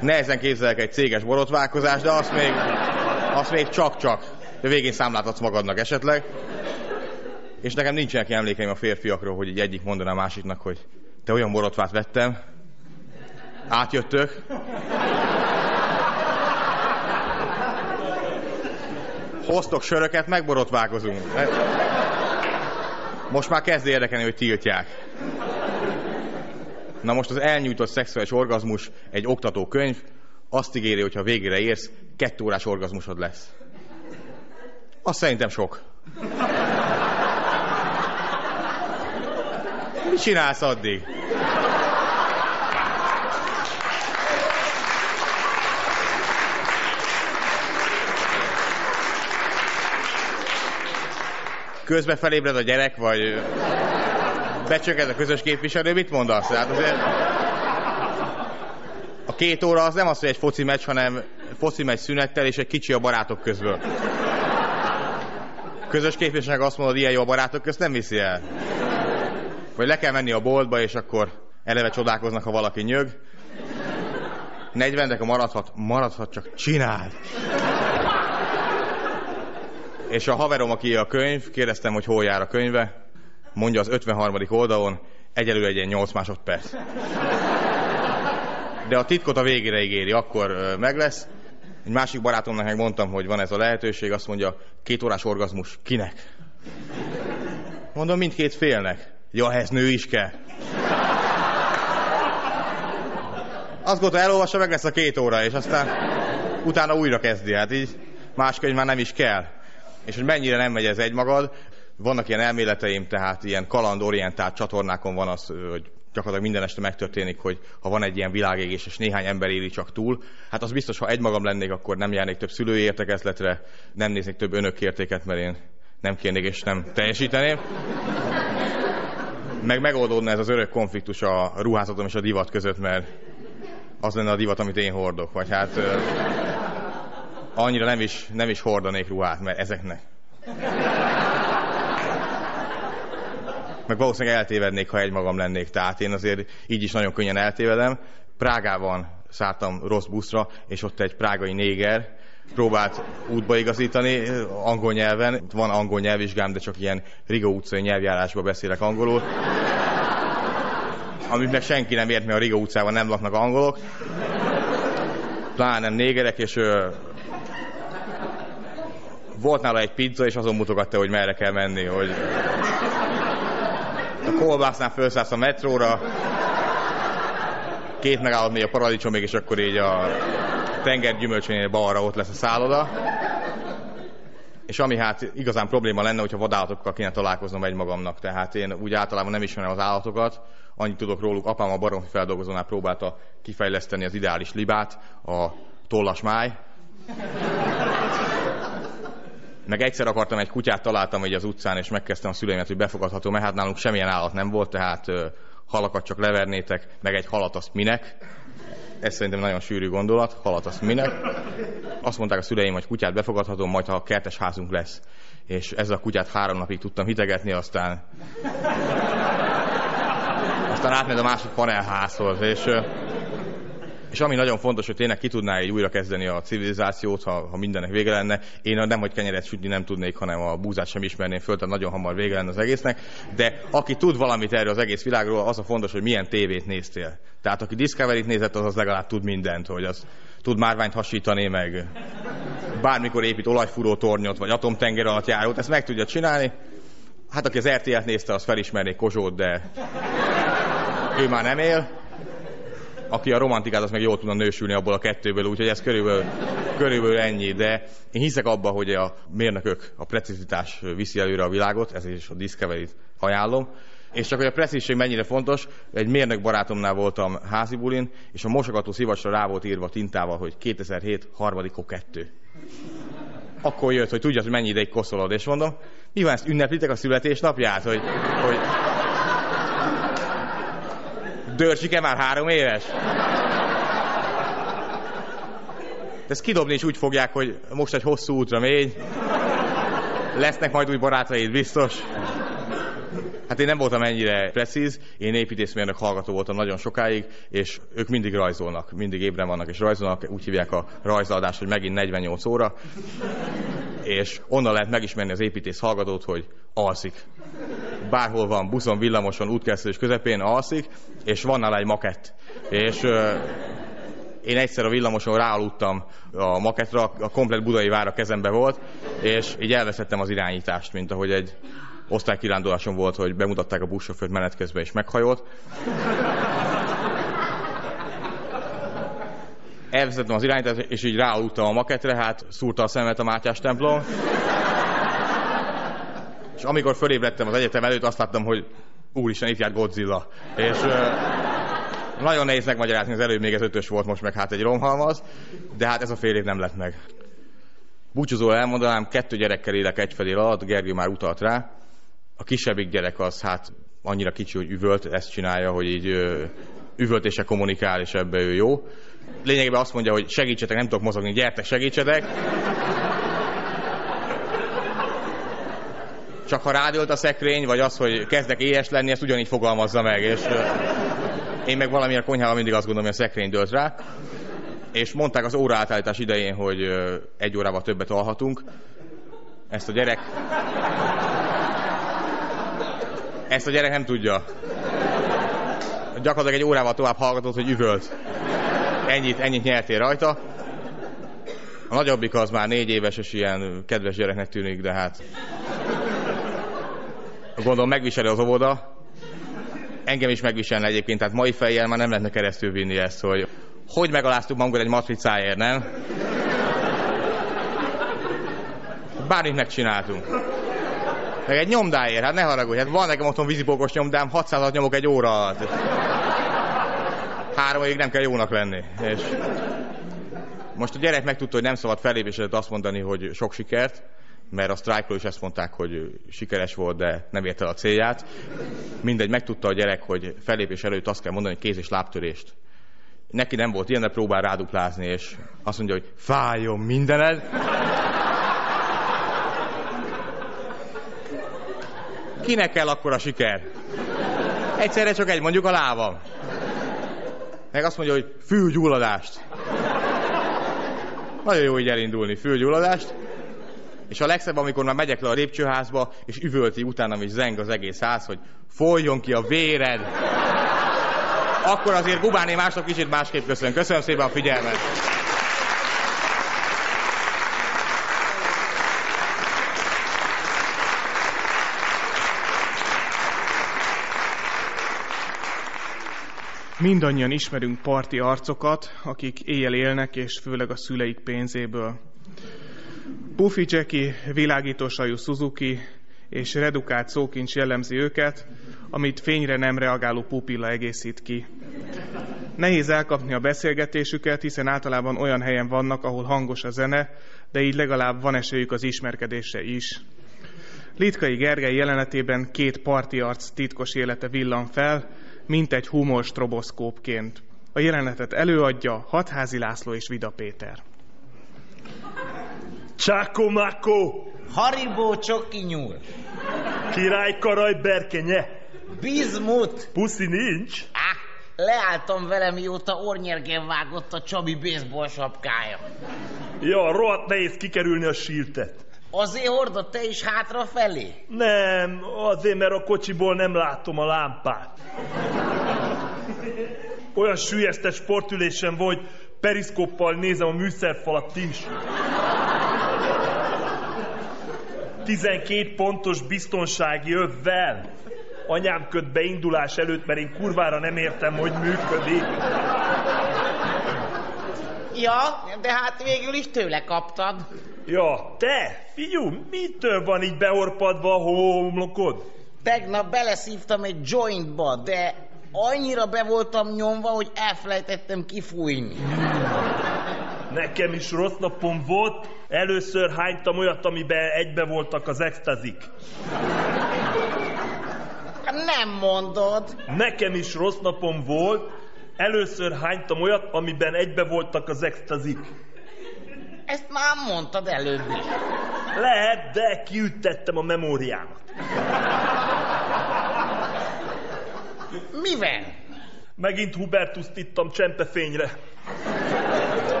Nehezen képzelek egy céges borotválkozást, de azt még, azt még csak-csak. De végén számláltatsz magadnak esetleg. És nekem nincsenek emlékeim a férfiakról, hogy egy egyik mondaná a másiknak, hogy te olyan borotvát vettem, átjöttök, hoztok söröket, megborotválkozunk. Most már kezd érdekelni, hogy tiltják. Na most az elnyújtott szexuális orgazmus egy oktató könyv, azt ígéri, hogy ha végére érsz, kettő órás orgazmusod lesz. Azt szerintem sok. Mit csinálsz addig? Közben felébred a gyerek, vagy becsökkent a közös képviselő, mit mondasz? Hát azért a két óra az nem az, hogy egy foci meccs, hanem foci meccs szünettel és egy kicsi a barátok közből. Közös képviselőnek azt mondod, ilyen jó a barátok közt nem viszi el. Vagy le kell menni a boltba, és akkor eleve csodálkoznak, ha valaki nyög. 40, de maradhat, maradhat, csak csináld. És a haverom, aki a könyv, kérdeztem, hogy hol jár a könyve, mondja az 53. oldalon, egyelőre egy ilyen 8 másodperc. De a titkot a végére ígéri, akkor meg lesz. Egy másik barátomnak meg mondtam, hogy van ez a lehetőség, azt mondja, két órás orgazmus, kinek? Mondom, mindkét félnek. Ja, ez nő is kell. Azt gondolta, elolvassa, meg lesz a két óra, és aztán utána újra kezdi. Hát így más már nem is kell. És hogy mennyire nem megy ez egymagad, vannak ilyen elméleteim, tehát ilyen kalandorientált csatornákon van az, hogy gyakorlatilag minden este megtörténik, hogy ha van egy ilyen világégés, és néhány ember éli csak túl, hát az biztos, ha egymagam lennék, akkor nem járnék több szülői értekezletre, nem néznék több önökértéket, mert én nem kérnék és nem teljesíteném. Meg megoldódna ez az örök konfliktus a ruházatom és a divat között, mert az lenne a divat, amit én hordok, vagy hát ö, annyira nem is, nem is hordanék ruhát, mert ezeknek. Meg valószínűleg eltévednék, ha egymagam lennék. Tehát én azért így is nagyon könnyen eltévedem. Prágában szálltam rossz buszra, és ott egy prágai néger próbált útba igazítani angol nyelven. Van angol nyelvvizsgám, de csak ilyen Riga utcai nyelvjárásban beszélek angolul. Amit meg senki nem ért, mert a Riga utcában nem laknak angolok. Pláne nem négerek, és ö, volt nála egy pizza, és azon mutogatta, hogy merre kell menni, hogy a kolbásznál felszállsz a metróra, két megállod még a paradicsomig, és akkor így a tenger gyümölcsönél balra ott lesz a szálloda. És ami hát igazán probléma lenne, hogyha vadállatokkal kéne találkoznom egymagamnak. Tehát én úgy általában nem ismerem az állatokat, annyit tudok róluk, apám a baromfi feldolgozónál próbálta kifejleszteni az ideális libát, a tollas máj. Meg egyszer akartam egy kutyát, találtam egy az utcán, és megkezdtem a szüleimet, hogy befogadható, mert hát nálunk semmilyen állat nem volt, tehát halakat csak levernétek, meg egy halat azt minek. Ez szerintem nagyon sűrű gondolat, halat azt minek. Azt mondták a szüleim, hogy kutyát befogadhatom, majd ha kertes házunk lesz. És ezzel a kutyát három napig tudtam hitegetni, aztán aztán átmegy a másik panelházhoz, és és ami nagyon fontos, hogy tényleg ki tudná így újra kezdeni a civilizációt, ha, ha mindennek vége lenne. Én nem, hogy kenyeret sütni nem tudnék, hanem a búzát sem ismerném föl, tehát nagyon hamar vége lenne az egésznek. De aki tud valamit erről az egész világról, az a fontos, hogy milyen tévét néztél. Tehát aki Discovery-t nézett, az, az legalább tud mindent, hogy az tud márványt hasítani, meg bármikor épít olajfúró tornyot, vagy atomtenger alatt járót, ezt meg tudja csinálni. Hát aki az RTL-t nézte, az felismerné Kozsót, de ő már nem él. Aki a romantikát, az meg jól tudna nősülni abból a kettőből, úgyhogy ez körülbelül, körülbelül ennyi. De én hiszek abba, hogy a mérnökök, a precizitás viszi előre a világot, ez is a Discovery-t ajánlom. És csak hogy a precízség mennyire fontos, egy mérnök barátomnál voltam házi bulin, és a mosogató szivacsra rá volt írva tintával, hogy 2007 harmadikó kettő. Akkor jött, hogy tudja, hogy mennyi ideig koszolod, és mondom, mi van, ezt ünneplitek a születésnapját, hogy, hogy Dörcsike már három éves? De ezt kidobni is úgy fogják, hogy most egy hosszú útra mégy, lesznek majd új barátaid, biztos. Hát én nem voltam ennyire precíz, én építészmérnök hallgató voltam nagyon sokáig, és ők mindig rajzolnak, mindig ébren vannak és rajzolnak, úgy hívják a rajzadást, hogy megint 48 óra, és onnan lehet megismerni az építész hallgatót, hogy alszik. Bárhol van, buszon, villamoson, útkeresztelés közepén alszik, és van nála egy makett. És én egyszer a villamoson ráaludtam a maketra, a komplet budai vár a kezembe volt, és így elveszettem az irányítást, mint ahogy egy osztálykiránduláson volt, hogy bemutatták a buszsofőrt menet közben, és meghajolt. Elvezettem az irányítást, és így ráaludtam a maketre, hát szúrta a szemet a Mátyás templom. És amikor fölébredtem az egyetem előtt, azt láttam, hogy úristen, itt járt Godzilla. És ö, nagyon nehéz megmagyarázni, az előbb még ez ötös volt, most meg hát egy romhalmaz, de hát ez a fél év nem lett meg. Búcsúzó elmondanám, kettő gyerekkel élek egyfelé alatt, Gergő már utalt rá. A kisebbik gyerek az hát annyira kicsi, hogy üvölt, ezt csinálja, hogy így üvöltése kommunikál, és ebbe ő jó. Lényegében azt mondja, hogy segítsetek, nem tudok mozogni, gyertek, segítsetek. Csak ha rádölt a szekrény, vagy az, hogy kezdek éhes lenni, ezt ugyanígy fogalmazza meg. És én meg valamiért konyhában mindig azt gondolom, hogy a szekrény dölt rá. És mondták az óraátállítás idején, hogy egy órával többet alhatunk. Ezt a gyerek... Ezt a gyerek nem tudja. Gyakorlatilag egy órával tovább hallgatott, hogy üvölt. Ennyit, ennyit nyertél rajta. A nagyobbik az már négy éves, és ilyen kedves gyereknek tűnik, de hát... Gondolom megviseli az óvoda. Engem is megviselne egyébként, tehát mai fejjel már nem lehetne keresztül vinni ezt, hogy hogy megaláztuk magunkat egy matricáért, nem? Bármit megcsináltunk. Meg egy nyomdáért, hát ne haragudj, hát van nekem otthon vízipókos nyomdám, 600 nyomok egy óra alatt. Három évig nem kell jónak lenni. És most a gyerek megtudta, hogy nem szabad fellépés azt mondani, hogy sok sikert, mert a sztrájkról is ezt mondták, hogy sikeres volt, de nem érte a célját. Mindegy, megtudta a gyerek, hogy fellépés előtt azt kell mondani, hogy kéz- és lábtörést. Neki nem volt ilyen, de próbál ráduplázni, és azt mondja, hogy fájjon mindened. Kinek kell akkor a siker? Egyszerre csak egy, mondjuk a lábam. Meg azt mondja, hogy fülgyulladást. Nagyon jó így elindulni, fülgyulladást. És a legszebb, amikor már megyek le a lépcsőházba, és üvölti utána, és zeng az egész ház, hogy folyjon ki a véred. Akkor azért Gubáné mások kicsit másképp köszön. Köszönöm szépen a figyelmet. Mindannyian ismerünk parti arcokat, akik éjjel élnek, és főleg a szüleik pénzéből. Puffy Jackie, világítósajú Suzuki és redukált szókincs jellemzi őket, amit fényre nem reagáló pupilla egészít ki. Nehéz elkapni a beszélgetésüket, hiszen általában olyan helyen vannak, ahol hangos a zene, de így legalább van esélyük az ismerkedésre is. Litkai Gergely jelenetében két parti arc titkos élete villan fel, mint egy humor stroboszkópként. A jelenetet előadja Hatházi László és Vida Péter. Csáko Máko! Haribó csoki nyúl. Király karaj berkenye! Bizmut! Puszi nincs? Á, leálltam vele, mióta ornyergen vágott a Csabi baseball sapkája. Ja, rohadt nehéz kikerülni a sírtet. Azért hordott te is hátrafelé? Nem, azért, mert a kocsiból nem látom a lámpát. Olyan sülyeztes sportülésen vagy, periszkoppal nézem a műszerfalat is. 12 pontos biztonsági övvel. Anyám köt beindulás előtt, mert én kurvára nem értem, hogy működik. Ja, de hát végül is tőle kaptad. Ja, te, figyú, mitől van így behorpadva a homlokod? Tegnap beleszívtam egy jointba, de annyira be voltam nyomva, hogy elfelejtettem kifújni. Nekem is rossz napom volt. Először hánytam olyat, amiben egybe voltak az extazik. Nem mondod. Nekem is rossz napom volt. Először hánytam olyat, amiben egybe voltak az extazik. Ezt már mondtad előbb is. Lehet, de kiüttettem a memóriámat. Mivel? Megint Hubertuszt ittam csempefényre.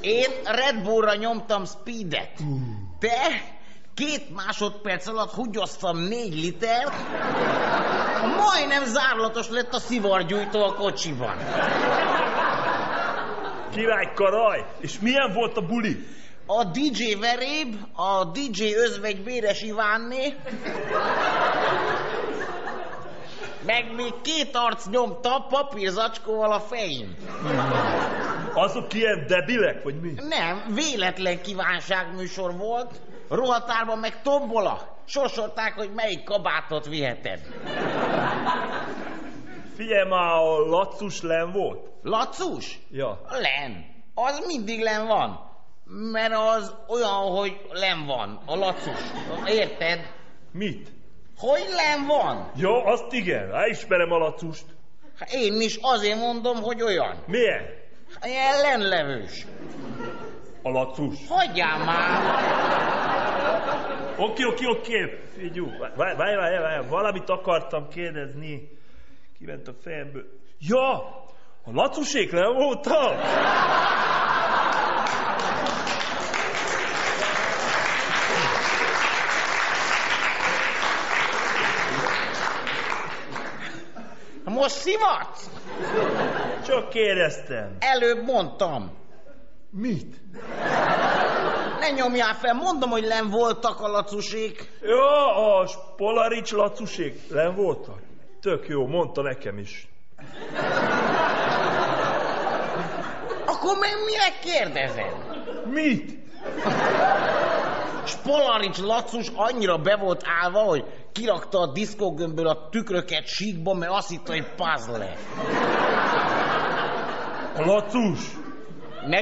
Én Red Bullra nyomtam speedet. Te két másodperc alatt húgyoztam négy liter, majdnem zárlatos lett a szivargyújtó a kocsiban. Király karaj! És milyen volt a buli? A DJ Veréb, a DJ Özvegy Béres Ivánné, meg még két arc nyomta papírzacskóval a fején. Azok ilyen debilek, vagy mi? Nem, véletlen kívánságműsor volt. Rohatárban meg tombola. Sorsolták, hogy melyik kabátot viheted. Figyelj már, a Lacus len volt? Lacus? Ja. Len. Az mindig len van. Mert az olyan, hogy len van. A lacus. Érted? Mit? Hogy len van? Ja, azt igen. Hát ismerem a Lacust. Hát Én is azért mondom, hogy olyan. Milyen? Ilyen lenlevős. A Lacus. Hagyjál már! Oké, oké, oké. Figyú, várj, várj, várj, valamit akartam kérdezni. Kiment a fejemből. Ja, a Lacusék nem voltak? Most szivatsz? Csak kérdeztem. Előbb mondtam. Mit? Ne nyomjál fel, mondom, hogy len voltak a lacusék. Ja, a Polarics Lacusék nem voltak? Tök jó, mondta nekem is. Akkor meg mire kérdezed? Mit? Spolarics Lacus annyira be volt állva, hogy kirakta a diszkógömbből a tükröket síkba, mert azt hitte, hogy puzzle. Lacus? Ne.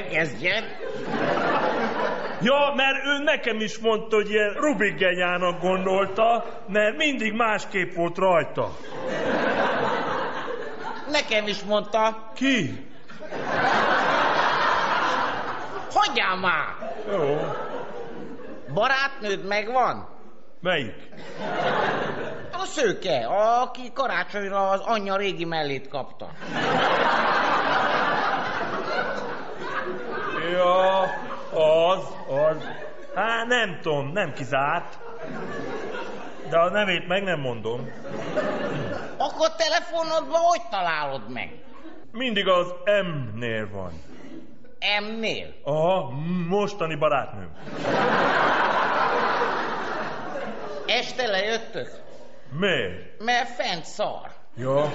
Ja, mert ő nekem is mondta, hogy ilyen Rubik genyának gondolta, mert mindig másképp volt rajta. Nekem is mondta. Ki? Hagyjál már! Jó. Barátnőd megvan? Melyik? A szőke, aki karácsonyra az anyja régi mellét kapta. Ja, az, az. Hát nem tudom, nem kizárt. De a nevét meg nem mondom. Akkor telefonodban hogy találod meg? Mindig az M-nél van. M-nél? Aha, mostani barátnőm. Este lejöttök? Miért? Mert fent szar. Ja.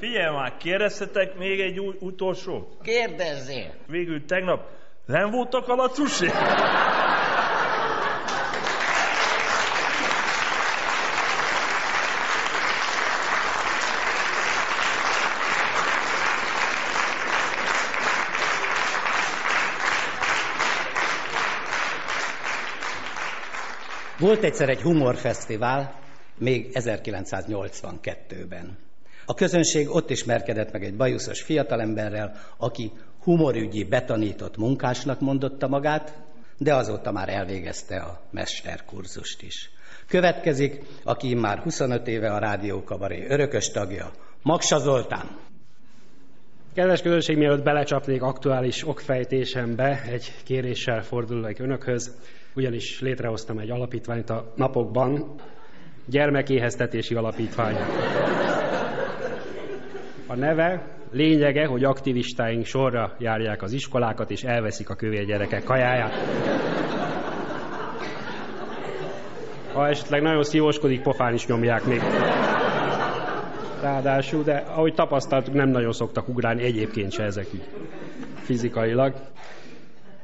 Figyelj már, kérdezhetek még egy új, utolsót? Kérdezzél. Végül tegnap nem voltak a lacusék? Volt egyszer egy humorfesztivál, még 1982-ben. A közönség ott ismerkedett meg egy bajuszos fiatalemberrel, aki humorügyi betanított munkásnak mondotta magát, de azóta már elvégezte a mesterkurzust is. Következik, aki már 25 éve a rádiókabaré örökös tagja, Maksa Zoltán. Kedves közönség, mielőtt belecsapnék aktuális okfejtésembe, egy kéréssel fordulok önökhöz, ugyanis létrehoztam egy alapítványt a napokban, gyermekéheztetési alapítvány. A neve lényege, hogy aktivistáink sorra járják az iskolákat, és elveszik a kövér gyerekek kajáját. Ha esetleg nagyon szívoskodik, pofán is nyomják még. Ráadásul, de ahogy tapasztaltuk, nem nagyon szoktak ugrálni egyébként se ezek így fizikailag.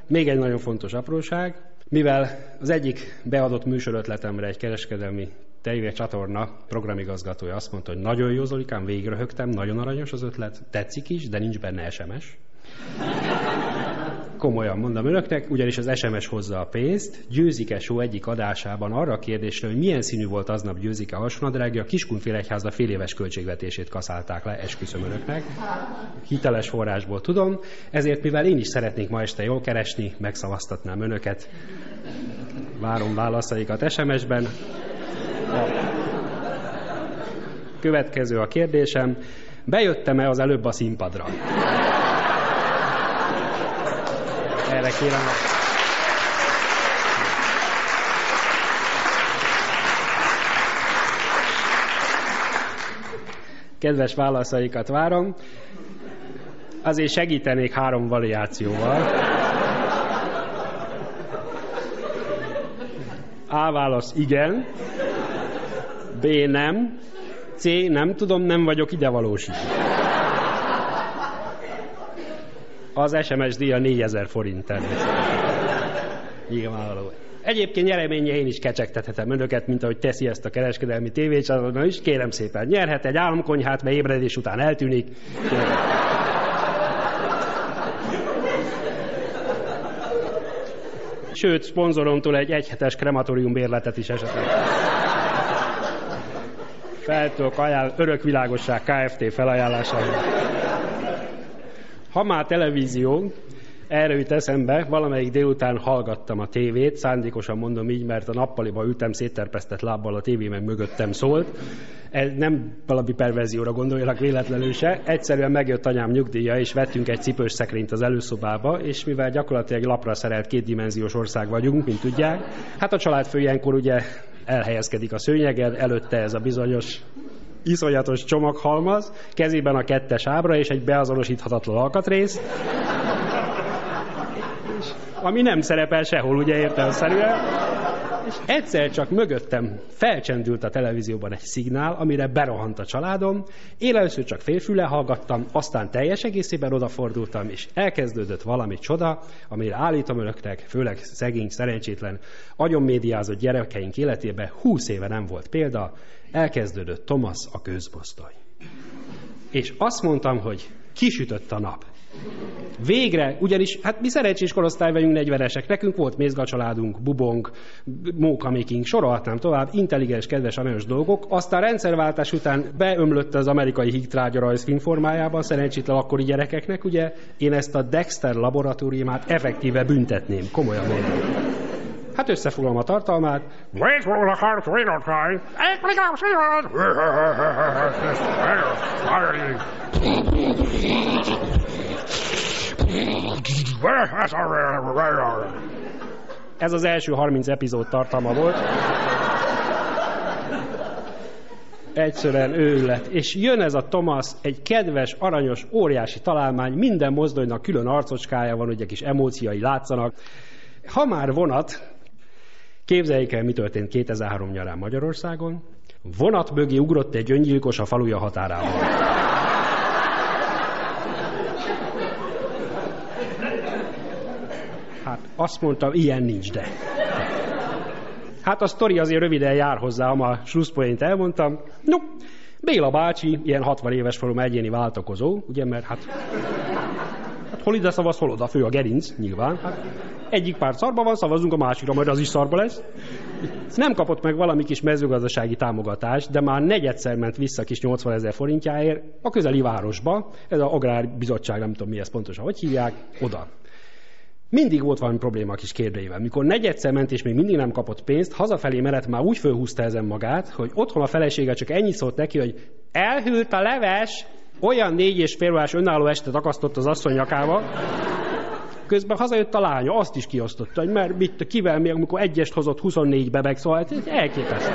Még egy nagyon fontos apróság, mivel az egyik beadott műsorötletemre egy kereskedelmi TV csatorna programigazgatója azt mondta, hogy nagyon jó Zolikám, végigröhögtem, nagyon aranyos az ötlet, tetszik is, de nincs benne SMS. Komolyan mondom önöknek, ugyanis az SMS hozza a pénzt. Győzike Show egyik adásában arra a kérdésre, hogy milyen színű volt aznap Győzike alsónadrágja, a Kiskunfélegyházda fél éves költségvetését kaszálták le, esküszöm önöknek. Hiteles forrásból tudom, ezért mivel én is szeretnék ma este jól keresni, megszavaztatnám önöket. Várom válaszaikat SMS-ben. Következő a kérdésem. Bejöttem-e az előbb a színpadra? Erre kérem. Kedves válaszaikat várom. Azért segítenék három variációval. A válasz igen, B nem, C nem tudom, nem vagyok ide valósítva. Az SMS díja 4000 forint természetesen. Nyilvánvaló. Egyébként nyereménye én is kecsegtethetem önöket, mint ahogy teszi ezt a kereskedelmi tévécsatorna is. Kérem szépen, nyerhet egy álomkonyhát, mert ébredés után eltűnik. Kérem. Sőt, szponzoromtól egy egyhetes krematórium bérletet is esetleg. Fel tudok ajánl, örökvilágosság Kft. felajánlásával. Ha már televízió, erre jut eszembe, valamelyik délután hallgattam a tévét, szándékosan mondom így, mert a nappaliba ültem szétterpesztett lábbal, a tévé meg mögöttem szólt. Ez nem valami perverzióra gondoljanak véletlenül se. Egyszerűen megjött anyám nyugdíja, és vettünk egy cipős szekrényt az előszobába, és mivel gyakorlatilag lapra szerelt kétdimenziós ország vagyunk, mint tudják, hát a családfő ilyenkor ugye elhelyezkedik a szőnyegen, előtte ez a bizonyos iszonyatos csomaghalmaz, kezében a kettes ábra és egy beazonosíthatatlan alkatrész, ami nem szerepel sehol, ugye értelemszerűen. És egyszer csak mögöttem felcsendült a televízióban egy szignál, amire berohant a családom. Én először csak félfüle hallgattam, aztán teljes egészében odafordultam, és elkezdődött valami csoda, amire állítom önöknek, főleg szegény, szerencsétlen, agyonmédiázott gyerekeink életében 20 éve nem volt példa, elkezdődött Thomas a közbosztoly. És azt mondtam, hogy kisütött a nap. Végre, ugyanis, hát mi szerencsés korosztály vagyunk 40-esek, nekünk volt mézga családunk, bubong, mókamiking, sorolhatnám tovább, intelligens, kedves, aranyos dolgok. Aztán rendszerváltás után beömlött az amerikai hígtrágya rajzfilm formájában, szerencsétlen akkori gyerekeknek, ugye én ezt a Dexter laboratóriumát effektíve büntetném, komolyan mondom. Hát összefoglalom a tartalmát. Wait for the heart to cry. Ez az első 30 epizód tartalma volt. Egyszerűen őlet. És jön ez a Thomas, egy kedves, aranyos, óriási találmány, minden mozdonynak külön arcocskája van, ugye kis emóciai látszanak. Ha már vonat, képzeljék el, mi történt 2003 nyarán Magyarországon. Vonat mögé ugrott egy öngyilkos a faluja határában. Hát azt mondtam, ilyen nincs, de. Hát a sztori azért röviden jár hozzá, a slusszpoént elmondtam. No, Béla bácsi, ilyen 60 éves forum egyéni váltakozó, ugye, mert hát, hát hol ide szavaz, hol oda, fő a gerinc, nyilván. Hát, egyik pár szarba van, szavazunk a másikra, majd az is szarba lesz. Nem kapott meg valami kis mezőgazdasági támogatást, de már negyedszer ment vissza kis 80 ezer forintjáért a közeli városba, ez a Agrárbizottság, nem tudom mi ez pontosan, hogy hívják, oda. Mindig volt valami probléma a kis kérdőjével. Mikor negyedszer ment és még mindig nem kapott pénzt, hazafelé mellett már úgy fölhúzta ezen magát, hogy otthon a felesége csak ennyit szólt neki, hogy elhűlt a leves, olyan négy és fél önálló estet akasztott az asszony nyakába, Közben hazajött a lánya, azt is kiosztotta, hogy mert mit, kivel még, amikor egyest hozott 24 bebek, szóval elképesztő.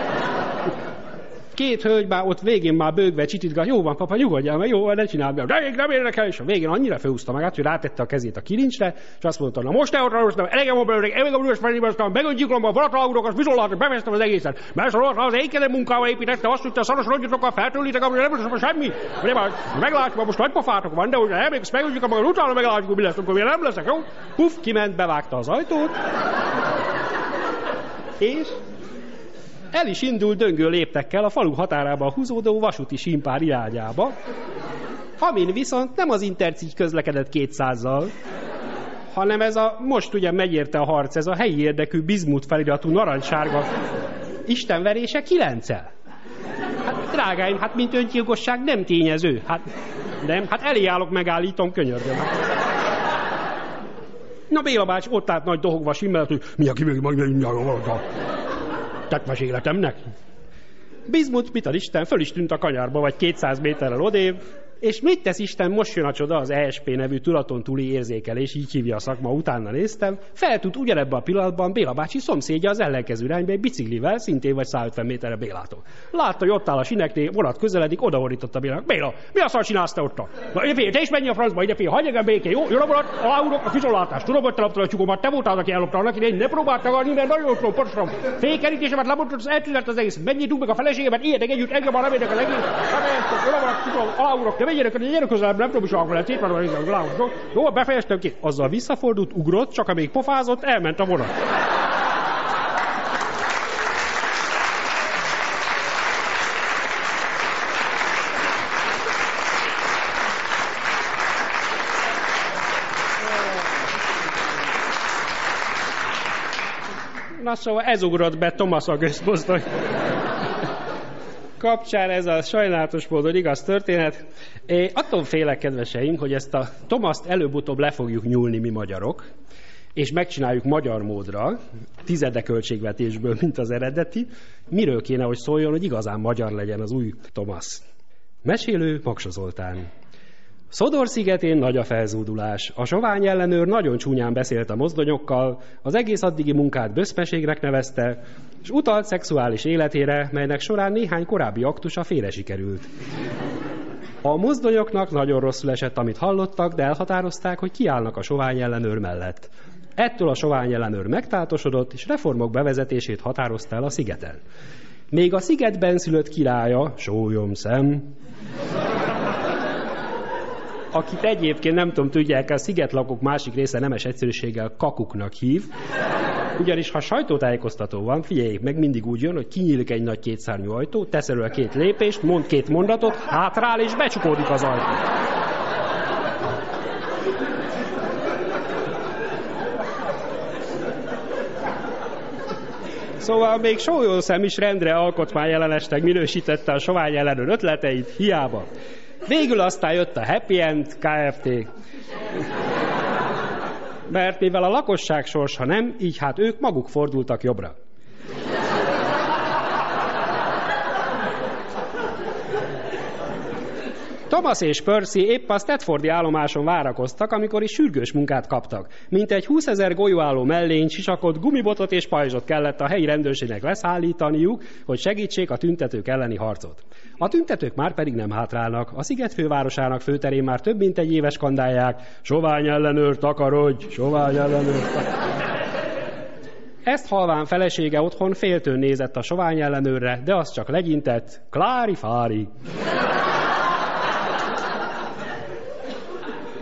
Két hölgy már ott végén már bőgve csitítgat, jó van, papa, nyugodjál meg, jó ne csinálj meg, de nem érnek el, és a végén annyira felhúzta magát, hogy rátette a kezét a kilincsre, és azt mondta, na most ne ott rossz, elegem van belőle, elegem van belőle, aztán megöngyilkolom a valatalaurokat, bizonlátok, bevesztem az egészet. Mert az az ékedem munkával építette, azt mondta, szaros rogyatokkal feltőlitek, amire nem lesz semmi. Ugye már meglátjuk, most nagy pofátok van, de hogy emléksz, megöntjük a magad, utána meglátjuk, mi lesz, akkor nem leszek, jó? Puff, kiment, bevágta az ajtót, és el is indult döngő léptekkel a falu határába húzódó vasúti simpár irányába, amin viszont nem az intercígy közlekedett kétszázzal, hanem ez a, most ugye megérte a harc, ez a helyi érdekű bizmut feliratú narancssárga istenverése kilencel. Hát, drágáim, hát mint öngyilkosság nem tényező. Hát nem, hát elé állok, megállítom, könyörgöm. Na Béla bács ott állt nagy dohogva simmelt, hogy mi aki még majd tetves életemnek. Bizmut, mit ad Isten, föl is tűnt a kanyarba, vagy 200 méterrel odév, és mit tesz Isten, most jön a csoda, az ESP nevű tulaton túli érzékelés, így hívja a szakma, utána néztem, feltűnt ugyanebben a pillanatban Béla bácsi szomszédja az ellenkező irányba egy biciklivel, szintén vagy 150 méterre Bélától. Látta, hogy ott áll a sineknél, vonat közeledik, odahorította Béla. Béla, mi a szar csinálsz te ott? Na, ide te is menj a francba, ide fél, hagyj engem békén, jó? Jó, vonat, aláúrok a fizolátás. Tudom, hogy te a csukomat, te voltál, aki ellopta annak idején, ne próbáld tagadni, mert nagyon tudom, pontosan. Fékerítésemet lemondott, az eltűnt az egész. Menjél meg a feleségemet, ilyetek együtt, engem a az egész. Jó, vonat, aláúrok, menjenek, gyere közelebb, nem tudom is akkor itt van. Jó, befejeztem ki. Azzal visszafordult, ugrott, csak amíg pofázott, elment a vonat. Na szóval ez ugrott be Thomas a közposzton kapcsán ez a sajnálatos módon igaz történet. É, attól félek, kedveseim, hogy ezt a Tomaszt előbb-utóbb le fogjuk nyúlni mi magyarok, és megcsináljuk magyar módra, tizede költségvetésből, mint az eredeti. Miről kéne, hogy szóljon, hogy igazán magyar legyen az új Tomasz? Mesélő Maksa Zoltán. Szodor szigetén nagy a felzúdulás. A sovány ellenőr nagyon csúnyán beszélt a mozdonyokkal, az egész addigi munkát böszmeségnek nevezte, és utalt szexuális életére, melynek során néhány korábbi aktusa félre sikerült. A mozdonyoknak nagyon rosszul esett, amit hallottak, de elhatározták, hogy kiállnak a sovány ellenőr mellett. Ettől a sovány ellenőr megtáltosodott, és reformok bevezetését határozta el a szigeten. Még a szigetben szülött királya, sólyom szem, akit egyébként nem tudom, tudják, a szigetlakók másik része nemes egyszerűséggel kakuknak hív, ugyanis ha sajtótájékoztató van, figyeljék meg, mindig úgy jön, hogy kinyílik egy nagy kétszárnyú ajtó, tesz elő két lépést, mond két mondatot, hátrál és becsukódik az ajtó. Szóval még szem is rendre alkotmányellenesnek minősítette a sovány ellenőr ötleteit, hiába. Végül aztán jött a Happy End Kft. Mert mivel a lakosság sorsa nem, így hát ők maguk fordultak jobbra. Thomas és Percy épp a Stedfordi állomáson várakoztak, amikor is sürgős munkát kaptak. Mint egy 20 ezer golyóálló mellény, sisakot, gumibotot és pajzsot kellett a helyi rendőrségnek leszállítaniuk, hogy segítsék a tüntetők elleni harcot. A tüntetők már pedig nem hátrálnak. A sziget fővárosának főterén már több mint egy éves kandálják. Sovány ellenőr, takarodj! Sovány ellenőr, Ezt halván felesége otthon féltőn nézett a sovány ellenőrre, de az csak legyintett. Klári fári.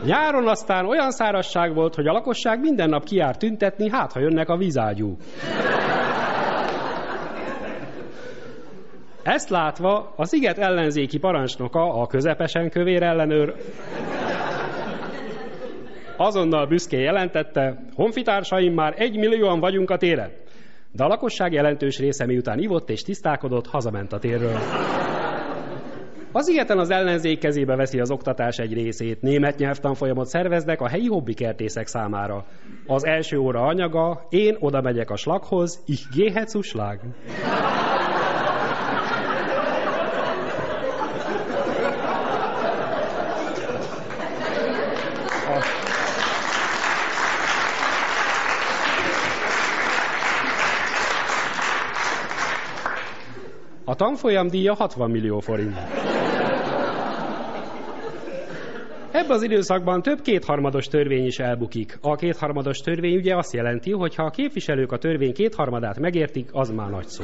Nyáron aztán olyan szárasság volt, hogy a lakosság minden nap kiár tüntetni, hát ha jönnek a vízágyú. Ezt látva a sziget ellenzéki parancsnoka, a közepesen kövér ellenőr, azonnal büszkén jelentette, honfitársaim már egy millióan vagyunk a téren. De a lakosság jelentős része miután ivott és tisztálkodott, hazament a térről. Az ilyetten az ellenzék kezébe veszi az oktatás egy részét. Német nyelvtanfolyamot szerveznek a helyi hobbikertészek számára. Az első óra anyaga, én oda megyek a slaghoz, ich gehe zu schlag. A tanfolyam díja 60 millió forint. Ebben az időszakban több kétharmados törvény is elbukik. A kétharmados törvény ugye azt jelenti, hogy ha a képviselők a törvény kétharmadát megértik, az már nagy szó.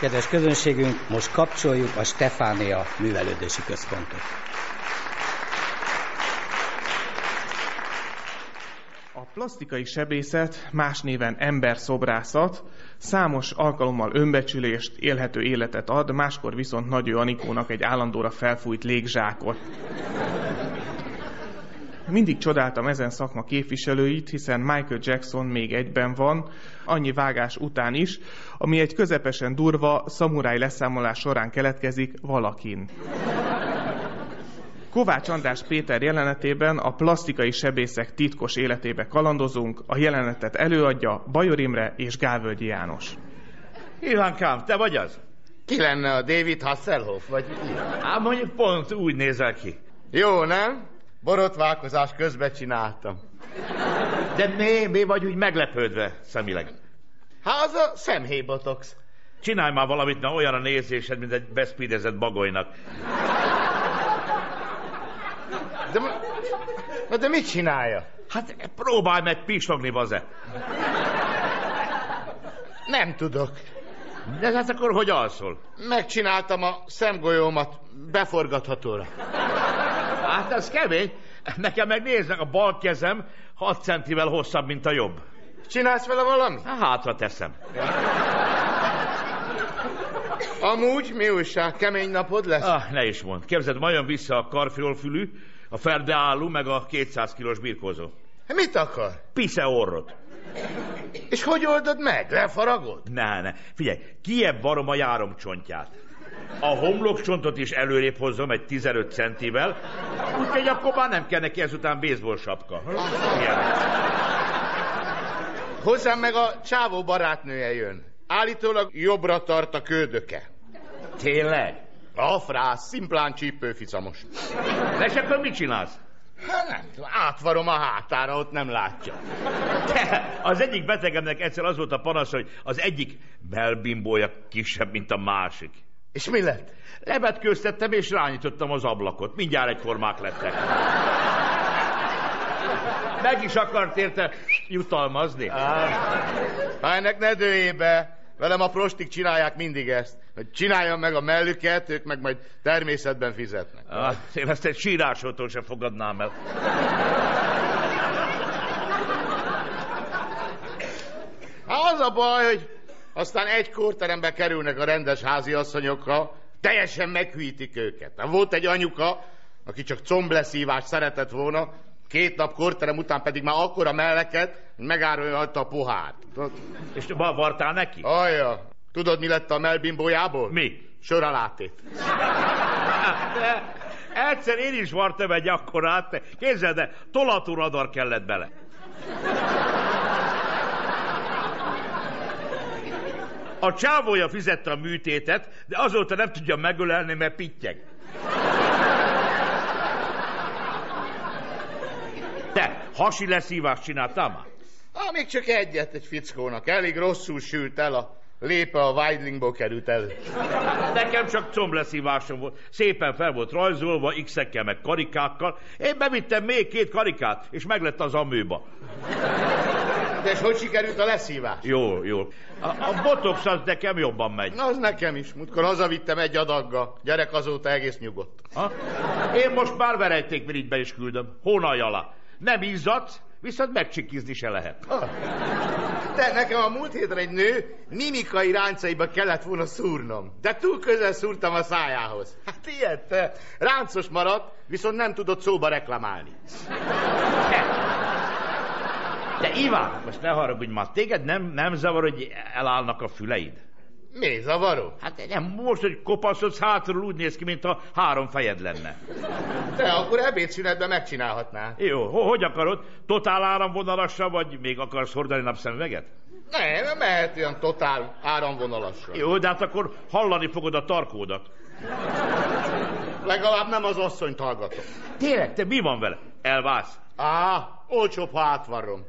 Kedves közönségünk, most kapcsoljuk a Stefánia Művelődési Központot. A plastikai sebészet, más néven emberszobrászat, számos alkalommal önbecsülést, élhető életet ad, máskor viszont Nagy Anikónak egy állandóra felfújt légzsákot. Mindig csodáltam ezen szakma képviselőit, hiszen Michael Jackson még egyben van, annyi vágás után is, ami egy közepesen durva szamuráj leszámolás során keletkezik valakin. Kovács András Péter jelenetében a plastikai sebészek titkos életébe kalandozunk, a jelenetet előadja Bajor Imre és Gávölgyi János. Ivánkám, te vagy az? Ki lenne a David Hasselhoff, vagy ki? Hát mondjuk pont úgy nézel ki. Jó, nem? Borotválkozás közben csináltam. De mi, mi vagy úgy meglepődve szemileg? Hát az a szemhébotox. Csinálj már valamit, na olyan a nézésed, mint egy beszpidezett bagolynak. De, na de mit csinálja? Hát próbálj meg pisogni, vaze. Nem tudok. De hát akkor hogy alszol? Megcsináltam a szemgolyómat beforgathatóra. Hát ez kemény. Nekem meg néznek, a bal kezem 6 centivel hosszabb, mint a jobb. Csinálsz vele valamit? Hátra teszem. Amúgy mi újság? Kemény napod lesz? Ah, ne is mond. Képzeld, ma jön vissza a karfiolfülű, a ferdeállú, meg a 200 kilós birkózó. Mit akar? Pisze orrot. És hogy oldod meg? Lefaragod? Ne, ne. Figyelj, kiebb varom a járomcsontját. A homlokcsontot is előrébb hozom egy 15 centivel, úgyhogy akkor már nem kell neki ezután baseball sapka. Hozzám meg a csávó barátnője jön. Állítólag jobbra tart a köldöke. Tényleg? A frász, szimplán csípőficamos. És akkor mit csinálsz? Hát nem tudom, átvarom a hátára, ott nem látja. De az egyik betegemnek egyszer az volt a panasz, hogy az egyik belbimbója kisebb, mint a másik. És mi lett? Lebetkőztettem és rányítottam az ablakot. Mindjárt egyformák lettek. Meg is akart érte jutalmazni. Ha ennek ne dőljé be. Velem a prostik csinálják mindig ezt. Hogy csináljam meg a mellüket, ők meg majd természetben fizetnek. Ah, én ezt egy sírásótól sem fogadnám el. Hát az a baj, hogy aztán egy kórterembe kerülnek a rendes háziasszonyokkal, teljesen meghűítik őket. Volt egy anyuka, aki csak combleszívást szeretett volna, két nap kórterem után pedig már akkora melleket, megárulta a. Tudod? És vartál neki? Alja, tudod mi lett a melbimbójából? Mi? Soralátét. De (laughs) egyszer én is vartam egy akkorát, képzeld, de tolató radar kellett bele. A csávója fizette a műtétet, de azóta nem tudja megölelni, mert pittyeg. Te, hasi leszívást csináltál már? Ah, még csak egyet egy fickónak. Elég rosszul sült el a lépe a Weidlingból került elő. Nekem csak combleszívásom volt. Szépen fel volt rajzolva, x-ekkel meg karikákkal. Én bevittem még két karikát, és meglett az amőba. De és hogy sikerült a leszívás? Jó, jó. A, a botox az nekem jobban megy. Na, az nekem is. Múltkor hazavittem egy adagga. Gyerek azóta egész nyugodt. Ha? Én most már verejtékmirigybe is küldöm. Hónaj alá. Nem izzadsz, viszont megcsikizni se lehet. De nekem a múlt héten egy nő mimikai ráncaiba kellett volna szúrnom. De túl közel szúrtam a szájához. Hát ilyet, te. Ráncos maradt, viszont nem tudott szóba reklamálni. De Iván, most ne haragudj már, téged nem, nem zavar, hogy elállnak a füleid? Mi zavaró? Hát nem, most, hogy kopaszodsz hátról úgy néz ki, mint a három fejed lenne. De akkor ebédszünetben megcsinálhatná. Jó, hogy akarod? Totál áramvonalasra, vagy még akarsz hordani napszemüveget? Nem, nem mehet olyan totál áramvonalasra. Jó, de hát akkor hallani fogod a tarkódat. Legalább nem az asszonyt hallgatom. Tényleg, te mi van vele? Elvász? Á, olcsóbb, ha átvarrom.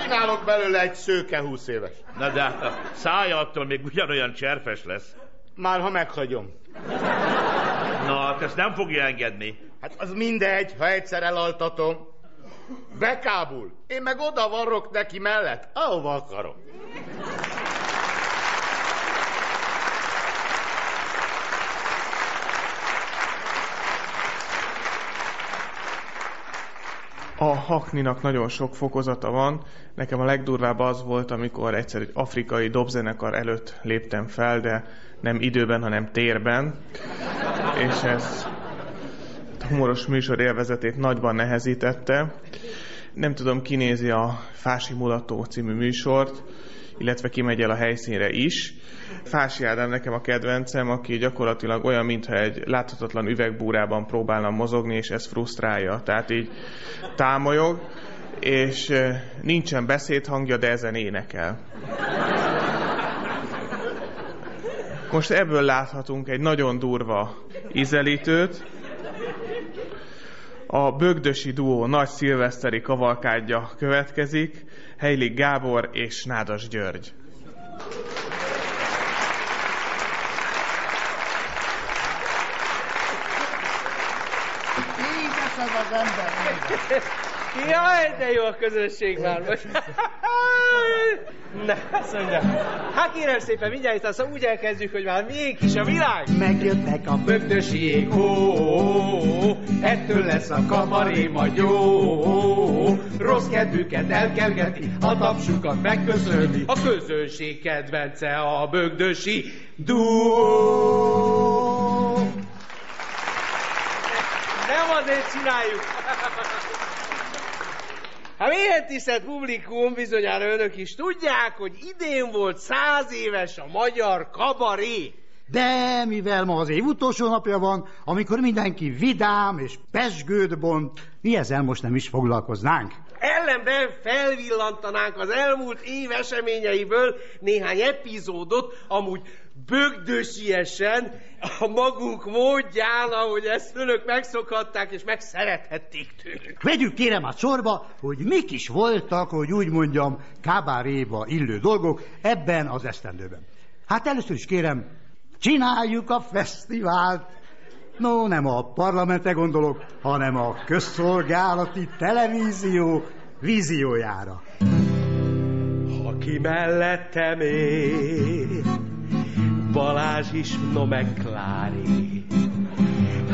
Csinálok belőle egy szőke húsz éves. Na de hát a szája attól még ugyanolyan cserfes lesz. Már ha meghagyom. Na, hát ezt nem fogja engedni. Hát az mindegy, ha egyszer elaltatom. Bekábul. Én meg oda varrok neki mellett, ahova akarok. A hakninak nagyon sok fokozata van. Nekem a legdurvább az volt, amikor egyszer egy afrikai dobzenekar előtt léptem fel, de nem időben, hanem térben. És ez a humoros műsor élvezetét nagyban nehezítette. Nem tudom, kinézi a Fási Mulató című műsort, illetve kimegy el a helyszínre is. Fási Ádám nekem a kedvencem, aki gyakorlatilag olyan, mintha egy láthatatlan üvegbúrában próbálna mozogni, és ez frusztrálja. Tehát így támolyog, és nincsen beszédhangja, de ezen énekel. Most ebből láthatunk egy nagyon durva ízelítőt. A Bögdösi duó nagy szilveszteri kavalkádja következik, Heilig Gábor és Nádas György. Édes az. Jaj, de jó a közösség már most. Ne, azt mondja. Hát kérem szépen, mindjárt itt aztán úgy elkezdjük, hogy már még is a világ. Megjöttek a bögdösiek, ó, ettől lesz a kabaré majd jó. Rossz kedvüket elkergetni, a tapsukat megköszönni. A közönség kedvence a bögdösi Duó. Nem azért csináljuk. Hát milyen tisztelt publikum, bizonyára önök is tudják, hogy idén volt száz éves a magyar kabaré. De mivel ma az év utolsó napja van, amikor mindenki vidám és pesgőd bont, mi ezzel most nem is foglalkoznánk? Ellenben felvillantanánk az elmúlt év eseményeiből néhány epizódot, amúgy bögdösiesen, a magunk módján, ahogy ezt önök megszokhatták és megszerethették tőlük. Vegyük kérem a sorba, hogy mik is voltak, hogy úgy mondjam, kábáréba illő dolgok ebben az esztendőben. Hát először is kérem, csináljuk a fesztivált. No, nem a parlamentre gondolok, hanem a közszolgálati televízió víziójára. Aki mellettem él, Balázs is nomeklári.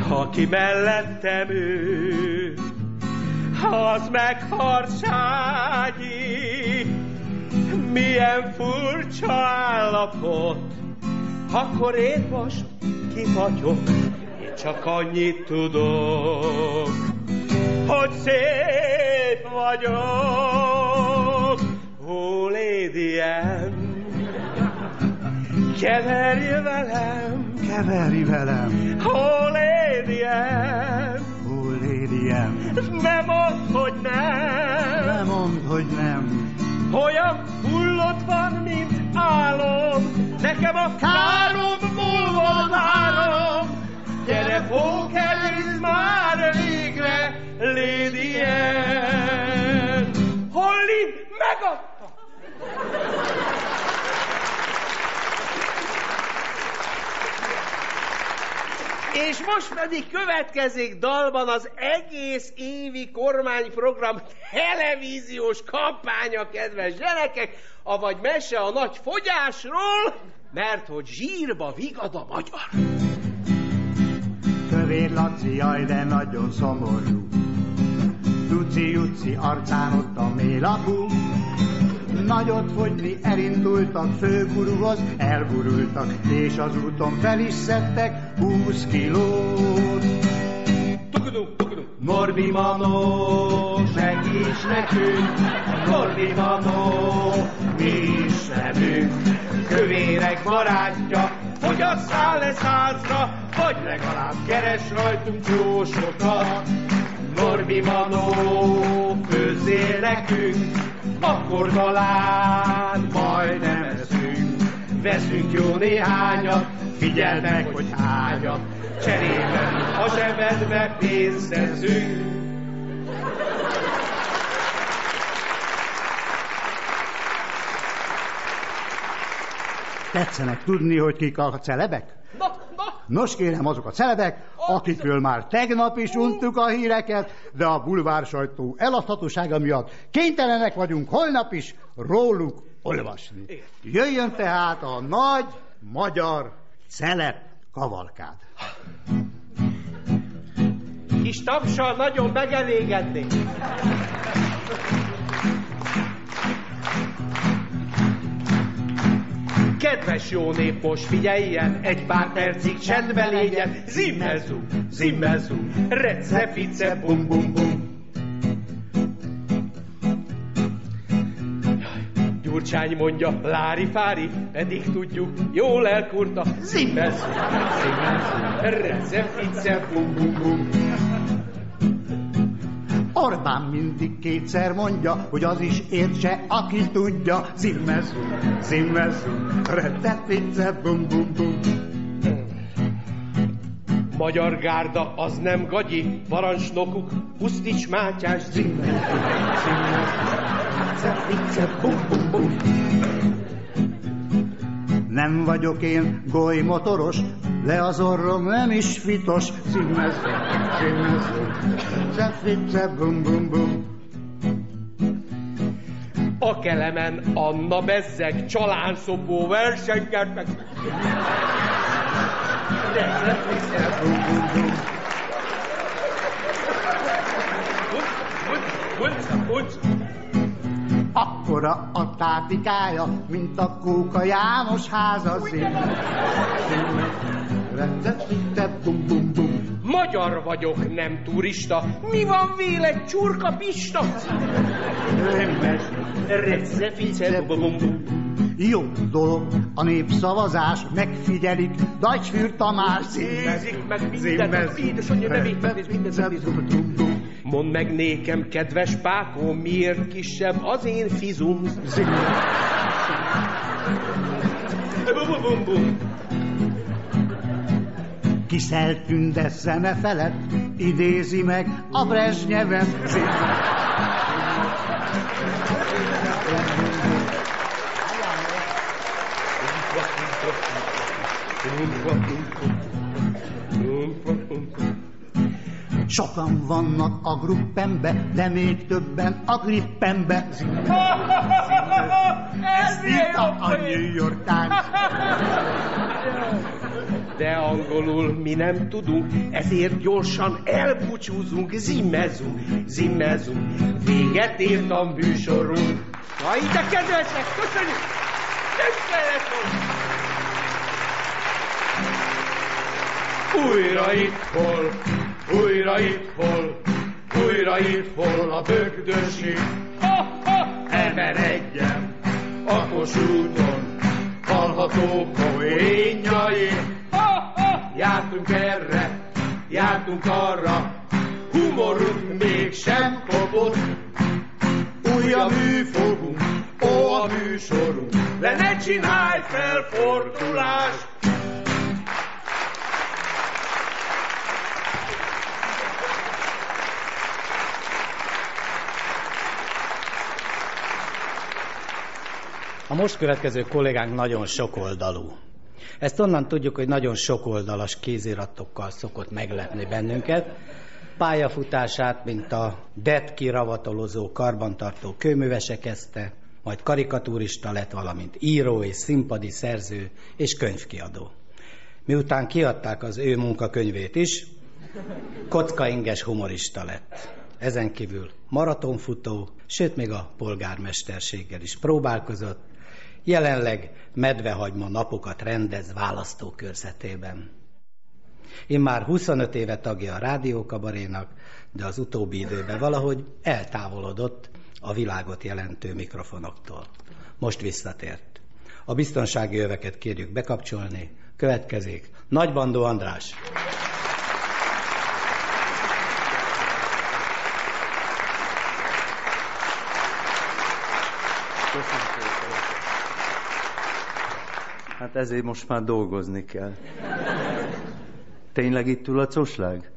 Aki mellettem ő, az meg Harságyi. Milyen furcsa állapot, akkor én most ki vagyok, én csak annyit tudok, hogy szép vagyok, ó, Lady Anne. Keverj velem, Keverj velem, ó, Lady Anne. ó, Lady Anne. Ne mondd, hogy nem, Ne mondd, hogy nem. olyan hullott van, mint álom. Nekem a káromból van három. Gyere, pókerüz már végre, Anne. Holly megadta. És most pedig következik dalban az egész évi kormányprogram televíziós kampánya, kedves gyerekek, avagy mese a nagy fogyásról, mert hogy zsírba vigad a magyar. Kövér Laci, jaj, de nagyon szomorú. Tuci Juci arcán ott a mélapú. Nagyot fogyni elindultak főguruhoz, elgurultak, és az úton fel is szedtek 20 kilót. Norbi Manó, segíts nekünk, Norbi Manó, mi is nevünk, kövérek barátja, Hogy a száll lesz házra, vagy legalább keres rajtunk jó sokat. Norbi Manó, főzzél nekünk, akkor talán majd nem eszünk. Veszünk jó néhányat, figyeld meg, hogy hányan, cserében a zsebedbe pénzt teszünk. Tetszenek tudni, hogy kik a celebek? Nos kérem, azok a celebek, akikről már tegnap is untuk a híreket, de a bulvár sajtó eladhatósága miatt kénytelenek vagyunk holnap is róluk olvasni. Jöjjön tehát a nagy magyar celeb kavalkád. kis tapsal nagyon megelégednék. Kedves jó nép, most figyeljen, egy pár percig csendben légyen. Zimmezu, zimmezu, rece, fice, bum, bum, bum. Gyurcsány mondja, lári fári, pedig tudjuk, jól elkurta. Zimmezu, zimmezu, rece, fice, bum, bum, bum. Orbán mindig kétszer mondja, hogy az is értse, aki tudja. Zimmezu, zimmezu, rettet vicce, bum, bum, bum. Magyar gárda az nem gagyi, parancsnokuk, Pusztics Mátyás zimmer. Nem vagyok én golymotoros, le az orrom nem is fitos. Zimmezu, rettet vicce, bum, bum, bum. A kelemen Anna bezzeg, csalánszopó versenket meg... Akkora a tápikája, mint a Kóka János háza zimmer. Rettet vicce, bum, bum, bum. Magyar vagyok, nem turista. Mi van véle, csurka pista? Rece, fice, bum, bum, bum. Jó dolog, a népszavazás, megfigyelik, Dajcsfűr Tamás Nézik meg mindent, édesanyja nevét megnéz mindent. Mondd meg nékem, kedves Pákó, miért kisebb az én fizum? Bum, bum, bum. Kiszeltünde szeme felett, idézi meg a Brezsnyevet. Sokan vannak a gruppembe, de még többen a grippembe. Ez írta a New York Times. De angolul mi nem tudunk, ezért gyorsan elbúcsúzunk, zimmezünk, zimmezünk. Véget ért a műsorunk. Na, a kedvesek, köszönjük! Köszönjük! Újra itt hol, újra itt hol, újra itt hol a bögdösi. Emeredjen a Kossuthon, hallható poénjai. Jártunk erre, jártunk arra, humorunk mégsem kopott. Újabb műfogunk, ó a műsorunk, de ne csinálj felfordulást! A most következő kollégánk nagyon sokoldalú. Ezt onnan tudjuk, hogy nagyon sokoldalas kéziratokkal szokott meglepni bennünket. Pályafutását, mint a detki ravatolozó karbantartó kőművese kezdte, majd karikatúrista lett, valamint író és színpadi szerző és könyvkiadó. Miután kiadták az ő munkakönyvét is, kockainges humorista lett. Ezen kívül maratonfutó, sőt még a polgármesterséggel is próbálkozott, jelenleg medvehagyma napokat rendez választókörzetében. Én már 25 éve tagja a rádiókabarénak, de az utóbbi időben valahogy eltávolodott a világot jelentő mikrofonoktól. Most visszatért. A biztonsági öveket kérjük bekapcsolni. Következik Nagybandó András. Hát ezért most már dolgozni kell. Tényleg itt ül a coslág?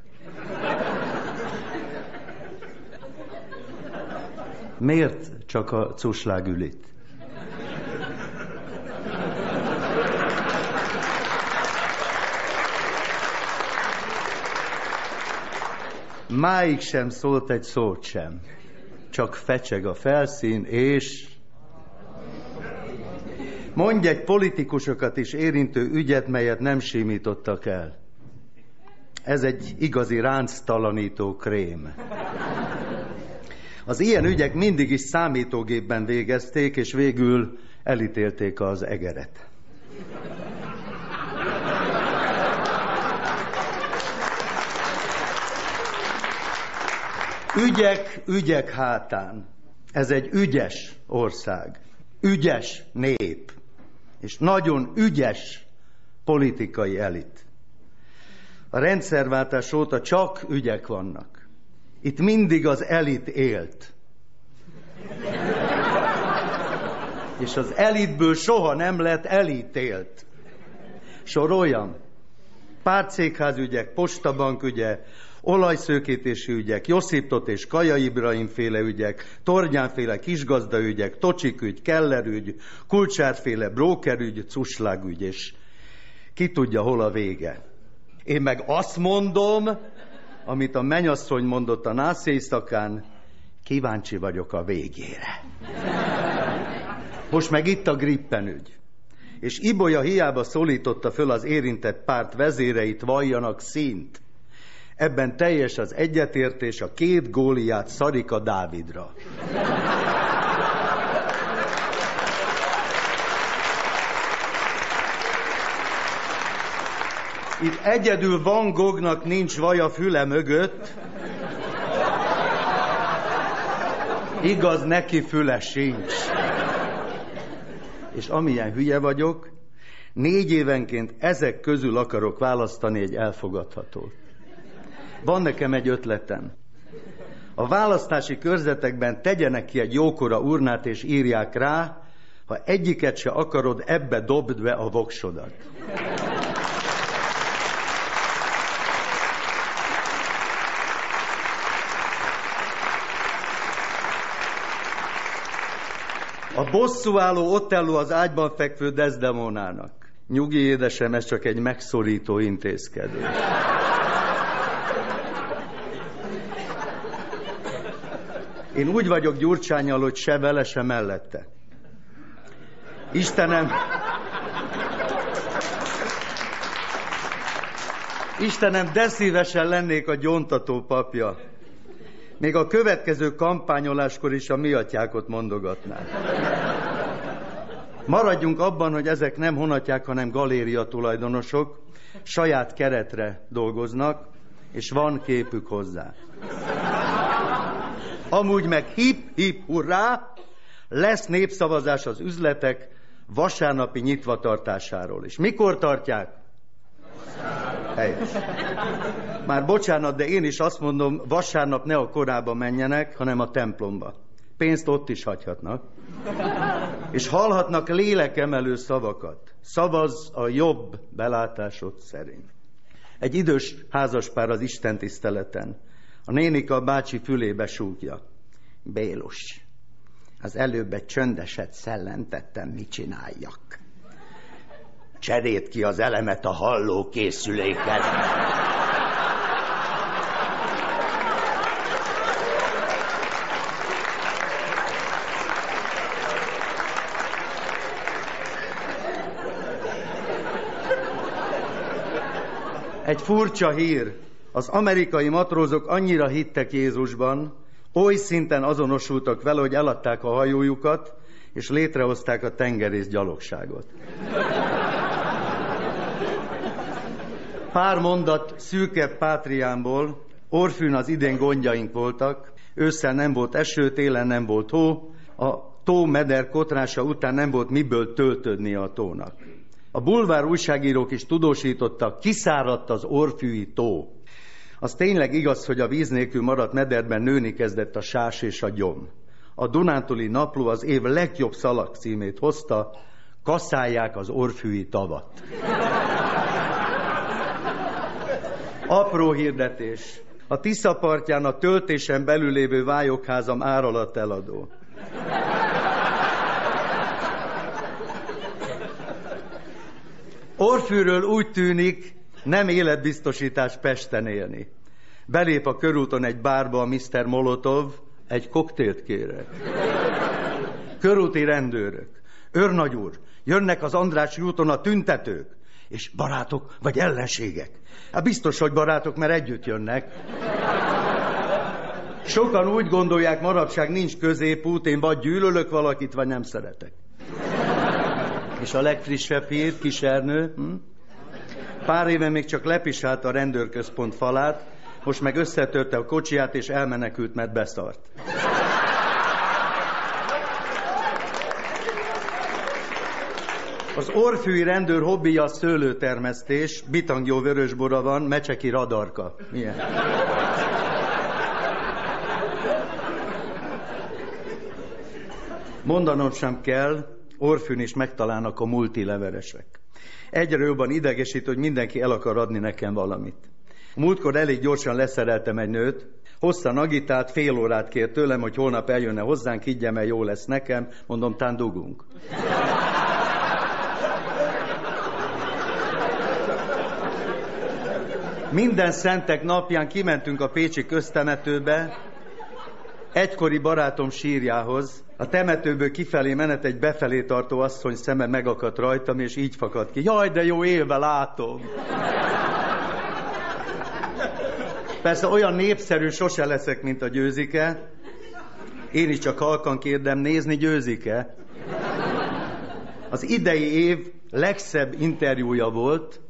Miért csak a coslág ül itt? Máig sem szólt egy szót sem. Csak fecseg a felszín, és... Mondj egy politikusokat is érintő ügyet, melyet nem simítottak el. Ez egy igazi ránctalanító krém. Az ilyen ügyek mindig is számítógépben végezték, és végül elítélték az egeret. Ügyek, ügyek hátán. Ez egy ügyes ország, ügyes nép, és nagyon ügyes politikai elit. A rendszerváltás óta csak ügyek vannak. Itt mindig az elit élt. És az elitből soha nem lett elítélt. Soroljam. Pártszékházügyek, postabankügye, olajszőkítési ügyek, Josiptot és Kaja Ibrahim féle ügyek, Tornyánféle kisgazdaügyek, Tocsik ügy, Keller ügy, Kulcsárféle brókerügy, Cuslágügy, és ki tudja, hol a vége. Én meg azt mondom, amit a menyasszony mondott a nász éjszakán, kíváncsi vagyok a végére. Most meg itt a Grippen ügy. És Ibolya hiába szólította föl az érintett párt vezéreit, valljanak szint. Ebben teljes az egyetértés a két góliát Szarika Dávidra. Itt egyedül Van Gognak nincs vaj a füle mögött. Igaz, neki füle sincs. És amilyen hülye vagyok, négy évenként ezek közül akarok választani egy elfogadhatót. Van nekem egy ötletem. A választási körzetekben tegyenek ki egy jókora urnát és írják rá, ha egyiket se akarod, ebbe dobd be a voksodat. A bosszúálló Otello az ágyban fekvő Desdemonának. Nyugi édesem, ez csak egy megszorító intézkedés. Én úgy vagyok Gyurcsányal, hogy se vele, se mellette. Istenem, Istenem, de szívesen lennék a gyontató papja. Még a következő kampányoláskor is a mi atyákot mondogatnák. Maradjunk abban, hogy ezek nem honatják, hanem galéria tulajdonosok, saját keretre dolgoznak, és van képük hozzá. Amúgy meg hip-hip hurrá, lesz népszavazás az üzletek vasárnapi nyitvatartásáról. És mikor tartják? Helyes. Már bocsánat, de én is azt mondom, vasárnap ne a korába menjenek, hanem a templomba. Pénzt ott is hagyhatnak. És hallhatnak lélekemelő szavakat. Szavaz a jobb belátásod szerint. Egy idős házaspár az Isten tiszteleten. A nénika bácsi fülébe súgja. Bélus, az előbb egy csöndeset szellentettem, mit csináljak? Cserét ki az elemet a halló készüléket. Egy furcsa hír. Az amerikai matrózok annyira hittek Jézusban, oly szinten azonosultak vele, hogy eladták a hajójukat, és létrehozták a tengerész gyalogságot. Pár mondat szűkebb pátriámból, Orfűn az idén gondjaink voltak, ősszel nem volt eső, télen nem volt hó, a tó meder kotrása után nem volt miből töltödni a tónak. A bulvár újságírók is tudósítottak, kiszáradt az orfűi tó. Az tényleg igaz, hogy a víz nélkül maradt mederben nőni kezdett a sás és a gyom. A Dunántúli napló az év legjobb szalag címét hozta, Kasszálják az orfűi tavat. Apró hirdetés. A Tisza partján a töltésen belül lévő vályokházam ár alatt eladó. Orfűről úgy tűnik, nem életbiztosítás Pesten élni. Belép a körúton egy bárba a Mr. Molotov, egy koktélt kérek. Körúti rendőrök. Őrnagy úr, jönnek az András úton a tüntetők. És barátok vagy ellenségek? Hát biztos, hogy barátok, mert együtt jönnek. Sokan úgy gondolják, manapság nincs középút, én vagy gyűlölök valakit, vagy nem szeretek. És a legfrissebb hír, kis Ernő, hm? Pár éve még csak lepisált a rendőrközpont falát, most meg összetörte a kocsiját, és elmenekült, mert beszart. Az orfűi rendőr hobbija a szőlőtermesztés, bitangjó vörösbora van, mecseki radarka. Milyen? Mondanom sem kell, Orfűn is megtalálnak a multileveresek. Egyre jobban idegesít, hogy mindenki el akar adni nekem valamit. Múltkor elég gyorsan leszereltem egy nőt, hosszan agitált, fél órát kért tőlem, hogy holnap eljönne hozzánk, higgyem el, jó lesz nekem, mondom, tán dugunk. Minden szentek napján kimentünk a Pécsi köztemetőbe, egykori barátom sírjához. A temetőből kifelé menet egy befelé tartó asszony szeme megakadt rajtam, és így fakadt ki. Jaj, de jó élve látom! Persze olyan népszerű sose leszek, mint a győzike. Én is csak halkan kérdem, nézni győzike. Az idei év legszebb interjúja volt,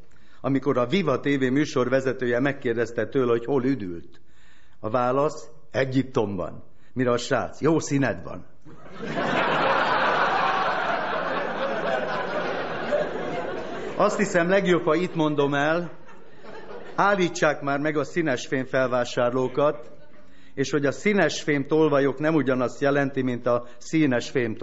amikor a Viva TV műsor vezetője megkérdezte tőle, hogy hol üdült. A válasz, Egyiptomban. Mire a srác, jó színed van. Azt hiszem legjobb, ha itt mondom el, állítsák már meg a színes fém felvásárlókat, és hogy a színes fém tolvajok nem ugyanazt jelenti, mint a színes fém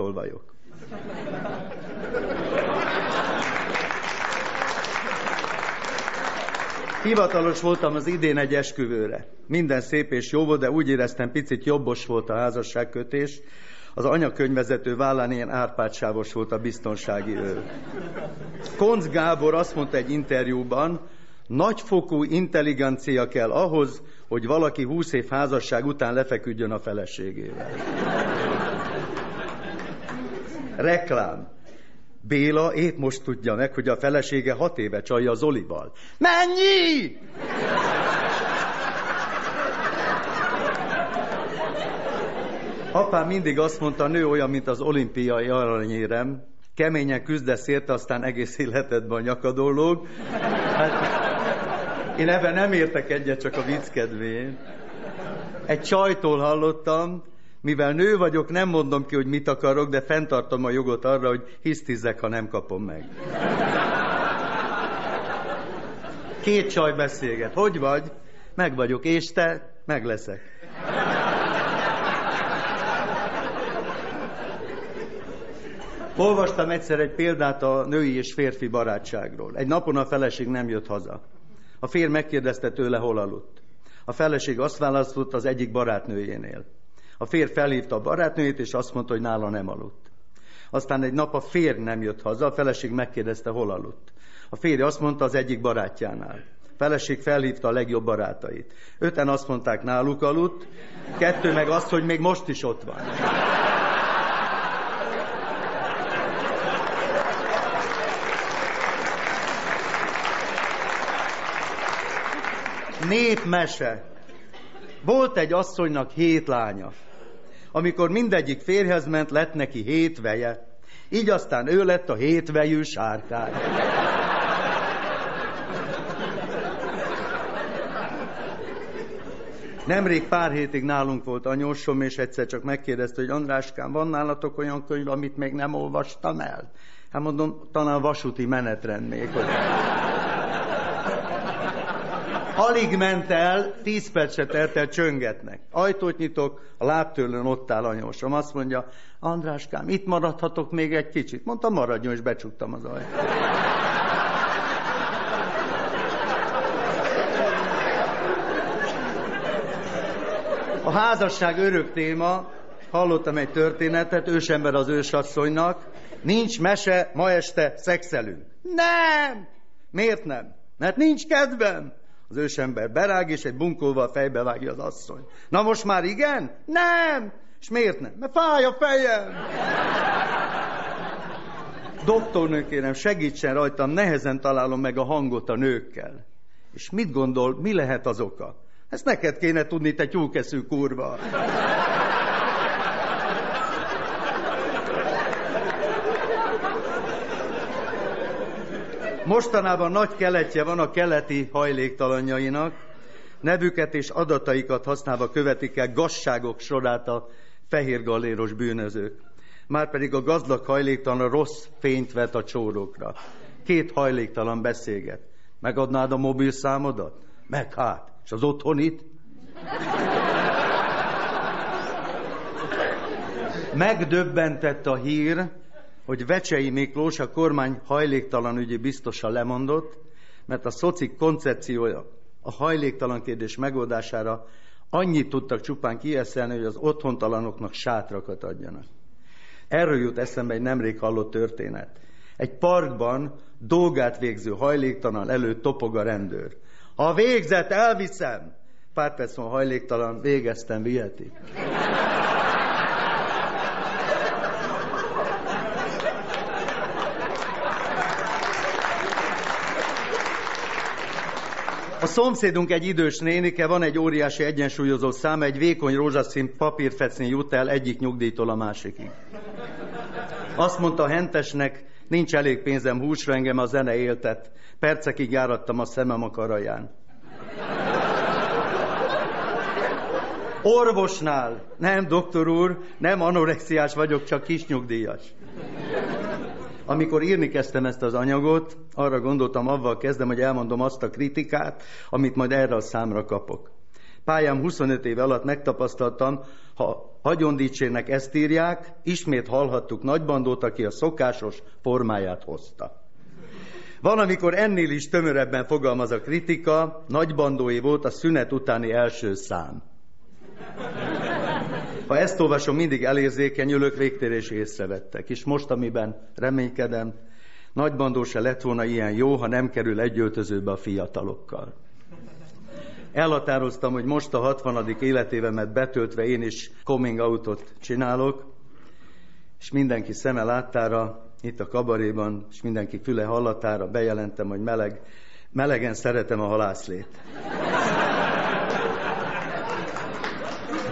Hivatalos voltam az idén egy esküvőre. Minden szép és jó volt, de úgy éreztem, picit jobbos volt a házasságkötés. Az anyakönyvvezető vállán ilyen árpátsávos volt a biztonsági őr. Konc Gábor azt mondta egy interjúban, nagyfokú intelligencia kell ahhoz, hogy valaki húsz év házasság után lefeküdjön a feleségével. Reklám. Béla épp most tudja meg, hogy a felesége hat éve csalja az Olival. Mennyi? Apám mindig azt mondta, a nő olyan, mint az olimpiai aranyérem, keményen küzdesz érte, aztán egész életedben a nyakadó Hát, én ebben nem értek egyet, csak a vicc kedvén. Egy csajtól hallottam, mivel nő vagyok, nem mondom ki, hogy mit akarok, de fenntartom a jogot arra, hogy hisztizzek, ha nem kapom meg. Két csaj beszélget. Hogy vagy? Meg vagyok. És te? Meg leszek. Olvastam egyszer egy példát a női és férfi barátságról. Egy napon a feleség nem jött haza. A férj megkérdezte tőle, hol aludt. A feleség azt választott az egyik barátnőjénél. A férj felhívta a barátnőjét, és azt mondta, hogy nála nem aludt. Aztán egy nap a férj nem jött haza, a feleség megkérdezte, hol aludt. A férj azt mondta az egyik barátjánál. A feleség felhívta a legjobb barátait. Öten azt mondták, náluk aludt, kettő meg azt, hogy még most is ott van. Népmese. Volt egy asszonynak hét lánya. Amikor mindegyik férhez ment, lett neki hét veje. Így aztán ő lett a hétvejű sárkány. Nemrég pár hétig nálunk volt anyósom, és egyszer csak megkérdezte, hogy Andráskám, van nálatok olyan könyv, amit még nem olvastam el? Hát mondom, talán vasúti menetrend még. Hogy... Alig ment el, tíz perc se csöngetnek. Ajtót nyitok, a lábtörlőn ott áll anyósom. Azt mondja, Andráskám, itt maradhatok még egy kicsit. Mondta, maradjon, és becsuktam az ajtót. A házasság örök téma, hallottam egy történetet, ősember az ősasszonynak, nincs mese, ma este szexelünk. Nem! Miért nem? Mert nincs kedvem. Az ősember berág, és egy bunkóval fejbe vágja az asszony. Na most már igen? Nem! És miért nem? Mert fáj a fejem! Doktornő kérem, segítsen rajtam, nehezen találom meg a hangot a nőkkel. És mit gondol, mi lehet az oka? Ezt neked kéne tudni, te tyúkeszű kurva. Mostanában nagy keletje van a keleti hajléktalanjainak, nevüket és adataikat használva követik el gazságok sorát a fehér galléros bűnözők. Márpedig a gazdag hajléktalan rossz fényt vet a csórókra. Két hajléktalan beszélget. Megadnád a mobil számodat? Meg hát. És az otthonit? Megdöbbentett a hír, hogy Vecsei Miklós, a kormány hajléktalan ügyi biztosa lemondott, mert a szocik koncepciója a hajléktalan kérdés megoldására annyit tudtak csupán kieszelni, hogy az otthontalanoknak sátrakat adjanak. Erről jut eszembe egy nemrég hallott történet. Egy parkban dolgát végző hajléktalan előtt topog a rendőr. Ha végzett, elviszem. Pár perc hajléktalan, végeztem, viheti. A szomszédunk egy idős nénike, van egy óriási egyensúlyozó szám, egy vékony rózsaszín papírfecni jut el egyik nyugdíjtól a másikig. Azt mondta hentesnek, nincs elég pénzem húsra, engem a zene éltet. Percekig járattam a szemem a karaján. Orvosnál. Nem, doktor úr, nem anorexiás vagyok, csak kisnyugdíjas. Amikor írni kezdtem ezt az anyagot, arra gondoltam, avval kezdem, hogy elmondom azt a kritikát, amit majd erre a számra kapok. Pályám 25 év alatt megtapasztaltam, ha hagyondítsérnek ezt írják, ismét hallhattuk Nagybandót, aki a szokásos formáját hozta. Van, amikor ennél is tömörebben fogalmaz a kritika, Nagybandói volt a szünet utáni első szám. Ha ezt olvasom, mindig elérzékenyülök, végtérés észrevettek. És most, amiben reménykedem, nagybandó se lett volna ilyen jó, ha nem kerül egyöltözőbe a fiatalokkal. Elhatároztam, hogy most a 60. életévemet betöltve én is coming outot csinálok, és mindenki szeme láttára, itt a kabaréban, és mindenki füle hallatára bejelentem, hogy meleg, melegen szeretem a halászlét.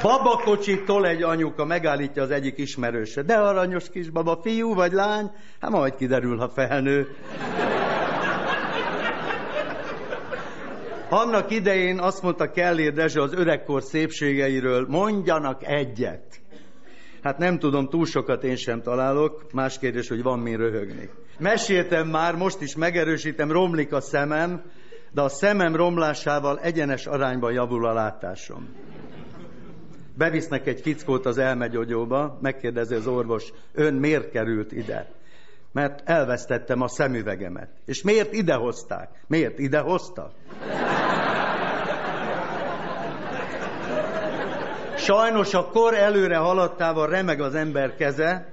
Babakocsit tol egy anyuka, megállítja az egyik ismerőse. De aranyos kisbaba, fiú vagy lány? Hát majd kiderül, ha felnő. Annak idején azt mondta Kellér Dezső az öregkor szépségeiről, mondjanak egyet. Hát nem tudom, túl sokat én sem találok, más kérdés, hogy van min röhögni. Meséltem már, most is megerősítem, romlik a szemem, de a szemem romlásával egyenes arányban javul a látásom. Bevisznek egy fickót az elmegyógyóba, megkérdezi az orvos, ön miért került ide? Mert elvesztettem a szemüvegemet. És miért ide hozták? Miért ide hoztak? Sajnos a kor előre haladtával remeg az ember keze,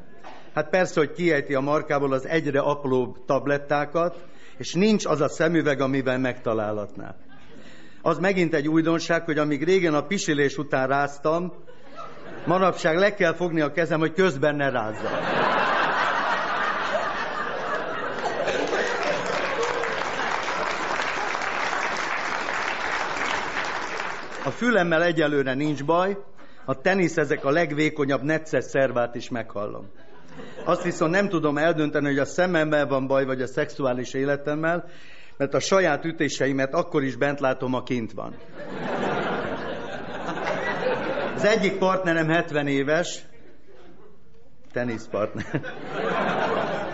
hát persze, hogy kiejti a markából az egyre apróbb tablettákat, és nincs az a szemüveg, amivel megtalálhatná. Az megint egy újdonság, hogy amíg régen a pisilés után ráztam, manapság le kell fogni a kezem, hogy közben ne rázzam. A fülemmel egyelőre nincs baj, a tenisz ezek a legvékonyabb necces szervát is meghallom. Azt viszont nem tudom eldönteni, hogy a szememmel van baj, vagy a szexuális életemmel, mert a saját ütéseimet akkor is bent látom, a kint van. Az egyik partnerem 70 éves, teniszpartner.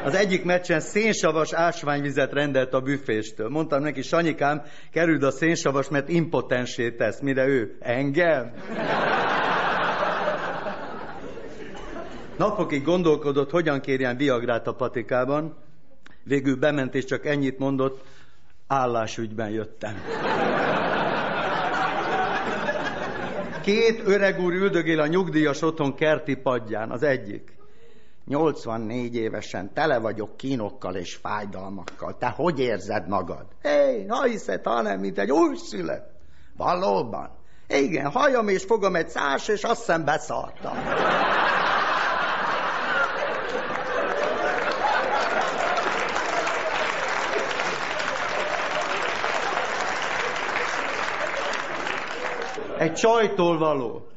Az egyik meccsen szénsavas ásványvizet rendelt a büféstől. Mondtam neki, Sanyikám, kerüld a szénsavas, mert impotensé tesz. Mire ő? Engem? Napokig gondolkodott, hogyan kérjen viagrát a patikában. Végül bement, és csak ennyit mondott, állásügyben jöttem. Két öreg úr üldögél a nyugdíjas otthon kerti padján, az egyik. 84 évesen tele vagyok kínokkal és fájdalmakkal. Te hogy érzed magad? Hé, ha hiszed, hanem, mint egy újszület. Valóban. Igen, hajam és fogom egy szás, és azt hiszem beszartam. Egy csajtól való.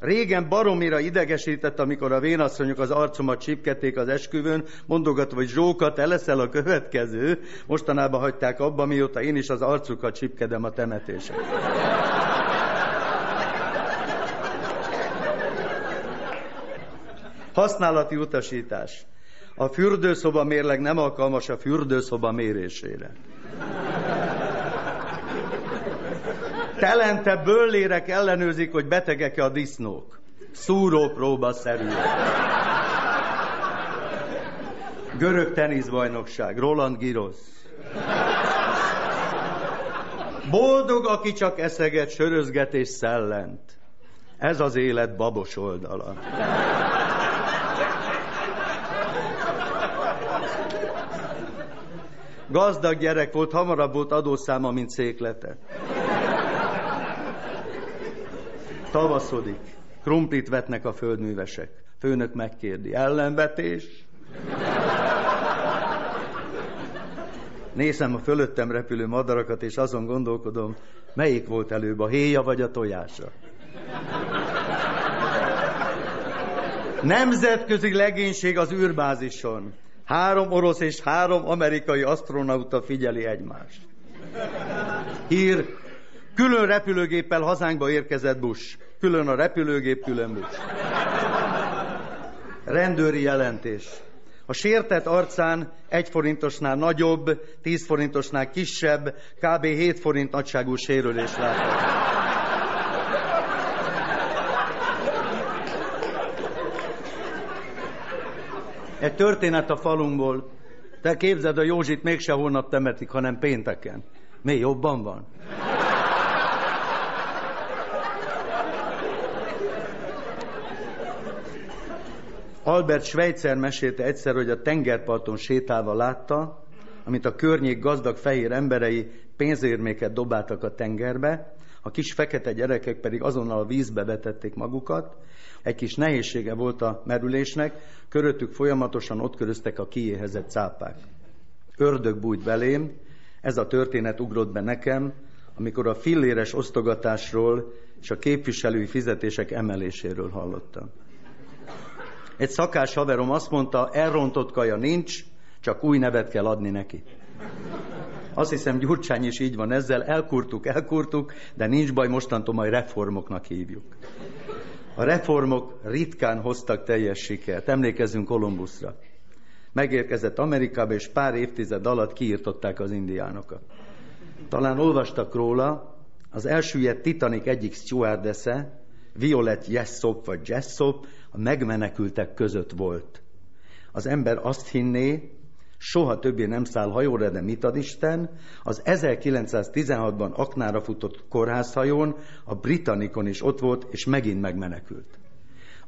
Régen baromira idegesített, amikor a vénasszonyok az arcomat csipkedték az esküvőn, mondogatva, hogy Zsóka, te leszel a következő. Mostanában hagyták abba, mióta én is az arcukat csipkedem a temetésen. Használati utasítás. A fürdőszoba mérleg nem alkalmas a fürdőszoba mérésére. Telente böllérek ellenőrzik, hogy betegek-e a disznók. Szúrópróba szerű. Görög teniszbajnokság, Roland Giros. Boldog, aki csak eszeget, sörözget és szellent. Ez az élet babos oldala. Gazdag gyerek volt, hamarabb volt adószáma, mint széklete. Tavaszodik. Krumplit vetnek a földművesek. Főnök megkérdi. Ellenvetés? Nézem a fölöttem repülő madarakat, és azon gondolkodom, melyik volt előbb, a héja vagy a tojása. Nemzetközi legénység az űrbázison. Három orosz és három amerikai astronauta figyeli egymást. Hír, külön repülőgéppel hazánkba érkezett Bush. Külön a repülőgép, külön Bush. Rendőri jelentés. A sértett arcán egy forintosnál nagyobb, tíz forintosnál kisebb, kb. 7 forint nagyságú sérülés látható. Egy történet a falunkból. Te képzeld, a Józsit mégse holnap temetik, hanem pénteken. Mi jobban van? Albert Schweitzer mesélte egyszer, hogy a tengerparton sétálva látta, amit a környék gazdag fehér emberei pénzérméket dobáltak a tengerbe, a kis fekete gyerekek pedig azonnal a vízbe vetették magukat. Egy kis nehézsége volt a merülésnek, köröttük folyamatosan ott köröztek a kiéhezett cápák. Ördög bújt belém, ez a történet ugrott be nekem, amikor a filléres osztogatásról és a képviselői fizetések emeléséről hallottam. Egy szakás haverom azt mondta, elrontott kaja nincs, csak új nevet kell adni neki. Azt hiszem, Gyurcsány is így van ezzel, elkurtuk, elkurtuk, de nincs baj, mostantól majd reformoknak hívjuk. A reformok ritkán hoztak teljes sikert. Emlékezzünk Kolumbuszra. Megérkezett Amerikába, és pár évtized alatt kiirtották az indiánokat. Talán olvastak róla, az elsüllyedt Titanic egyik stewardesse, Violet Jessop vagy Jessop, a megmenekültek között volt. Az ember azt hinné, soha többé nem száll hajóra, de mit ad Isten? Az 1916-ban aknára futott kórházhajón, a Britannicon is ott volt, és megint megmenekült.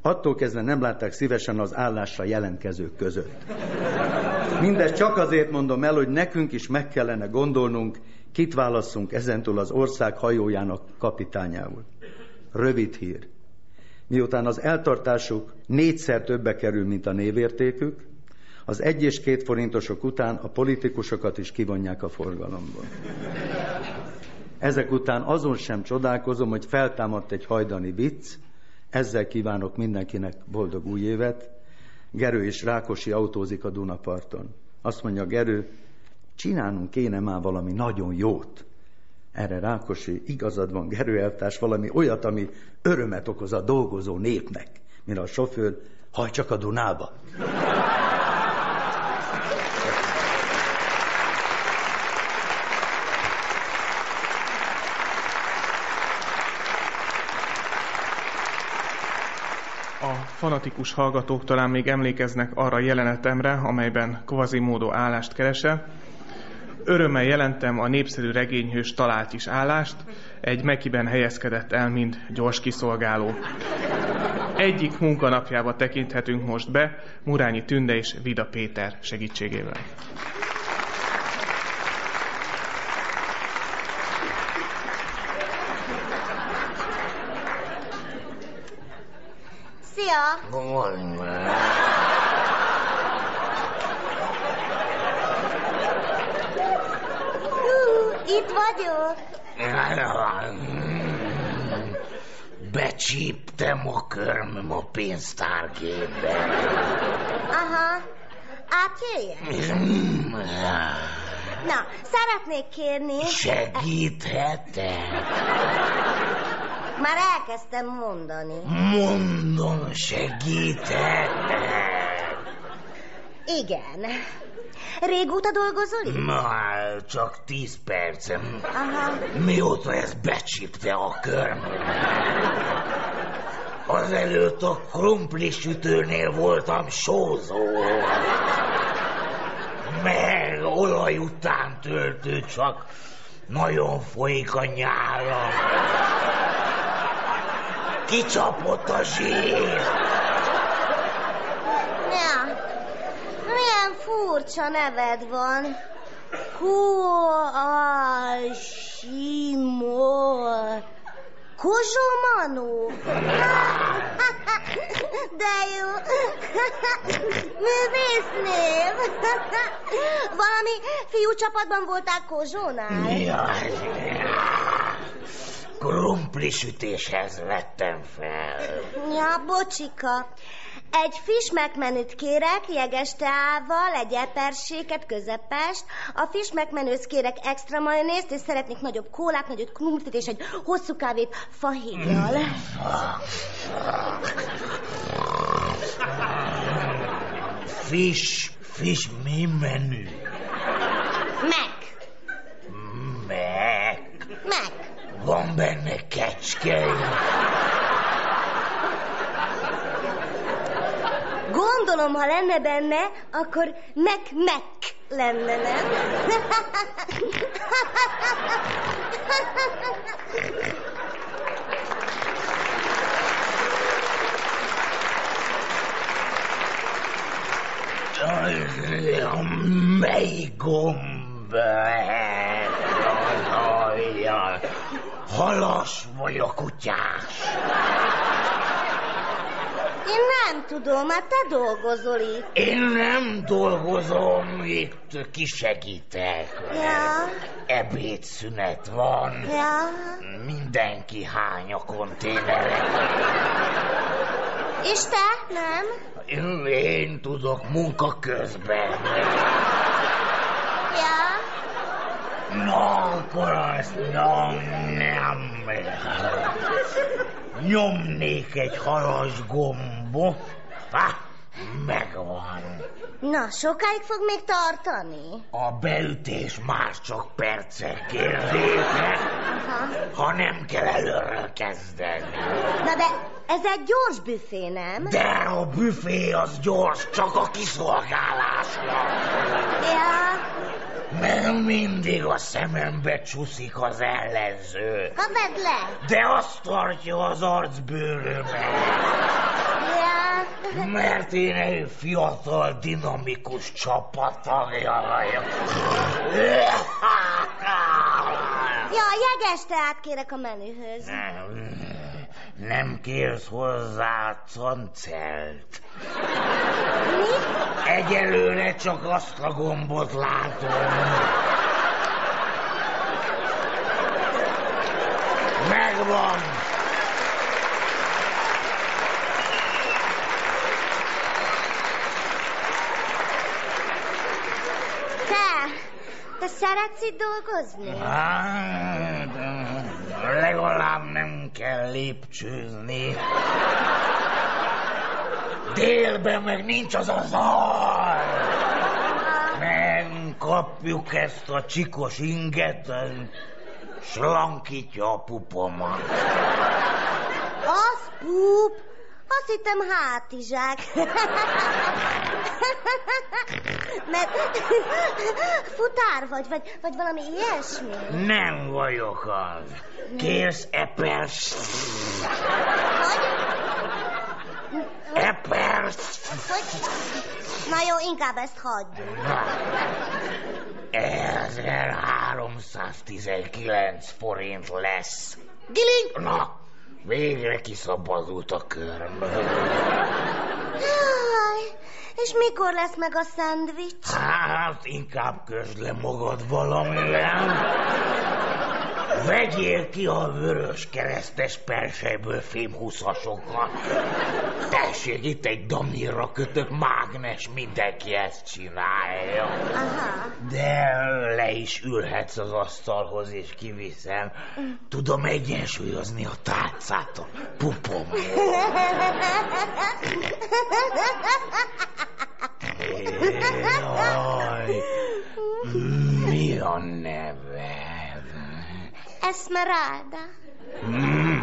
Attól kezdve nem látták szívesen az állásra jelentkezők között. Mindezt csak azért mondom el, hogy nekünk is meg kellene gondolnunk, kit válasszunk ezentúl az ország hajójának kapitányául. Rövid hír. Miután az eltartásuk négyszer többe kerül, mint a névértékük, az egy és két forintosok után a politikusokat is kivonják a forgalomból. Ezek után azon sem csodálkozom, hogy feltámadt egy hajdani vicc, ezzel kívánok mindenkinek boldog új évet. Gerő és Rákosi autózik a Dunaparton. Azt mondja Gerő, csinálnunk kéne már valami nagyon jót. Erre Rákosi, igazad van, Gerő elvtárs, valami olyat, ami örömet okoz a dolgozó népnek, mire a sofőr, haj csak a Dunába. A fanatikus hallgatók talán még emlékeznek arra jelenetemre, amelyben Quasimodo állást keresel, Örömmel jelentem a népszerű regényhős talált is állást, egy Mekiben helyezkedett el, mint gyors kiszolgáló. Egyik munkanapjába tekinthetünk most be Murányi Tünde és Vida Péter segítségével. Szia! Hú, itt vagyok. Becsíptem a körmöm a pénztárgépbe. Aha. Átjöjjek? Na, szeretnék kérni... Segíthetek? Már elkezdtem mondani. Mondom, segíthetek? Igen. Régóta dolgozol itt? Már csak tíz percem. Aha. Mióta ez becsípte a körmöm. Azelőtt a krumplisütőnél voltam sózó. Meg olaj után töltő csak nagyon folyik a nyálam. Kicsapott a zsír. Ja. Milyen furcsa neved van. Koasimor. Kozsomanó. (laughs) De jó. (laughs) Művésznév. (laughs) Valami fiú csapatban voltál Kozsónál? Jaj, krumplisütéshez vettem fel. Ja, bocsika. Egy fish megmenüt kérek, jeges teával, egy eperséket, közepest. A fish megmenőt kérek extra majonézt, és szeretnék nagyobb kólát, nagyobb krumplit és egy hosszú kávét fahíjjal. Fish, fish mi menü? Meg, Meg. meg. Van benne kecske. Gondolom, ha lenne benne, akkor meg-meg lenne, nem? Mely gomb? Halas vagy a kutyás? Én nem tudom, hát te dolgozol itt. Én nem dolgozom, itt kisegítek. Ja, Ebédszünet van. ja. Mindenki hány a konténerek. És te? Nem? Én, én tudok munka közben. Ja. Na, akkor azt nyom, nem. Nyomnék egy halas Ha, megvan. Na, sokáig fog még tartani? A beütés már csak percek kérdése, Aha. ha nem kell előről kezdeni. Na de ez egy gyors büfé, nem? De a büfé az gyors, csak a kiszolgálásra. Ja, Mert mindig a szemembe csúszik az ellenző. ha vedd le. De azt tartja az arcbőrömet. Ja. Mert én egy fiatal, dinamikus csapattagja vagyok. Ja, jeges teát kérek a menühöz. Nem, nem kérsz hozzá cancelt. Mi? Egyelőre csak azt a gombot látom. Megvan. Te, te szeretsz itt dolgozni? Hát, legalább nem kell lépcsőzni. Délben meg nincs az a zaj. Megkapjuk ezt a csikos inget, slankítja a pupomat. Az pup, Azt hittem hátizsák. Mert futár vagy, vagy, vagy valami ilyesmi. Nem vagyok az. Kérsz epers? Epers? Hogy? Na jó, inkább ezt hagyjuk. 1319 forint lesz. Giling! Na, végre kiszabadult a körm. Jaj, és mikor lesz meg a szendvics? Hát, inkább közd le magad valamivel. Vegyél ki a vörös keresztes perseiből fémhúszasokat. Tessék, itt egy damírra kötött mágnes, mindenki ezt csinálja. Aha. De le is ülhetsz az asztalhoz, és kiviszem. Tudom egyensúlyozni a tálcát a pupom. Jaj, mi a neved? Esmeralda. Mm,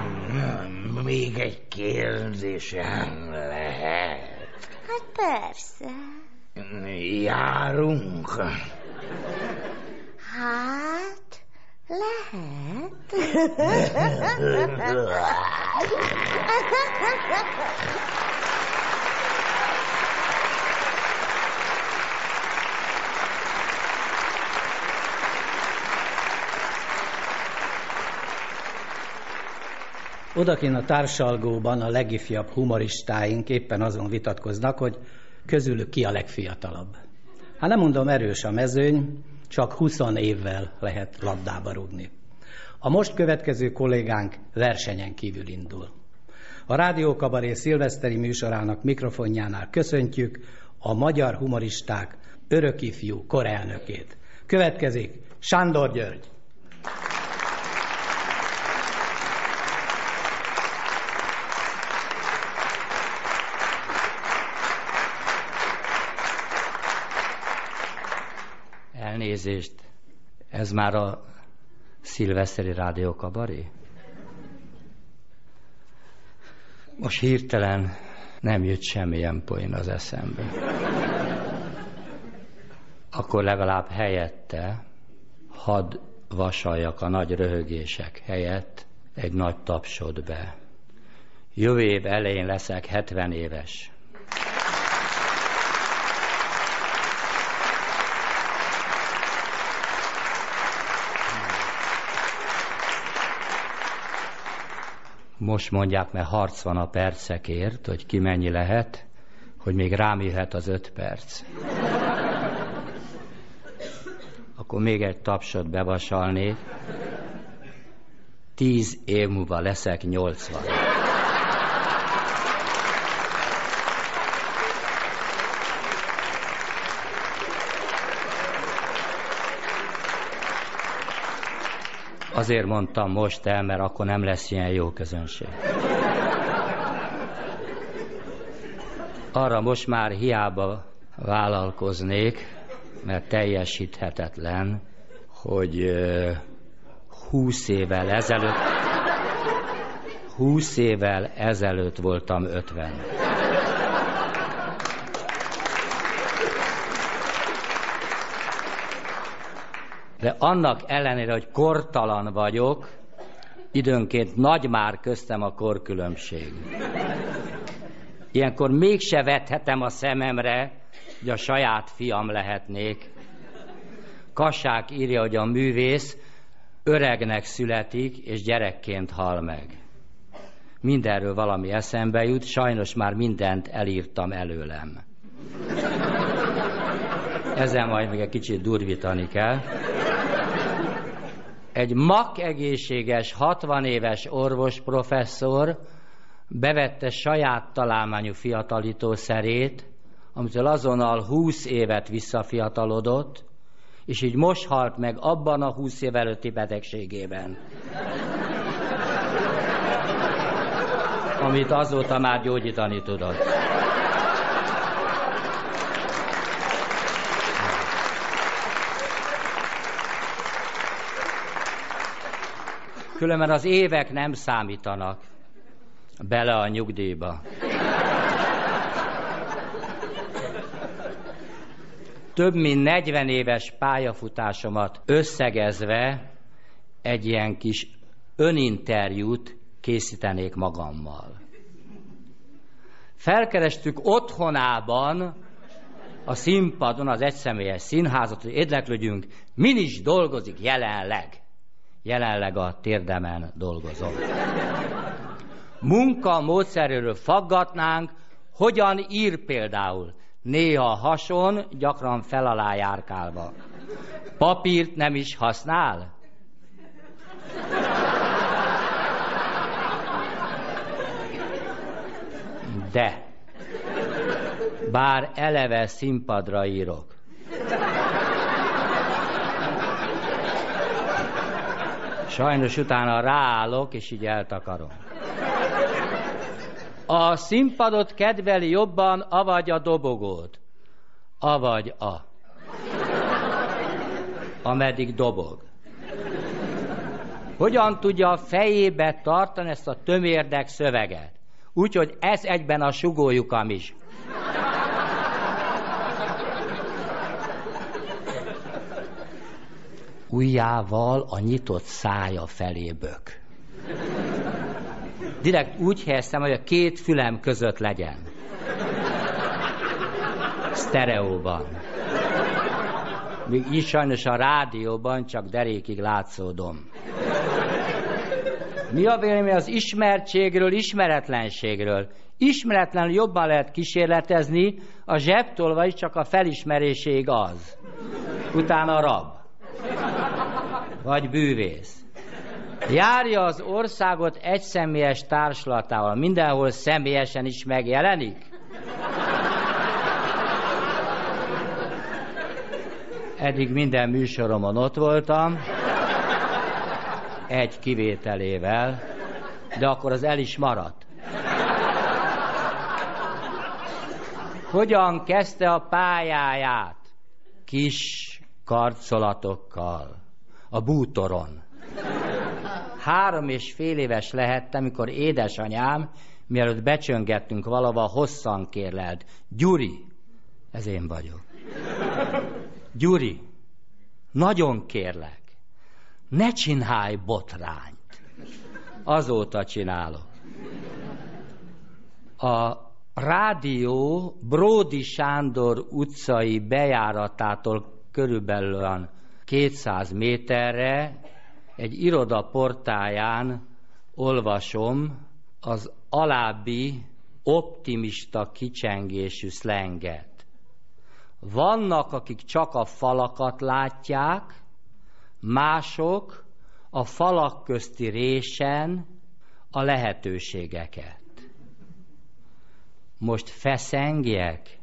még egy kérdésem lehet. Hát persze. Járunk? Hát, lehet. (laughs) (laughs) Odakin a társalgóban a legifjabb humoristáink éppen azon vitatkoznak, hogy közülük ki a legfiatalabb. Hát nem mondom erős a mezőny, csak 20 évvel lehet labdába rúgni. A most következő kollégánk versenyen kívül indul. A Rádiókabaré szilveszteri műsorának mikrofonjánál köszöntjük a magyar humoristák örökifjú korelnökét. Következik Sándor György. Elnézést, ez már a szilveszteri rádiókabaré? Most hirtelen nem jött semmilyen poén az eszembe. Akkor legalább helyette hadd vasaljak a nagy röhögések helyett egy nagy tapsot be. Jövő év elején leszek 70 éves. Most mondják, mert harc van a percekért, hogy ki mennyi lehet, hogy még rám jöhet az öt perc. Akkor még egy tapsot bevasalnék. Tíz év múlva leszek nyolcvan. Azért mondtam most el, mert akkor nem lesz ilyen jó közönség. Arra most már hiába vállalkoznék, mert teljesíthetetlen, hogy húsz évvel ezelőtt, húsz évvel ezelőtt voltam ötven. De annak ellenére, hogy kortalan vagyok, időnként nagy már köztem a korkülönbség. Ilyenkor mégse vethetem a szememre, hogy a saját fiam lehetnék. Kassák írja, hogy a művész öregnek születik, és gyerekként hal meg. Mindenről valami eszembe jut, sajnos már mindent elírtam előlem. Ezen majd még egy kicsit durvítani kell. Egy mak egészséges, 60 éves orvos professzor bevette saját találmányú fiatalítószerét, amitől azonnal 20 évet visszafiatalodott, és így most halt meg abban a 20 év előtti betegségében. Amit azóta már gyógyítani tudott. Különben az évek nem számítanak bele a nyugdíjba. Több mint 40 éves pályafutásomat összegezve egy ilyen kis öninterjút készítenék magammal. Felkerestük otthonában a színpadon az egyszemélyes színházat, hogy érdeklődjünk, min is dolgozik jelenleg. Jelenleg a térdemen dolgozom. Munka módszeréről faggatnánk, hogyan ír például. Néha hason, gyakran fel alá járkálva. Papírt nem is használ? De, bár eleve színpadra írok. Sajnos utána ráállok, és így eltakarom. A színpadot kedveli jobban, avagy a dobogót. Avagy a. Ameddig dobog. Hogyan tudja a fejébe tartani ezt a tömérdek szöveget? Úgyhogy ez egyben a sugójukam is. Ujjával a nyitott szája felé bök. Direkt úgy helyeztem, hogy a két fülem között legyen. Sztereóban. Még így sajnos a rádióban csak derékig látszódom. Mi a vélemény az ismertségről, ismeretlenségről? Ismeretlenül jobban lehet kísérletezni, a zsebtolva is csak a felismeréség az. Utána rab. Vagy bűvész. Járja az országot egyszemélyes társulatával, mindenhol személyesen is megjelenik? Eddig minden műsoromon ott voltam, egy kivételével, de akkor az el is maradt. Hogyan kezdte a pályáját? Kis karcolatokkal, a bútoron. Három és fél éves lehettem, amikor édesanyám, mielőtt becsöngettünk valahova, hosszan kérlelt. Gyuri, ez én vagyok. Gyuri, nagyon kérlek, ne csinálj botrányt. Azóta csinálok. A rádió Bródi Sándor utcai bejáratától körülbelül 200 méterre egy iroda portáján olvasom az alábbi optimista kicsengésű szlenget. Vannak, akik csak a falakat látják, mások a falak közti résen a lehetőségeket. Most feszengjek,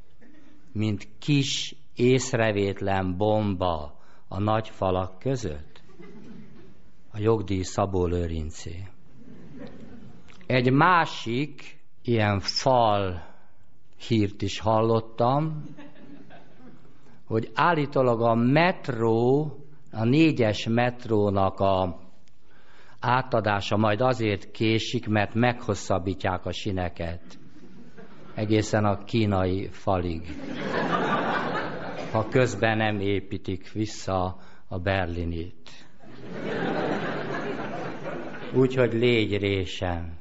mint kis észrevétlen bomba a nagy falak között? A jogdíj Szabó Lőrincé. Egy másik ilyen fal hírt is hallottam, hogy állítólag a metró, a négyes metrónak a átadása majd azért késik, mert meghosszabbítják a sineket egészen a kínai falig ha közben nem építik vissza a berlinit. Úgyhogy légy résen,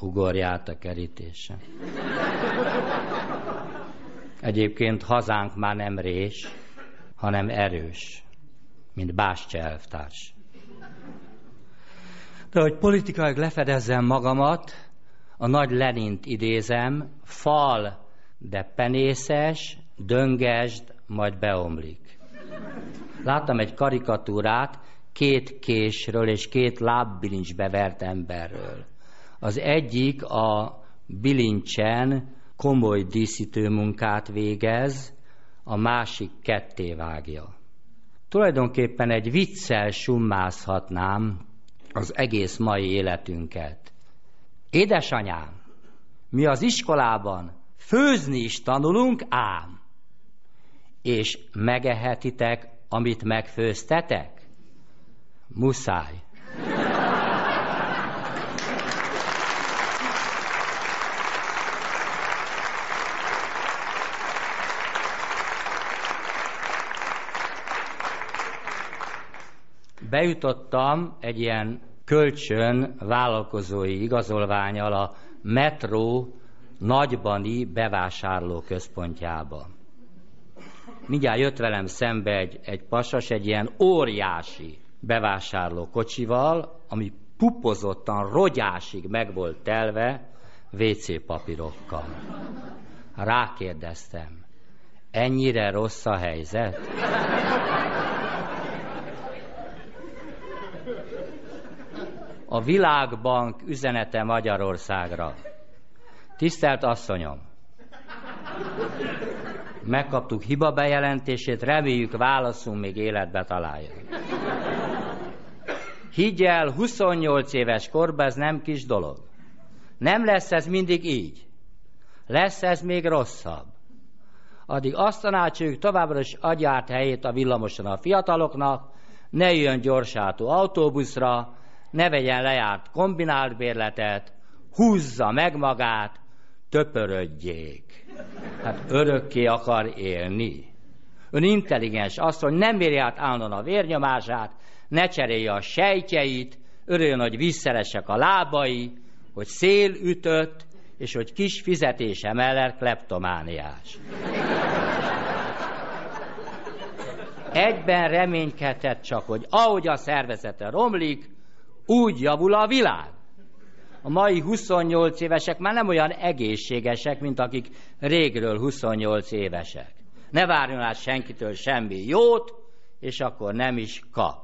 ugorját a kerítésen. Egyébként hazánk már nem rés, hanem erős, mint Bástya elvtárs. De hogy politikailag lefedezzem magamat, a nagy Lenint idézem, fal, de penészes, döngesd, majd beomlik. Láttam egy karikatúrát két késről és két lábbilincsbe vert emberről. Az egyik a bilincsen komoly díszítő munkát végez, a másik ketté vágja. Tulajdonképpen egy viccel summázhatnám az egész mai életünket. Édesanyám, mi az iskolában főzni is tanulunk ám és megehetitek, amit megfőztetek? Muszáj. Bejutottam egy ilyen kölcsön vállalkozói igazolványal a metró nagybani bevásárlóközpontjába. Mindjárt jött velem szembe egy, egy pasas, egy ilyen óriási bevásárló kocsival, ami pupozottan, rogyásig meg volt telve WC papírokkal. Rákérdeztem, ennyire rossz a helyzet? A Világbank üzenete Magyarországra. Tisztelt asszonyom! Megkaptuk hiba bejelentését, reméljük válaszunk még életbe találja. Higgyel, 28 éves korban ez nem kis dolog. Nem lesz ez mindig így. Lesz ez még rosszabb. Addig azt tanácsoljuk, továbbra is adjárt helyét a villamoson a fiataloknak, ne jön gyorsátó autóbuszra, ne vegyen lejárt kombinált bérletet, húzza meg magát, töpörödjék. Hát örökké akar élni. Ön intelligens, hogy nem éri át állandóan a vérnyomását, ne cserélje a sejtjeit, örüljön, hogy visszeresek a lábai, hogy szél ütött, és hogy kis fizetése mellett kleptomániás. Egyben reménykedhet csak, hogy ahogy a szervezete romlik, úgy javul a világ. A mai 28 évesek már nem olyan egészségesek, mint akik régről 28 évesek. Ne várjon át senkitől semmi jót, és akkor nem is kap.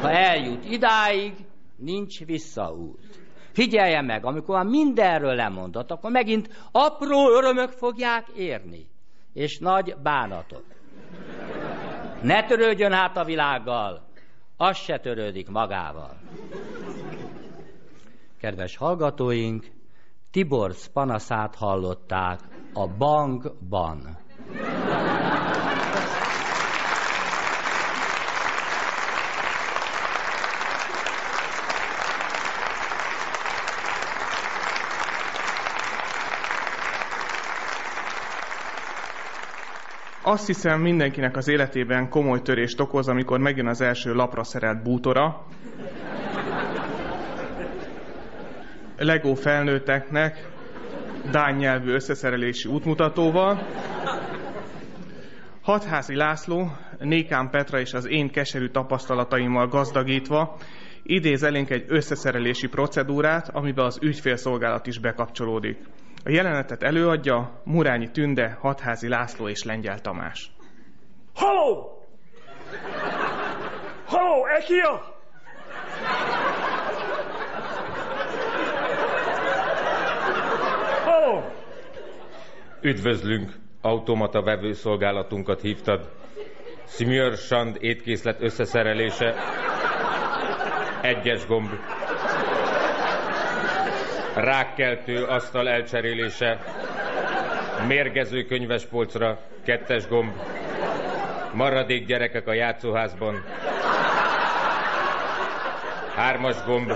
Ha eljut idáig, nincs visszaút. Figyeljen meg, amikor már mindenről lemondott, akkor megint apró örömök fogják érni, és nagy bánatok. Ne törődjön át a világgal, az se törődik magával. Kedves hallgatóink, Tibor panaszát hallották a bankban. Azt hiszem mindenkinek az életében komoly törést okoz, amikor megjön az első lapra szerelt bútora. Lego felnőtteknek dán nyelvű összeszerelési útmutatóval. Hatházi László, Nékán Petra és az én keserű tapasztalataimmal gazdagítva idéz elénk egy összeszerelési procedúrát, amiben az ügyfélszolgálat is bekapcsolódik. A jelenetet előadja Murányi Tünde, Hatházi László és Lengyel Tamás. Halló! Halló, Ekia! Halló! Üdvözlünk, automata vevőszolgálatunkat hívtad. Smjör Sand étkészlet összeszerelése. Egyes gomb rákkeltő asztal elcserélése, mérgező könyvespolcra, kettes gomb, maradék gyerekek a játszóházban, hármas gomb,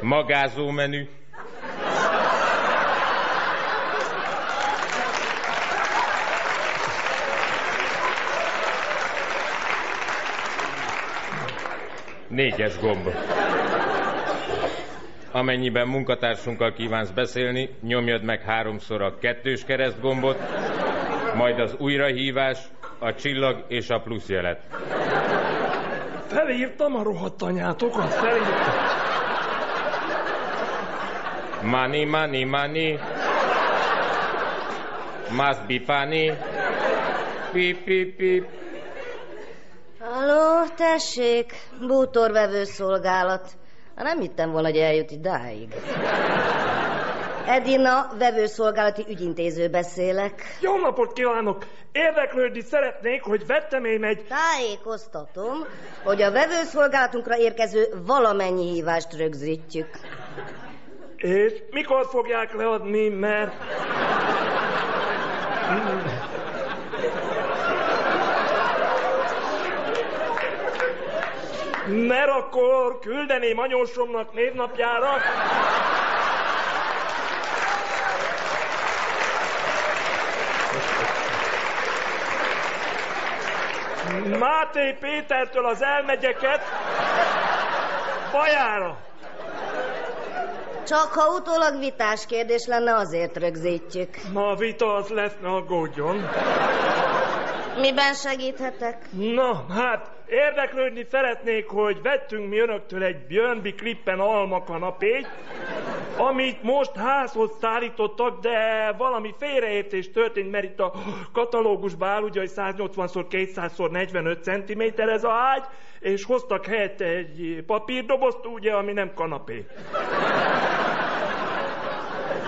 magázó menü, négyes gomb. Amennyiben munkatársunkkal kívánsz beszélni, nyomjad meg háromszor a kettős keresztgombot, majd az újrahívás, a csillag és a plusz jelet. Felírtam a rohadt anyátokat, felírtam. Money, money, money. Must be funny. Pip, pip, pip. Halló, tessék, bútorvevő szolgálat. Nem hittem volna, hogy eljut idáig. Edina, vevőszolgálati ügyintéző beszélek. Jó napot kívánok! Érdeklődni szeretnék, hogy vettem én egy... Tájékoztatom, hogy a vevőszolgálatunkra érkező valamennyi hívást rögzítjük. És mikor fogják leadni, mert... Mert akkor küldeném anyósomnak névnapjára. Máté Pétertől az elmegyeket Bajára. Csak ha utólag vitás kérdés lenne, azért rögzítjük. Na, a vita az lesz, ne aggódjon. Miben segíthetek? Na, hát érdeklődni szeretnék, hogy vettünk mi önöktől egy Björnby Klippen alma kanapét, amit most házhoz szállítottak, de valami félreértés történt, mert itt a katalógusban áll, ugye, hogy 180x200x 45 cm ez a ágy, és hoztak helyette egy papírdobozt, ugye, ami nem kanapé.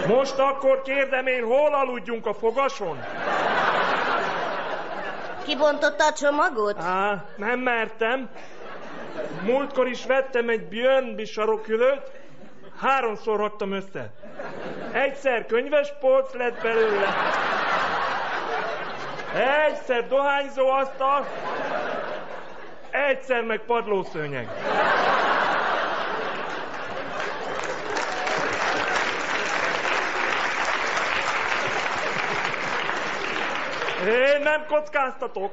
Most akkor kérdem én, hol aludjunk a fogason? Kibontotta a csomagot? Á, nem mertem. Múltkor is vettem egy Björnby sarokülőt, háromszor raktam össze. Egyszer könyves polc lett belőle. Egyszer dohányzó asztal, egyszer meg padlószőnyeg. Én nem kockáztatok.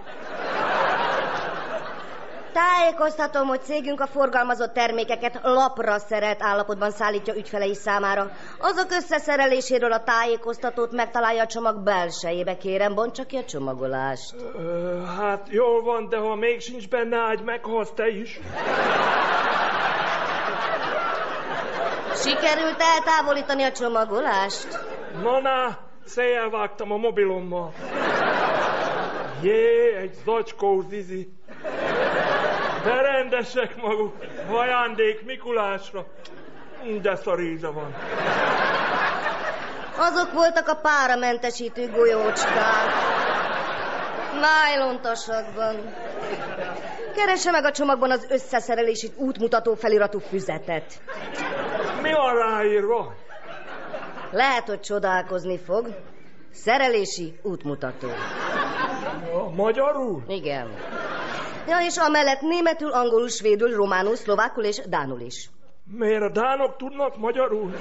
Tájékoztatom, hogy cégünk a forgalmazott termékeket lapra szerelt állapotban szállítja ügyfelei számára. Azok összeszereléséről a tájékoztatót megtalálja a csomag belsejébe. Kérem, bontsa ki a csomagolást. Ö, hát jól van, de ha még sincs benne ágy, meghalsz te is. Sikerült eltávolítani a csomagolást? Na, na, széjjel vágtam a mobilommal. Jé, egy zacskó zizi. De rendesek maguk. Ajándék Mikulásra. De szaríza van. Azok voltak a páramentesítő golyócskák. Nájlontasakban. Keresse meg a csomagban az összeszerelési útmutató feliratú füzetet. Mi van ráírva? Lehet, hogy csodálkozni fog. Szerelési útmutató. A magyarul? Igen. Ja, és amellett németül, angolul, svédül, románul, szlovákul és dánul is. Miért a dánok tudnak magyarul?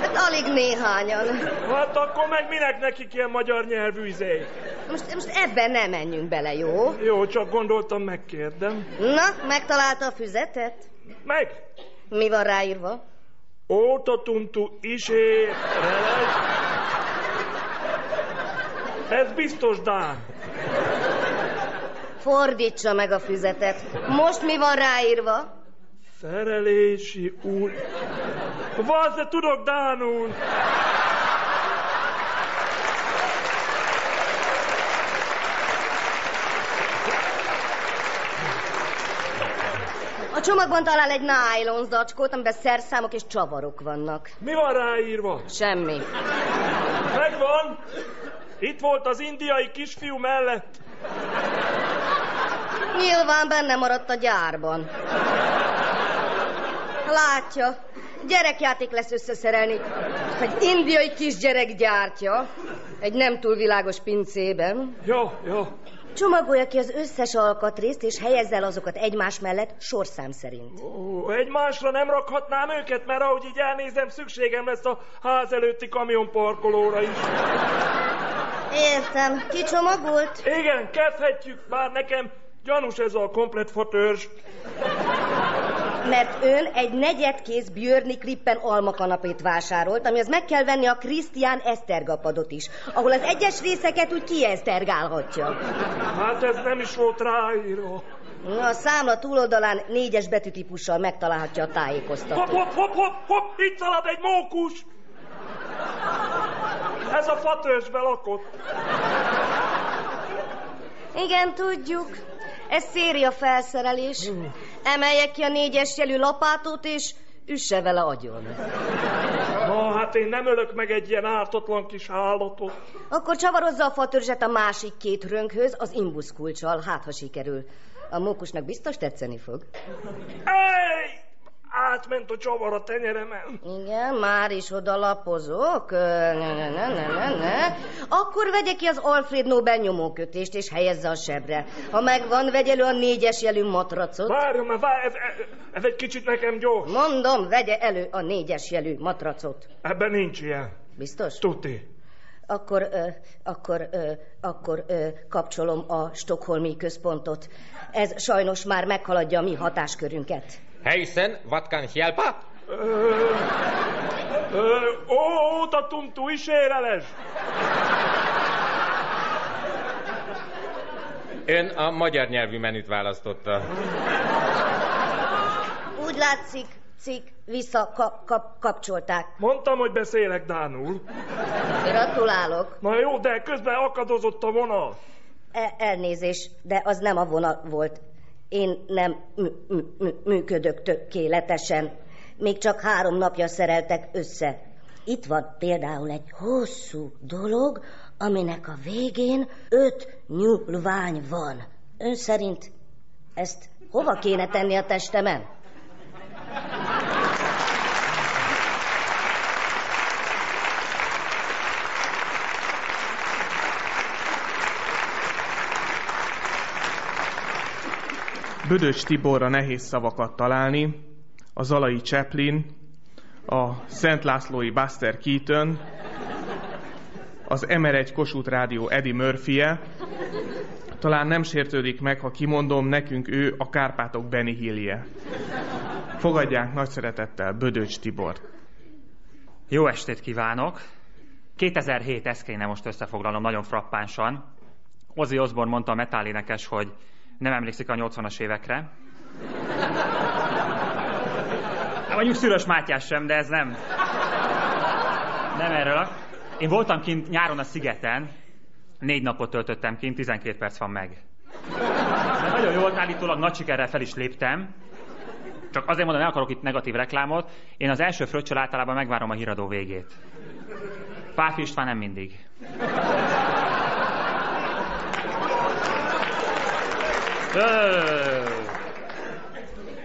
Hát alig néhányan. Hát akkor meg minek nekik ilyen magyar nyelvű izé? Most, most ebben nem menjünk bele, jó? Jó, csak gondoltam, megkérdem. Na, megtalálta a füzetet? Meg! Mi van ráírva? Óta tuntu isé Ez biztos Dán. Fordítsa meg a füzetet. Most mi van ráírva? Szerelési úr. Van, de tudok Dánul. A csomagban talál egy nylon zacskót, amiben szerszámok és csavarok vannak. Mi van ráírva? Semmi. Megvan. Itt volt az indiai kisfiú mellett. Nyilván benne maradt a gyárban. Látja, gyerekjáték lesz összeszerelni. Egy indiai kisgyerek gyártja. Egy nem túl világos pincében. Jó, jó. Csomagolja ki az összes alkatrészt, és helyezze el azokat egymás mellett sorszám szerint. Ó, egymásra nem rakhatnám őket, mert ahogy így elnézem, szükségem lesz a ház előtti kamionparkolóra is. Értem. Ki csomagolt? Igen, kezdhetjük, bár nekem gyanús ez a komplet fatörzs. Mert ön egy negyedkész Björni Klippen almakanapét vásárolt, amihez meg kell venni a Krisztián Esztergapadot is, ahol az egyes részeket úgy kiesztergálhatja. Hát ez nem is volt ráírva. A számla túloldalán négyes betűtípussal megtalálhatja a tájékoztatót. Hopp, hopp, hopp, hopp, hopp, itt szalad egy mókus! Ez a fatörzsbe lakott. Igen, tudjuk. Ez széria felszerelés. Emelje ki a négyes jelű lapátot, és üsse vele agyon. Na, hát én nem ölök meg egy ilyen ártatlan kis állatot. Akkor csavarozza a fatörzset a másik két rönkhöz, az imbusz kulcsal, hát ha sikerül. A mókusnak biztos tetszeni fog. Ej! Átment a csavar a tenyeremen. Igen, már is oda lapozok. Ne, ne, ne, ne, ne, ne. Akkor vegye ki az Alfred Nobel nyomókötést, és helyezze a sebre. Ha megvan, vegye elő a négyes jelű matracot. Várjon, mert várj, ez, ez egy kicsit nekem gyors. Mondom, vegye elő a négyes jelű matracot. Ebben nincs ilyen. Biztos? Tuti. akkor, ö, akkor, ö, akkor ö, kapcsolom a Stockholmi központot. Ez sajnos már meghaladja a mi hatáskörünket. Hejszen, vad kan hjälpa? Ó, óta tuntu is éreles! Ön a magyar nyelvű menüt választotta. Úgy látszik, cikk, vissza ka- kap- kapcsolták. Mondtam, hogy beszélek Dánul. Gratulálok. Na jó, de közben akadozott a vonal. E- elnézés, de az nem a vonat volt. Én nem mű- mű- mű- működök tökéletesen. Még csak három napja szereltek össze. Itt van például egy hosszú dolog, aminek a végén öt nyúlvány van. Ön szerint ezt hova kéne tenni a testemen? Bödöcs Tiborra nehéz szavakat találni, a Zalai Chaplin, a Szent Lászlói Buster Keaton, az MR1 Kossuth Rádió Eddie murphy talán nem sértődik meg, ha kimondom, nekünk ő a Kárpátok Benny Hillje. Fogadják nagy szeretettel Bödöcs Tibor. Jó estét kívánok! 2007, ezt kéne most összefoglalnom nagyon frappánsan. Ozzy Osbourne mondta a metálénekes, hogy nem emlékszik a 80-as évekre. Hát mondjuk Szűrös Mátyás sem, de ez nem. Nem erről. Én voltam kint nyáron a szigeten, négy napot töltöttem kint, 12 perc van meg. De nagyon jó volt, állítólag nagy sikerrel fel is léptem. Csak azért mondom, nem akarok itt negatív reklámot. Én az első fröccsel általában megvárom a híradó végét. Páfi István nem mindig.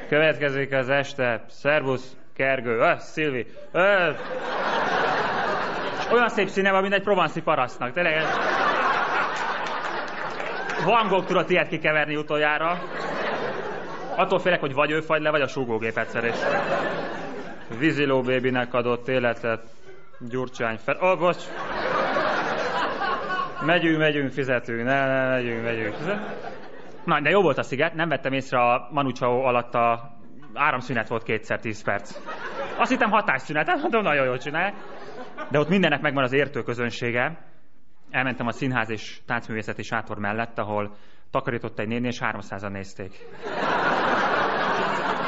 Következik az este. Szervusz, Kergő. Ö, Szilvi. Ö! Olyan szép színe van, mint egy provanszi parasztnak. Tényleg. ez- Van Gogh tudott ilyet kikeverni utoljára. Attól félek, hogy vagy ő fagy le, vagy a súgógép egyszer is. Víziló bébinek adott életet. Gyurcsány fel... Oh, bocs! Megyünk, megyünk, fizetünk. Ne, ne, megyünk, megyünk. Na, de jó volt a sziget, nem vettem észre a Manu Chao alatt a áramszünet volt kétszer tíz perc. Azt hittem hatásszünet, hát mondom, nagyon jól csinálják. De ott mindennek megvan az értő közönsége. Elmentem a színház és táncművészeti sátor mellett, ahol takarított egy néni, és 300-an nézték.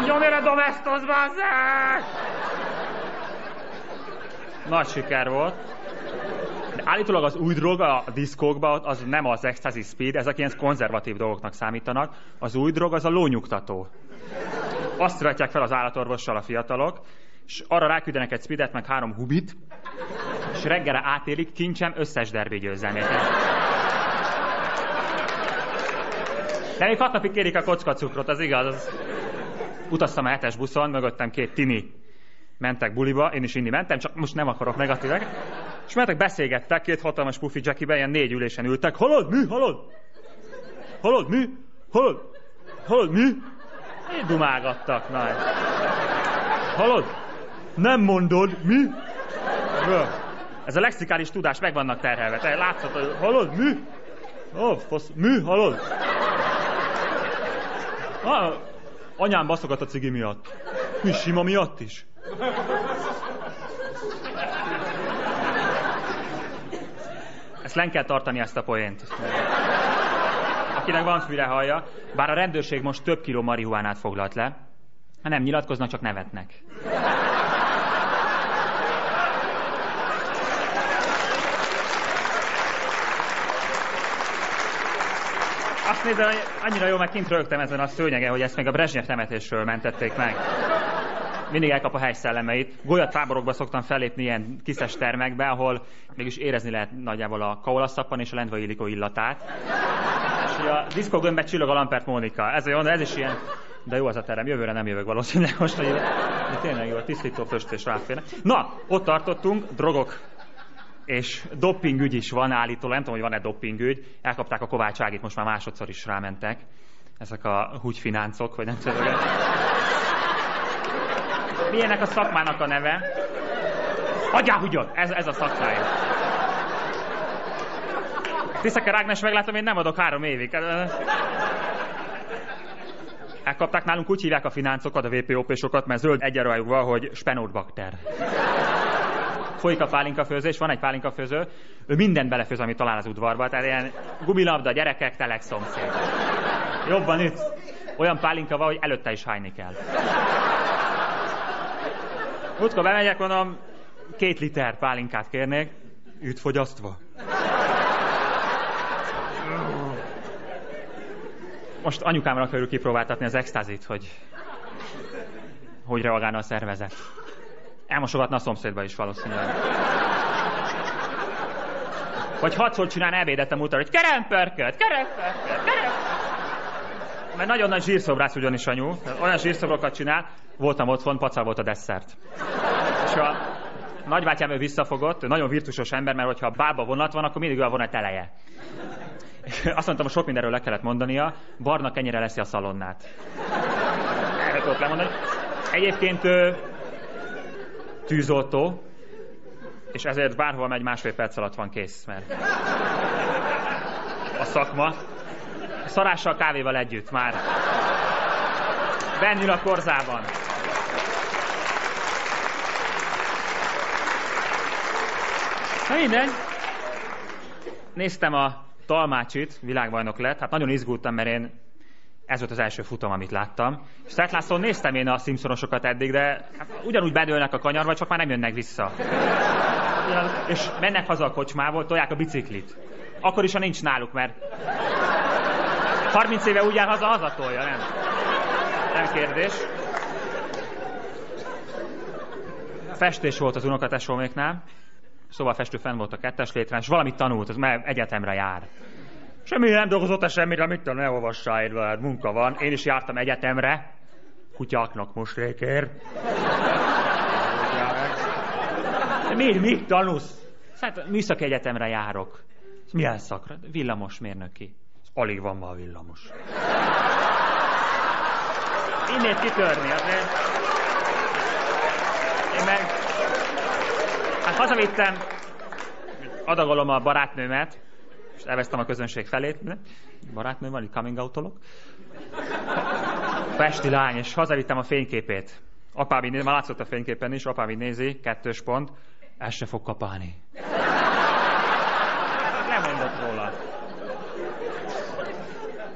Yo mire domestos, bazzák! Nagy siker volt. De állítólag az új drog a diszkókban az nem az ecstasy speed, ezek ilyen konzervatív dolgoknak számítanak. Az új drog az a lónyugtató. Azt ratják fel az állatorvossal a fiatalok, és arra ráküldenek egy speedet, meg három hubit, és reggelre átélik kincsem összes derbi győzelmét. De még hat napig kérik a kockacukrot, az igaz. Az... Utaztam a hetes buszon, mögöttem két tini mentek buliba, én is inni mentem, csak most nem akarok negatívek. És mentek, beszélgettek, két hatalmas pufi jackiben, ilyen négy ülésen ültek. Halad, mi? Halad? Halad, mi? Halad? Halad, mi? Így dumálgattak, na. Halad? Nem mondod, mi? Ez a lexikális tudás meg vannak terhelve. Te látszott, hogy halad, mi? Ó, fasz, mi? Halad? Ah, anyám baszogat a cigi miatt. Mi sima miatt is? Ezt len kell tartani ezt a poént. Akinek van füle hallja, bár a rendőrség most több kiló marihuánát foglalt le, nem nyilatkoznak, csak nevetnek. Azt nézem, annyira jó, meg kint rögtem ezen a szőnyegen, hogy ezt még a Brezsnyev temetésről mentették meg. Mindig elkap a hely szellemeit. Golyatáborokba szoktam fellépni ilyen kiszes termekbe, ahol mégis érezni lehet nagyjából a kaolaszappan és a lendvai illikó illatát. És hogy a diszkógömbbe csillog a Lampert Mónika. Ez, olyan, ez is ilyen de jó az a terem, jövőre nem jövök valószínűleg most, hogy de tényleg jó, a tisztító föstés ráférnek. Na, ott tartottunk, drogok és doppingügy is van állítólag, nem tudom, hogy van-e doppingügy. Elkapták a Kovács Ágit, most már másodszor is rámentek. Ezek a húgyfináncok, vagy nem tudom. Milyenek a szakmának a neve? Adjál húgyot! Ez, ez a szakmája. Tiszeker Ágnes meglátom, én nem adok három évig. Elkapták nálunk, úgy hívják a fináncokat, a VPOP-sokat, mert zöld egyenruhájuk van, hogy spenótbakter. Folyik a pálinka főzés, van egy pálinka főző, ő mindent belefőz, amit talál az udvarba, tehát ilyen gumilabda, gyerekek, telek, szomszéd. Jobban itt. Olyan pálinka van, hogy előtte is hányni kell. Múltkor bemegyek, mondom, két liter pálinkát kérnék, üt fogyasztva. Most anyukámra akarjuk kipróbáltatni az extázit, hogy hogy reagálna a szervezet. Elmosogatna a szomszédba is valószínűleg. Vagy hatszor csinálna ebédet a múltra, hogy kerempörköt, kerempörköt, kerempörköt. Mert nagyon nagy zsírszobrász ugyanis anyu. Olyan zsírszobrokat csinál, voltam otthon, pacal volt a desszert. És a nagybátyám ő visszafogott, ő nagyon virtusos ember, mert hogyha bába vonat van, akkor mindig olyan vonat eleje. (laughs) Azt mondtam, hogy sok mindenről le kellett mondania, barna kenyere lesz a szalonnát. Erre tudok lemondani. Egyébként tűzoltó, és ezért bárhol megy másfél perc alatt van kész, mert a szakma. Szarással kávéval együtt már. Bennül a korzában. Na mindegy. Néztem a Talmácsit, világbajnok lett, hát nagyon izgultam, mert én ez volt az első futam, amit láttam. És Seth László néztem én a Simpsonosokat eddig, de hát ugyanúgy bedőlnek a kanyarba, csak már nem jönnek vissza. És mennek haza a kocsmából, tolják a biciklit. Akkor is, ha nincs náluk, mert 30 éve úgy jár haza, hazatolja, nem? Nem kérdés. Festés volt az unokatesóméknál, szóval festő fenn volt a kettes létrán, és valamit tanult, az mert egyetemre jár. Semmi nem dolgozott -e semmire, mit tudom, ne olvassál, hát munka van. Én is jártam egyetemre, kutyáknak most rékér. Miért, mit tanulsz? Hát műszaki egyetemre járok. Milyen szakra? Villamosmérnöki. Alig van ma a villamos. Innét kitörni, azért. Én meg... Hát hazavittem, adagolom a barátnőmet, és elvesztem a közönség felét. Barátnőm van, itt coming out Pesti lány, és hazavittem a fényképét. Apám így nézi, már látszott a fényképen is, apám így nézi, kettős pont, ez se fog kapálni. Nem mondott róla.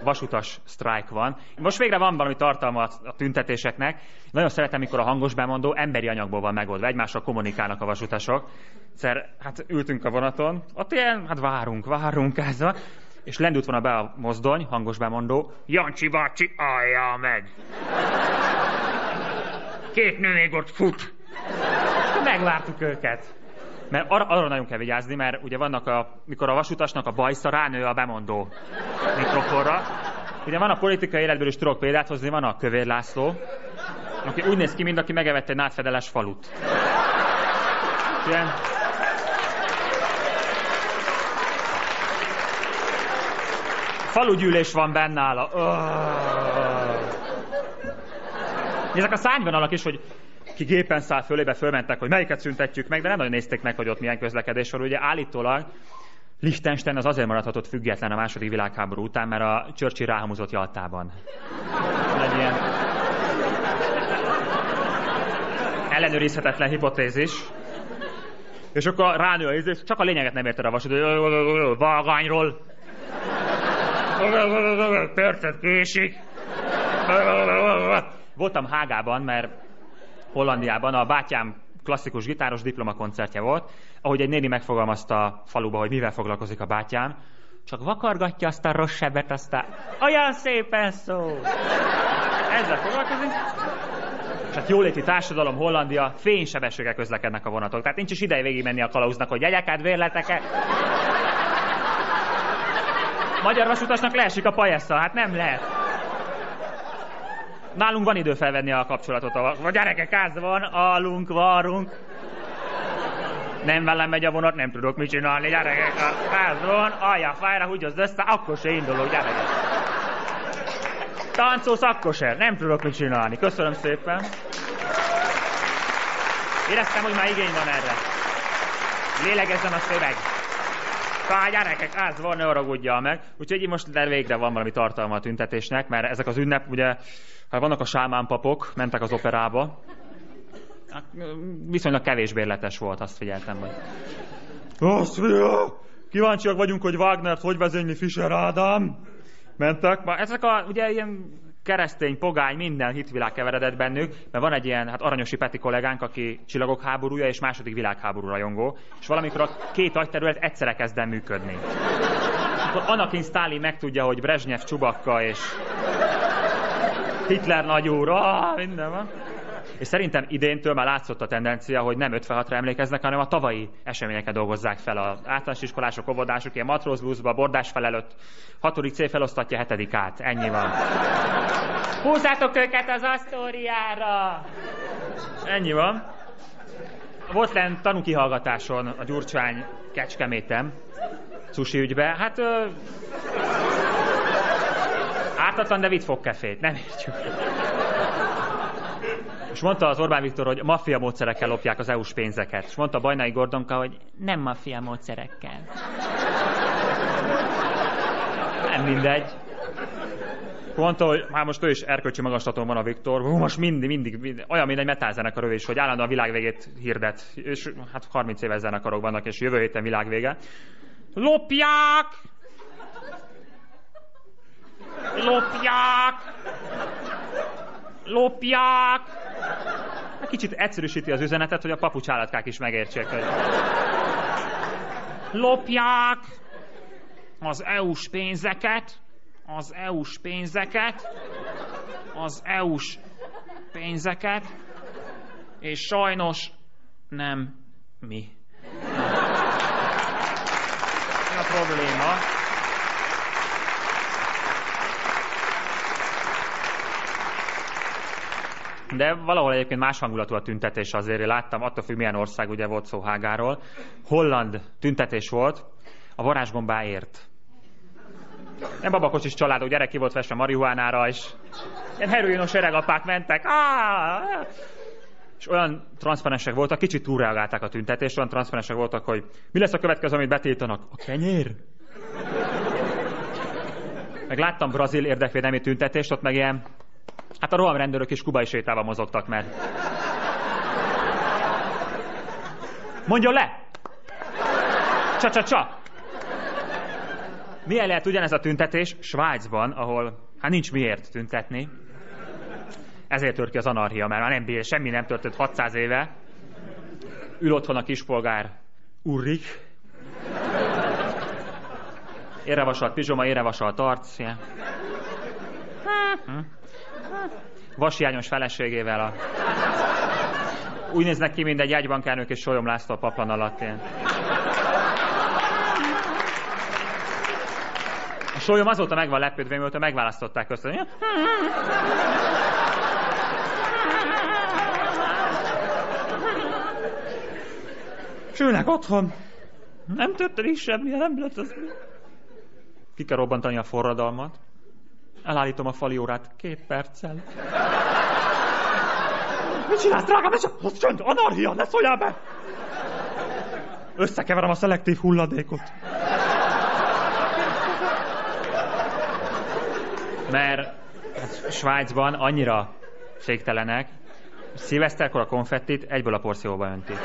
Vasutas sztrájk van. Most végre van valami tartalma a tüntetéseknek. Nagyon szeretem, mikor a hangos bemondó emberi anyagból van megoldva. Egymással kommunikálnak a vasutasok. Egyszer, hát ültünk a vonaton, ott ilyen, hát várunk, várunk ezzel. És lendült volna be a mozdony, hangos bemondó. Jancsi bácsi, alljál meg! Két nő még ott fut. Megvártuk őket. Mert arra, arra nagyon kell vigyázni, mert ugye vannak a, mikor a vasutasnak a bajsza ránő a bemondó mikrofonra. Ugye van a politikai életből is tudok példát hozni, van a Kövér László, aki úgy néz ki, mint aki megevett egy nátfedeles falut. Ilyen. Falugyűlés van benne áll. Ezek a szányvonalak is, hogy ki gépen száll fölébe, fölmentek, hogy melyiket szüntetjük meg, de nem nagyon nézték meg, hogy ott milyen közlekedés van. Ugye állítólag Liechtenstein az azért maradhatott független a második világháború után, mert a Churchill ráhamozott Jaltában. Egy ilyen ellenőrizhetetlen hipotézis. És akkor ránő a ízés, csak a lényeget nem érted a vasút, hogy vágányról. Percet késik. Voltam Hágában, mert Hollandiában a bátyám klasszikus gitáros diplomakoncertje volt, ahogy egy néni megfogalmazta a faluba, hogy mivel foglalkozik a bátyám, csak vakargatja azt a rossz sebet, aztán olyan szépen szó. Ezzel foglalkozik. És hát jóléti társadalom, Hollandia, fénysebességgel közlekednek a vonatok. Tehát nincs is ideje végig a kalauznak, hogy jegyeket, vérleteket. Magyar vasutasnak leesik a pajessza, hát nem lehet. Nálunk van idő felvenni a kapcsolatot. A gyerekek, áz van, alunk, varunk. Nem velem megy a vonat, nem tudok mit csinálni, gyerekek. Áz van, alja, fájra, húgyozd össze, akkor se indulok, gyerekek. Táncolsz, akkor se. Nem tudok mit csinálni. Köszönöm szépen. Éreztem, hogy már igény van erre. Lélegezzen a szöveg. Á, gyerekek, az van, ne haragudjál meg. Úgyhogy most de végre van valami tartalma a tüntetésnek, mert ezek az ünnep, ugye, hát vannak a sámánpapok, mentek az operába. Hát, Viszonylag kevés bérletes volt, azt figyeltem, hogy... Figyel! Kíváncsiak vagyunk, hogy Wagnert hogy vezényli Fischer Ádám. Mentek. Ma ezek a, ugye ilyen keresztény, pogány, minden hitvilág keveredett bennük, mert van egy ilyen, hát Aranyosi Peti kollégánk, aki csillagok háborúja és második világháború rajongó, és valamikor a két agyterület egyszerre kezd el működni. Akkor Anakin Stalin megtudja, hogy Brezsnyev Csubakka és Hitler nagyúr, ah, minden van. És szerintem idéntől már látszott a tendencia, hogy nem 56-ra emlékeznek, hanem a tavalyi eseményeket dolgozzák fel. Az általános iskolások, óvodások, ilyen matrózluszba, bordás felelőtt, 6. C felosztatja 7. át. Ennyi van. Húzzátok őket az asztóriára! Ennyi van. Volt lent tanúkihallgatáson a Gyurcsány Kecskemétem, sushi ügybe. Hát... Ö... Ártatlan, de vitt fogkefét. Nem értjük. És mondta az Orbán Viktor, hogy maffia módszerekkel lopják az EU-s pénzeket. És mondta Bajnai Gordonka, hogy nem maffia módszerekkel. Nem mindegy. Mondta, hogy már most ő is erkölcsi magaslatón van a Viktor. Hú, most mindig, mindig, mindig olyan, mint egy metálzenekar ő is, hogy állandóan a világvégét hirdet. És hát 30 éves zenekarok vannak, és jövő héten világvége. Lopják! Lopják! Lopják! Hát Kicsit egyszerűsíti az üzenetet, hogy a papucsállatkák is megértsék, hogy lopják az EU-s pénzeket, az EU-s pénzeket, az EU-s pénzeket, és sajnos nem mi. Mi a probléma? De valahol egyébként más hangulatú a tüntetés azért, láttam, attól függ milyen ország, ugye volt szó Hágáról. Holland tüntetés volt, a varázsgombáért. Nem babakocsis családok, gyerek ki volt vesve marihuánára, és ilyen heroinos öregapák mentek. Áh! És olyan transzparensek voltak, kicsit túlreagálták a tüntetést, olyan transzparensek voltak, hogy mi lesz a következő, amit betiltanak? A kenyér? Meg láttam brazil érdekvédelmi tüntetést, ott meg ilyen, hát a rohamrendőrök is kubai sétával mozogtak, mert... Mondja le! Csa-csa-csa! Milyen lehet ugyanez a tüntetés Svájcban, ahol hát nincs miért tüntetni. Ezért tört ki az anarchia, mert már nem bír, semmi nem történt 600 éve. Ül otthon a kispolgár Urrik. Érrevasalt pizsoma, érrevasalt arc. Ilyen. Vashiányos feleségével a... Úgy néznek ki, mint egy jegybankárnők és Solyom László paplan alatt. Ilyen. A Solyom azóta meg van lepődve, mióta megválasztották össze. És ülnek otthon. Nem történik semmi, nem lett az... Ki kell robbantani a forradalmat. Elállítom a fali órát két perccel. (laughs) Mit csinálsz, drágám? Csak... Az csönd, anarchia, ne szóljál be! Összekeverem a szelektív hulladékot. Mert hát Svájcban annyira féktelenek, szilveszterkor a konfettit egyből a porcióba öntik.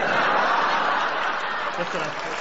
Köszönöm.